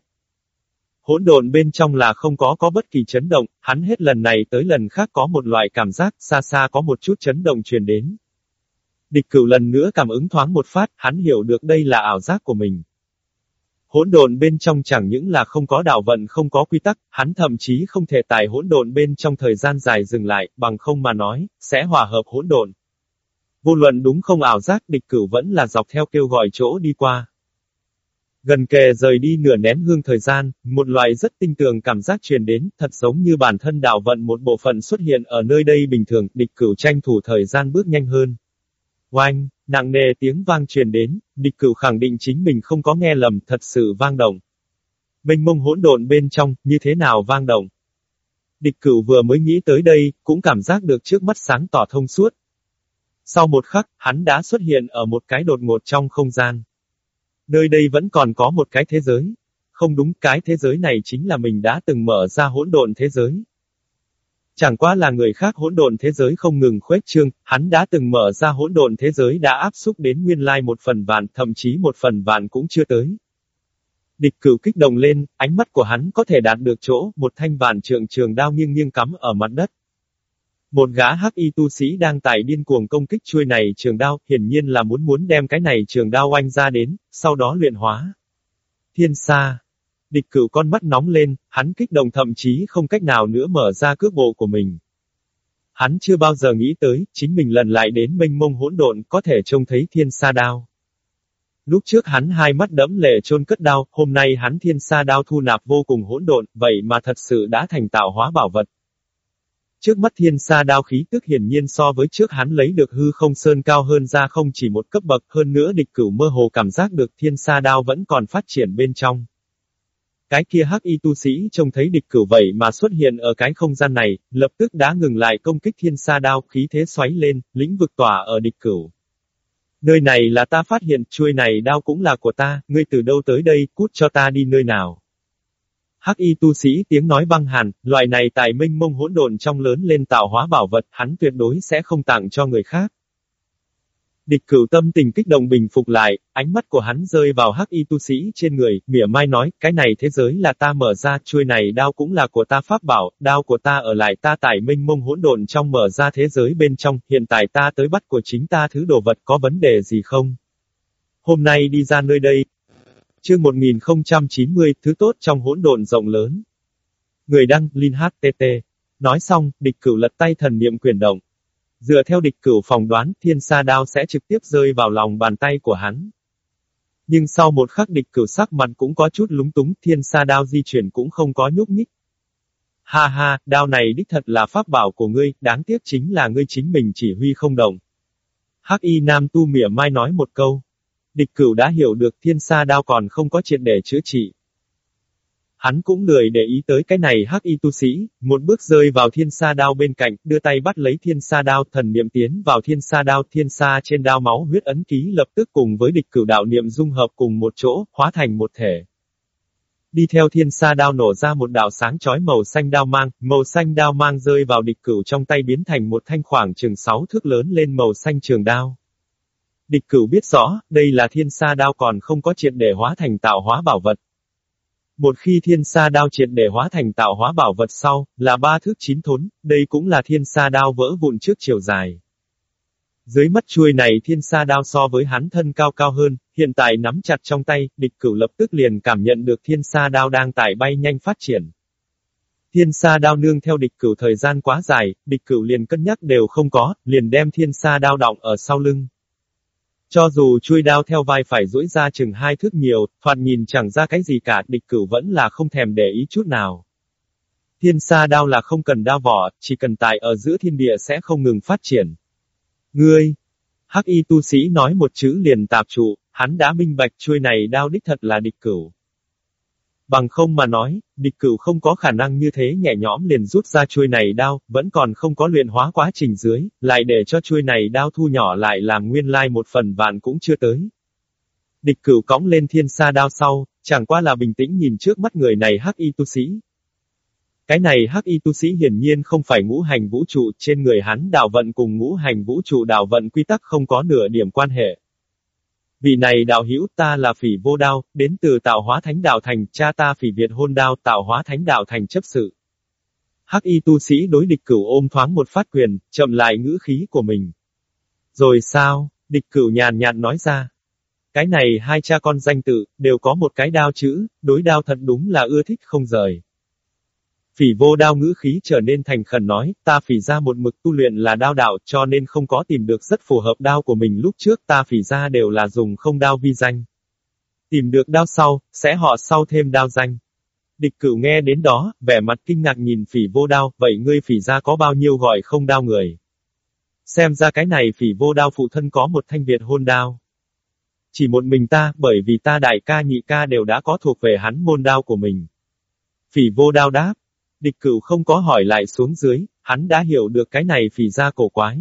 Hỗn độn bên trong là không có có bất kỳ chấn động, hắn hết lần này tới lần khác có một loại cảm giác xa xa có một chút chấn động truyền đến. Địch cửu lần nữa cảm ứng thoáng một phát, hắn hiểu được đây là ảo giác của mình. Hỗn độn bên trong chẳng những là không có đạo vận không có quy tắc, hắn thậm chí không thể tài hỗn độn bên trong thời gian dài dừng lại, bằng không mà nói, sẽ hòa hợp hỗn độn. Vô luận đúng không ảo giác địch cửu vẫn là dọc theo kêu gọi chỗ đi qua. Gần kề rời đi nửa nén hương thời gian, một loại rất tinh tường cảm giác truyền đến, thật giống như bản thân đạo vận một bộ phận xuất hiện ở nơi đây bình thường, địch cửu tranh thủ thời gian bước nhanh hơn. Oanh, nặng nề tiếng vang truyền đến, địch cửu khẳng định chính mình không có nghe lầm, thật sự vang động. Mênh mông hỗn độn bên trong, như thế nào vang động? Địch cửu vừa mới nghĩ tới đây, cũng cảm giác được trước mắt sáng tỏ thông suốt. Sau một khắc, hắn đã xuất hiện ở một cái đột ngột trong không gian. Nơi đây vẫn còn có một cái thế giới. Không đúng, cái thế giới này chính là mình đã từng mở ra hỗn độn thế giới. Chẳng qua là người khác hỗn độn thế giới không ngừng khuếch trương, hắn đã từng mở ra hỗn độn thế giới đã áp xúc đến nguyên lai một phần vạn, thậm chí một phần vạn cũng chưa tới. Địch cửu kích động lên, ánh mắt của hắn có thể đạt được chỗ, một thanh vạn trường trường đao nghiêng nghiêng cắm ở mặt đất. Một gã hắc y tu sĩ đang tại điên cuồng công kích chuôi này trường đao, hiển nhiên là muốn muốn đem cái này trường đao oanh ra đến, sau đó luyện hóa. Thiên sa, Địch cửu con mắt nóng lên, hắn kích động thậm chí không cách nào nữa mở ra cước bộ của mình. Hắn chưa bao giờ nghĩ tới, chính mình lần lại đến mênh mông hỗn độn có thể trông thấy thiên sa đao. Lúc trước hắn hai mắt đẫm lệ trôn cất đao, hôm nay hắn thiên sa đao thu nạp vô cùng hỗn độn, vậy mà thật sự đã thành tạo hóa bảo vật. Trước mắt thiên sa đao khí tức hiển nhiên so với trước hắn lấy được hư không sơn cao hơn ra không chỉ một cấp bậc hơn nữa địch cửu mơ hồ cảm giác được thiên sa đao vẫn còn phát triển bên trong. Cái kia hắc y tu sĩ trông thấy địch cửu vậy mà xuất hiện ở cái không gian này, lập tức đã ngừng lại công kích thiên sa đao, khí thế xoáy lên, lĩnh vực tỏa ở địch cửu. Nơi này là ta phát hiện, chuôi này đao cũng là của ta, ngươi từ đâu tới đây, cút cho ta đi nơi nào. Hắc y tu sĩ tiếng nói băng hàn, loại này tài minh mông hỗn độn trong lớn lên tạo hóa bảo vật, hắn tuyệt đối sẽ không tặng cho người khác. Địch cửu tâm tình kích động bình phục lại, ánh mắt của hắn rơi vào hắc y tu sĩ trên người, mỉa mai nói, cái này thế giới là ta mở ra, chuôi này đao cũng là của ta pháp bảo, đao của ta ở lại ta tải minh mông hỗn độn trong mở ra thế giới bên trong, hiện tại ta tới bắt của chính ta thứ đồ vật có vấn đề gì không? Hôm nay đi ra nơi đây. Chương 1090, thứ tốt trong hỗn độn rộng lớn. Người đăng, Linh HTT. Nói xong, địch cửu lật tay thần niệm quyền động, Dựa theo địch cửu phòng đoán, thiên sa đao sẽ trực tiếp rơi vào lòng bàn tay của hắn. Nhưng sau một khắc địch cửu sắc mặt cũng có chút lúng túng, thiên sa đao di chuyển cũng không có nhúc nhích. Ha ha, đao này đích thật là pháp bảo của ngươi, đáng tiếc chính là ngươi chính mình chỉ huy không động. Hắc y nam tu mỉa mai nói một câu. Địch cửu đã hiểu được thiên sa đao còn không có triệt để chữa trị. Hắn cũng lười để ý tới cái này hắc y tu sĩ, một bước rơi vào thiên sa đao bên cạnh, đưa tay bắt lấy thiên sa đao, thần niệm tiến vào thiên sa đao, thiên sa trên đao máu huyết ấn ký lập tức cùng với địch cửu đạo niệm dung hợp cùng một chỗ, hóa thành một thể. Đi theo thiên sa đao nổ ra một đạo sáng chói màu xanh đao mang, màu xanh đao mang rơi vào địch cửu trong tay biến thành một thanh khoảng chừng sáu thước lớn lên màu xanh trường đao. Địch cửu biết rõ, đây là thiên sa đao còn không có triệt để hóa thành tạo hóa bảo vật, một khi thiên sa đao triệt để hóa thành tạo hóa bảo vật sau, là ba thước chín thốn, đây cũng là thiên sa đao vỡ vụn trước chiều dài. Dưới mắt chuôi này thiên sa đao so với hắn thân cao cao hơn, hiện tại nắm chặt trong tay, địch cửu lập tức liền cảm nhận được thiên sa đao đang tải bay nhanh phát triển. Thiên sa đao nương theo địch cửu thời gian quá dài, địch cửu liền cân nhắc đều không có, liền đem thiên sa đao động ở sau lưng. Cho dù chui đao theo vai phải duỗi ra chừng hai thước nhiều, thoạt nhìn chẳng ra cái gì cả, địch cửu vẫn là không thèm để ý chút nào. Thiên sa đao là không cần đao vỏ, chỉ cần tại ở giữa thiên địa sẽ không ngừng phát triển. Ngươi! Hắc y tu sĩ nói một chữ liền tạp trụ, hắn đã minh bạch chuôi này đao đích thật là địch cửu. Bằng không mà nói, địch cửu không có khả năng như thế nhẹ nhõm liền rút ra chuôi này đao, vẫn còn không có luyện hóa quá trình dưới, lại để cho chuôi này đao thu nhỏ lại làm nguyên lai một phần vạn cũng chưa tới. Địch cửu cõng lên thiên sa đao sau, chẳng qua là bình tĩnh nhìn trước mắt người này hắc y tu sĩ. Cái này hắc y tu sĩ hiển nhiên không phải ngũ hành vũ trụ, trên người hắn đạo vận cùng ngũ hành vũ trụ đạo vận quy tắc không có nửa điểm quan hệ. Vị này đạo hữu ta là phỉ vô đao, đến từ tạo hóa thánh đạo thành, cha ta phỉ Việt hôn đao tạo hóa thánh đạo thành chấp sự. Hắc y tu sĩ đối địch cửu ôm thoáng một phát quyền, chậm lại ngữ khí của mình. Rồi sao, địch cửu nhàn nhạt nói ra. Cái này hai cha con danh tự, đều có một cái đao chữ, đối đao thật đúng là ưa thích không rời. Phỉ vô đao ngữ khí trở nên thành khẩn nói, ta phỉ ra một mực tu luyện là đao đạo cho nên không có tìm được rất phù hợp đao của mình lúc trước ta phỉ ra đều là dùng không đao vi danh. Tìm được đao sau, sẽ họ sau thêm đao danh. Địch cửu nghe đến đó, vẻ mặt kinh ngạc nhìn phỉ vô đao, vậy ngươi phỉ ra có bao nhiêu gọi không đao người. Xem ra cái này phỉ vô đao phụ thân có một thanh Việt hôn đao. Chỉ một mình ta, bởi vì ta đại ca nhị ca đều đã có thuộc về hắn môn đao của mình. Phỉ vô đao đáp, Địch cửu không có hỏi lại xuống dưới, hắn đã hiểu được cái này phỉ ra cổ quái.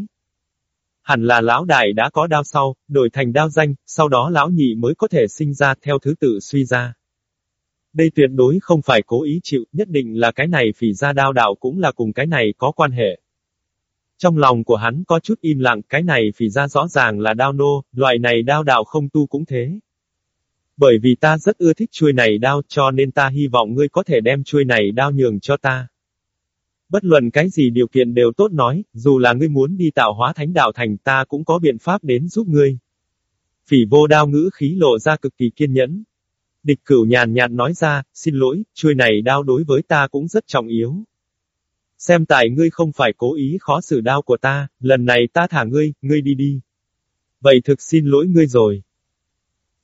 Hẳn là lão đại đã có đao sau, đổi thành đao danh, sau đó lão nhị mới có thể sinh ra theo thứ tự suy ra. Đây tuyệt đối không phải cố ý chịu, nhất định là cái này phỉ ra đao đạo cũng là cùng cái này có quan hệ. Trong lòng của hắn có chút im lặng, cái này phỉ ra rõ ràng là đao nô, loại này đao đạo không tu cũng thế. Bởi vì ta rất ưa thích chuôi này đao cho nên ta hy vọng ngươi có thể đem chuôi này đao nhường cho ta. Bất luận cái gì điều kiện đều tốt nói, dù là ngươi muốn đi tạo hóa thánh đạo thành ta cũng có biện pháp đến giúp ngươi. Phỉ vô đao ngữ khí lộ ra cực kỳ kiên nhẫn. Địch cửu nhàn nhạt nói ra, xin lỗi, chuôi này đao đối với ta cũng rất trọng yếu. Xem tại ngươi không phải cố ý khó xử đao của ta, lần này ta thả ngươi, ngươi đi đi. Vậy thực xin lỗi ngươi rồi.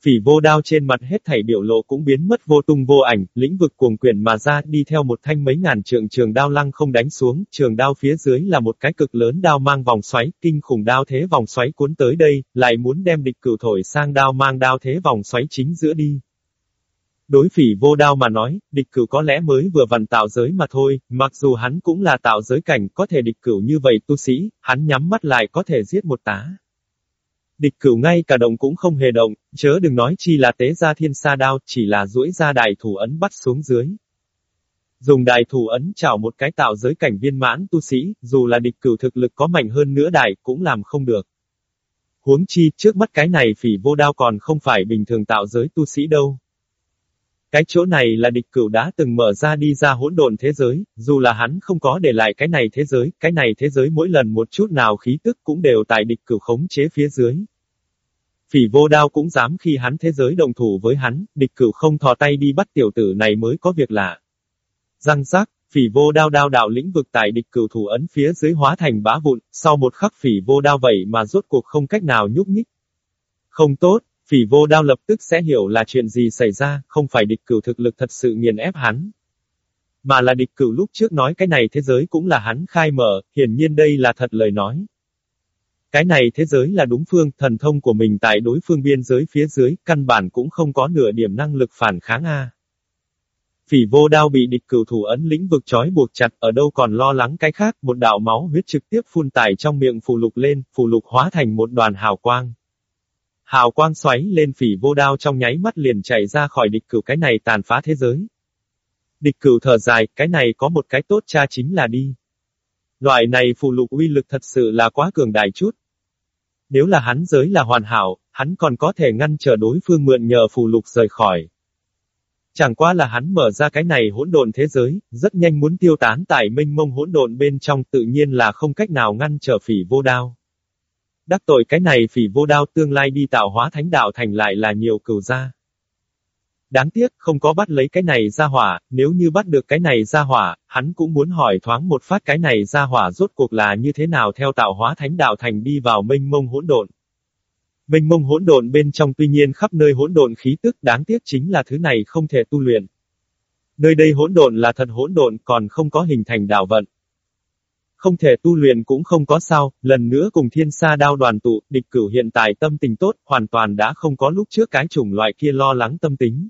Phỉ vô đao trên mặt hết thảy biểu lộ cũng biến mất vô tung vô ảnh, lĩnh vực cuồng quyền mà ra đi theo một thanh mấy ngàn trượng trường đao lăng không đánh xuống, trường đao phía dưới là một cái cực lớn đao mang vòng xoáy, kinh khủng đao thế vòng xoáy cuốn tới đây, lại muốn đem địch cửu thổi sang đao mang đao thế vòng xoáy chính giữa đi. Đối phỉ vô đao mà nói, địch cửu có lẽ mới vừa vặn tạo giới mà thôi, mặc dù hắn cũng là tạo giới cảnh, có thể địch cửu như vậy tu sĩ, hắn nhắm mắt lại có thể giết một tá. Địch cửu ngay cả động cũng không hề động, chớ đừng nói chi là tế ra thiên sa đao, chỉ là duỗi ra đại thủ ấn bắt xuống dưới. Dùng đại thủ ấn chảo một cái tạo giới cảnh viên mãn tu sĩ, dù là địch cửu thực lực có mạnh hơn nữa đại, cũng làm không được. Huống chi, trước mắt cái này phỉ vô đao còn không phải bình thường tạo giới tu sĩ đâu. Cái chỗ này là địch cửu đã từng mở ra đi ra hỗn độn thế giới, dù là hắn không có để lại cái này thế giới, cái này thế giới mỗi lần một chút nào khí tức cũng đều tại địch cửu khống chế phía dưới. Phỉ vô đao cũng dám khi hắn thế giới đồng thủ với hắn, địch cửu không thò tay đi bắt tiểu tử này mới có việc lạ. Răng rác, phỉ vô đao đao đạo lĩnh vực tại địch cửu thủ ấn phía dưới hóa thành bã vụn, sau một khắc phỉ vô đao vậy mà rốt cuộc không cách nào nhúc nhích. Không tốt, phỉ vô đao lập tức sẽ hiểu là chuyện gì xảy ra, không phải địch cửu thực lực thật sự nghiền ép hắn. Mà là địch cửu lúc trước nói cái này thế giới cũng là hắn khai mở, hiển nhiên đây là thật lời nói. Cái này thế giới là đúng phương, thần thông của mình tại đối phương biên giới phía dưới, căn bản cũng không có nửa điểm năng lực phản kháng A. Phỉ vô đao bị địch cửu thủ ấn lĩnh vực trói buộc chặt, ở đâu còn lo lắng cái khác, một đạo máu huyết trực tiếp phun tải trong miệng phù lục lên, phù lục hóa thành một đoàn hào quang. Hào quang xoáy lên phỉ vô đao trong nháy mắt liền chạy ra khỏi địch cửu cái này tàn phá thế giới. Địch cửu thở dài, cái này có một cái tốt cha chính là đi. Loại này phù lục uy lực thật sự là quá cường đại chút. Nếu là hắn giới là hoàn hảo, hắn còn có thể ngăn trở đối phương mượn nhờ phù lục rời khỏi. Chẳng qua là hắn mở ra cái này hỗn độn thế giới, rất nhanh muốn tiêu tán tại minh mông hỗn độn bên trong tự nhiên là không cách nào ngăn trở phỉ vô đao. Đắc tội cái này phỉ vô đao tương lai đi tạo hóa thánh đạo thành lại là nhiều cửu gia. Đáng tiếc, không có bắt lấy cái này ra hỏa, nếu như bắt được cái này ra hỏa, hắn cũng muốn hỏi thoáng một phát cái này ra hỏa rốt cuộc là như thế nào theo tạo hóa thánh đạo thành đi vào minh mông hỗn độn. Minh mông hỗn độn bên trong tuy nhiên khắp nơi hỗn độn khí tức đáng tiếc chính là thứ này không thể tu luyện. Nơi đây hỗn độn là thật hỗn độn còn không có hình thành đạo vận. Không thể tu luyện cũng không có sao, lần nữa cùng thiên sa đao đoàn tụ, địch cửu hiện tại tâm tình tốt, hoàn toàn đã không có lúc trước cái chủng loại kia lo lắng tâm tính.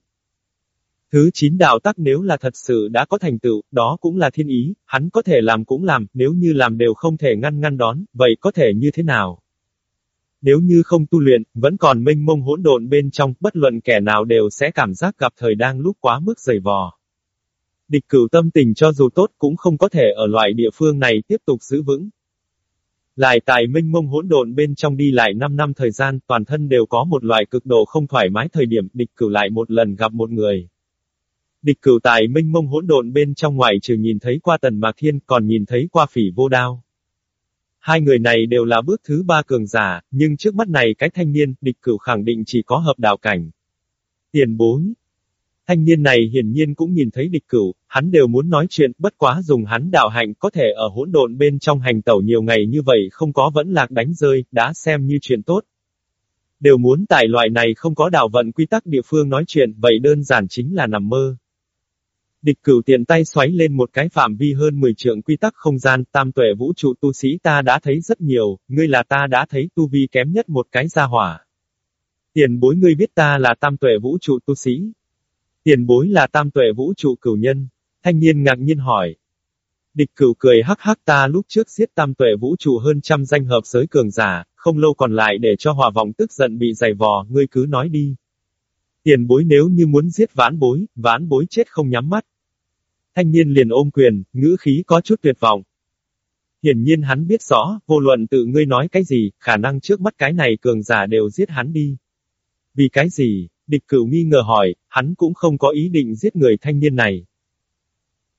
Thứ chín đạo tắc nếu là thật sự đã có thành tựu, đó cũng là thiên ý, hắn có thể làm cũng làm, nếu như làm đều không thể ngăn ngăn đón, vậy có thể như thế nào? Nếu như không tu luyện, vẫn còn mênh mông hỗn độn bên trong, bất luận kẻ nào đều sẽ cảm giác gặp thời đang lúc quá mức dày vò. Địch cửu tâm tình cho dù tốt cũng không có thể ở loại địa phương này tiếp tục giữ vững. Lại tại minh mông hỗn độn bên trong đi lại 5 năm thời gian, toàn thân đều có một loại cực độ không thoải mái thời điểm, địch cửu lại một lần gặp một người. Địch cửu tại minh mông hỗn độn bên trong ngoài trừ nhìn thấy qua tần mạc thiên, còn nhìn thấy qua phỉ vô đao. Hai người này đều là bước thứ ba cường giả, nhưng trước mắt này cái thanh niên, địch cửu khẳng định chỉ có hợp đạo cảnh. Tiền bối. Thanh niên này hiển nhiên cũng nhìn thấy địch cửu, hắn đều muốn nói chuyện, bất quá dùng hắn đạo hạnh có thể ở hỗn độn bên trong hành tẩu nhiều ngày như vậy không có vẫn lạc đánh rơi, đã xem như chuyện tốt. Đều muốn tại loại này không có đạo vận quy tắc địa phương nói chuyện, vậy đơn giản chính là nằm mơ. Địch cửu tiện tay xoáy lên một cái phạm vi hơn 10 trượng quy tắc không gian, tam tuệ vũ trụ tu sĩ ta đã thấy rất nhiều, ngươi là ta đã thấy tu vi kém nhất một cái gia hỏa. Tiền bối ngươi biết ta là tam tuệ vũ trụ tu sĩ. Tiền bối là tam tuệ vũ trụ cửu nhân. Thanh niên ngạc nhiên hỏi. Địch cửu cười hắc hắc ta lúc trước giết tam tuệ vũ trụ hơn trăm danh hợp giới cường giả, không lâu còn lại để cho hòa vọng tức giận bị dày vò, ngươi cứ nói đi. Tiền bối nếu như muốn giết vãn bối, vãn bối chết không nhắm mắt. Thanh niên liền ôm quyền, ngữ khí có chút tuyệt vọng. Hiển nhiên hắn biết rõ, vô luận tự ngươi nói cái gì, khả năng trước mắt cái này cường giả đều giết hắn đi. Vì cái gì, địch cửu nghi ngờ hỏi, hắn cũng không có ý định giết người thanh niên này.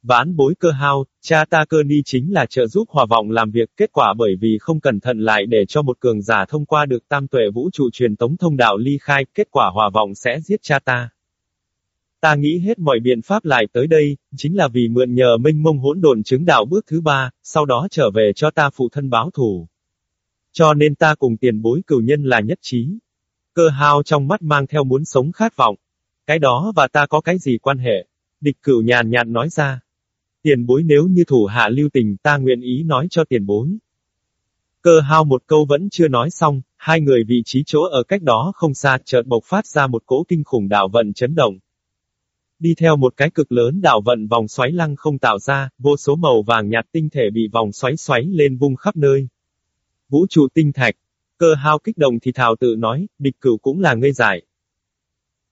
Ván bối cơ hao, cha ta cơ ni chính là trợ giúp hòa vọng làm việc, kết quả bởi vì không cẩn thận lại để cho một cường giả thông qua được tam tuệ vũ trụ truyền tống thông đạo ly khai, kết quả hòa vọng sẽ giết cha ta. Ta nghĩ hết mọi biện pháp lại tới đây, chính là vì mượn nhờ minh mông hỗn độn chứng đạo bước thứ ba, sau đó trở về cho ta phụ thân báo thù. Cho nên ta cùng tiền bối cửu nhân là nhất trí. Cơ hao trong mắt mang theo muốn sống khát vọng. Cái đó và ta có cái gì quan hệ? Địch cửu nhàn nhạt nói ra. Tiền bối nếu như thủ hạ lưu tình ta nguyện ý nói cho tiền bối. Cơ hao một câu vẫn chưa nói xong, hai người vị trí chỗ ở cách đó không xa chợt bộc phát ra một cỗ kinh khủng đạo vận chấn động. Đi theo một cái cực lớn đạo vận vòng xoáy lăng không tạo ra, vô số màu vàng nhạt tinh thể bị vòng xoáy xoáy lên vung khắp nơi. Vũ trụ tinh thạch. Cơ hao kích động thì thảo tự nói, địch cửu cũng là ngươi giải.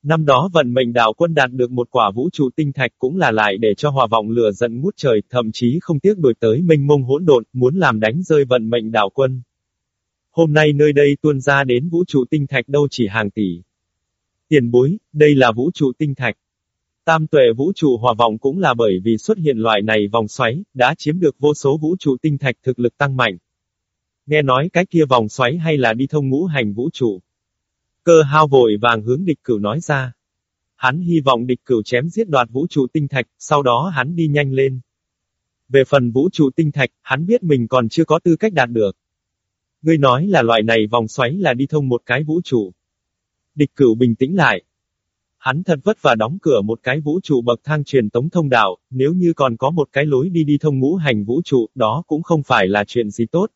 Năm đó vận mệnh đạo quân đạt được một quả vũ trụ tinh thạch cũng là lại để cho hòa vọng lửa giận ngút trời, thậm chí không tiếc đuổi tới mình mông hỗn độn, muốn làm đánh rơi vận mệnh đạo quân. Hôm nay nơi đây tuôn ra đến vũ trụ tinh thạch đâu chỉ hàng tỷ. Tiền bối, đây là vũ trụ tinh thạch. Tam tuệ vũ trụ hòa vọng cũng là bởi vì xuất hiện loại này vòng xoáy, đã chiếm được vô số vũ trụ tinh thạch thực lực tăng mạnh. Nghe nói cái kia vòng xoáy hay là đi thông ngũ hành vũ trụ. Cơ hao vội vàng hướng địch cửu nói ra. Hắn hy vọng địch cửu chém giết đoạt vũ trụ tinh thạch, sau đó hắn đi nhanh lên. Về phần vũ trụ tinh thạch, hắn biết mình còn chưa có tư cách đạt được. Ngươi nói là loại này vòng xoáy là đi thông một cái vũ trụ. Địch cửu bình tĩnh lại. Hắn thật vất vả đóng cửa một cái vũ trụ bậc thang truyền tống thông đạo, nếu như còn có một cái lối đi đi thông ngũ hành vũ trụ, đó cũng không phải là chuyện gì tốt.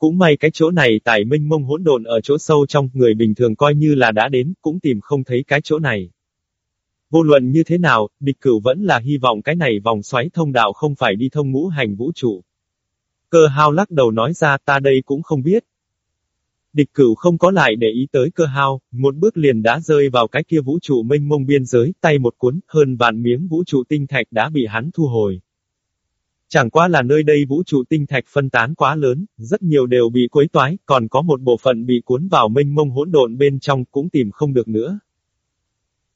Cũng may cái chỗ này tại minh mông hỗn độn ở chỗ sâu trong, người bình thường coi như là đã đến, cũng tìm không thấy cái chỗ này. Vô luận như thế nào, địch cửu vẫn là hy vọng cái này vòng xoáy thông đạo không phải đi thông ngũ hành vũ trụ. Cơ hao lắc đầu nói ra ta đây cũng không biết. Địch cửu không có lại để ý tới cơ hao, một bước liền đã rơi vào cái kia vũ trụ mênh mông biên giới, tay một cuốn, hơn vạn miếng vũ trụ tinh thạch đã bị hắn thu hồi. Chẳng qua là nơi đây vũ trụ tinh thạch phân tán quá lớn, rất nhiều đều bị quấy toái, còn có một bộ phận bị cuốn vào mênh mông hỗn độn bên trong cũng tìm không được nữa.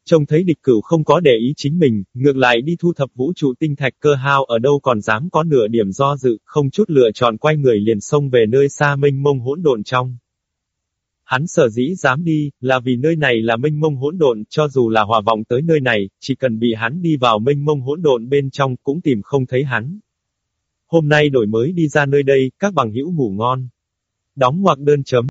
Trông thấy địch cửu không có để ý chính mình, ngược lại đi thu thập vũ trụ tinh thạch cơ hao ở đâu còn dám có nửa điểm do dự, không chút lựa chọn quay người liền xông về nơi xa mênh mông hỗn độn trong. Hắn sở dĩ dám đi, là vì nơi này là mênh mông hỗn độn, cho dù là hòa vọng tới nơi này, chỉ cần bị hắn đi vào mênh mông hỗn độn bên trong cũng tìm không thấy hắn. Hôm nay đổi mới đi ra nơi đây, các bằng hữu ngủ ngon. Đóng ngoặc đơn chấm.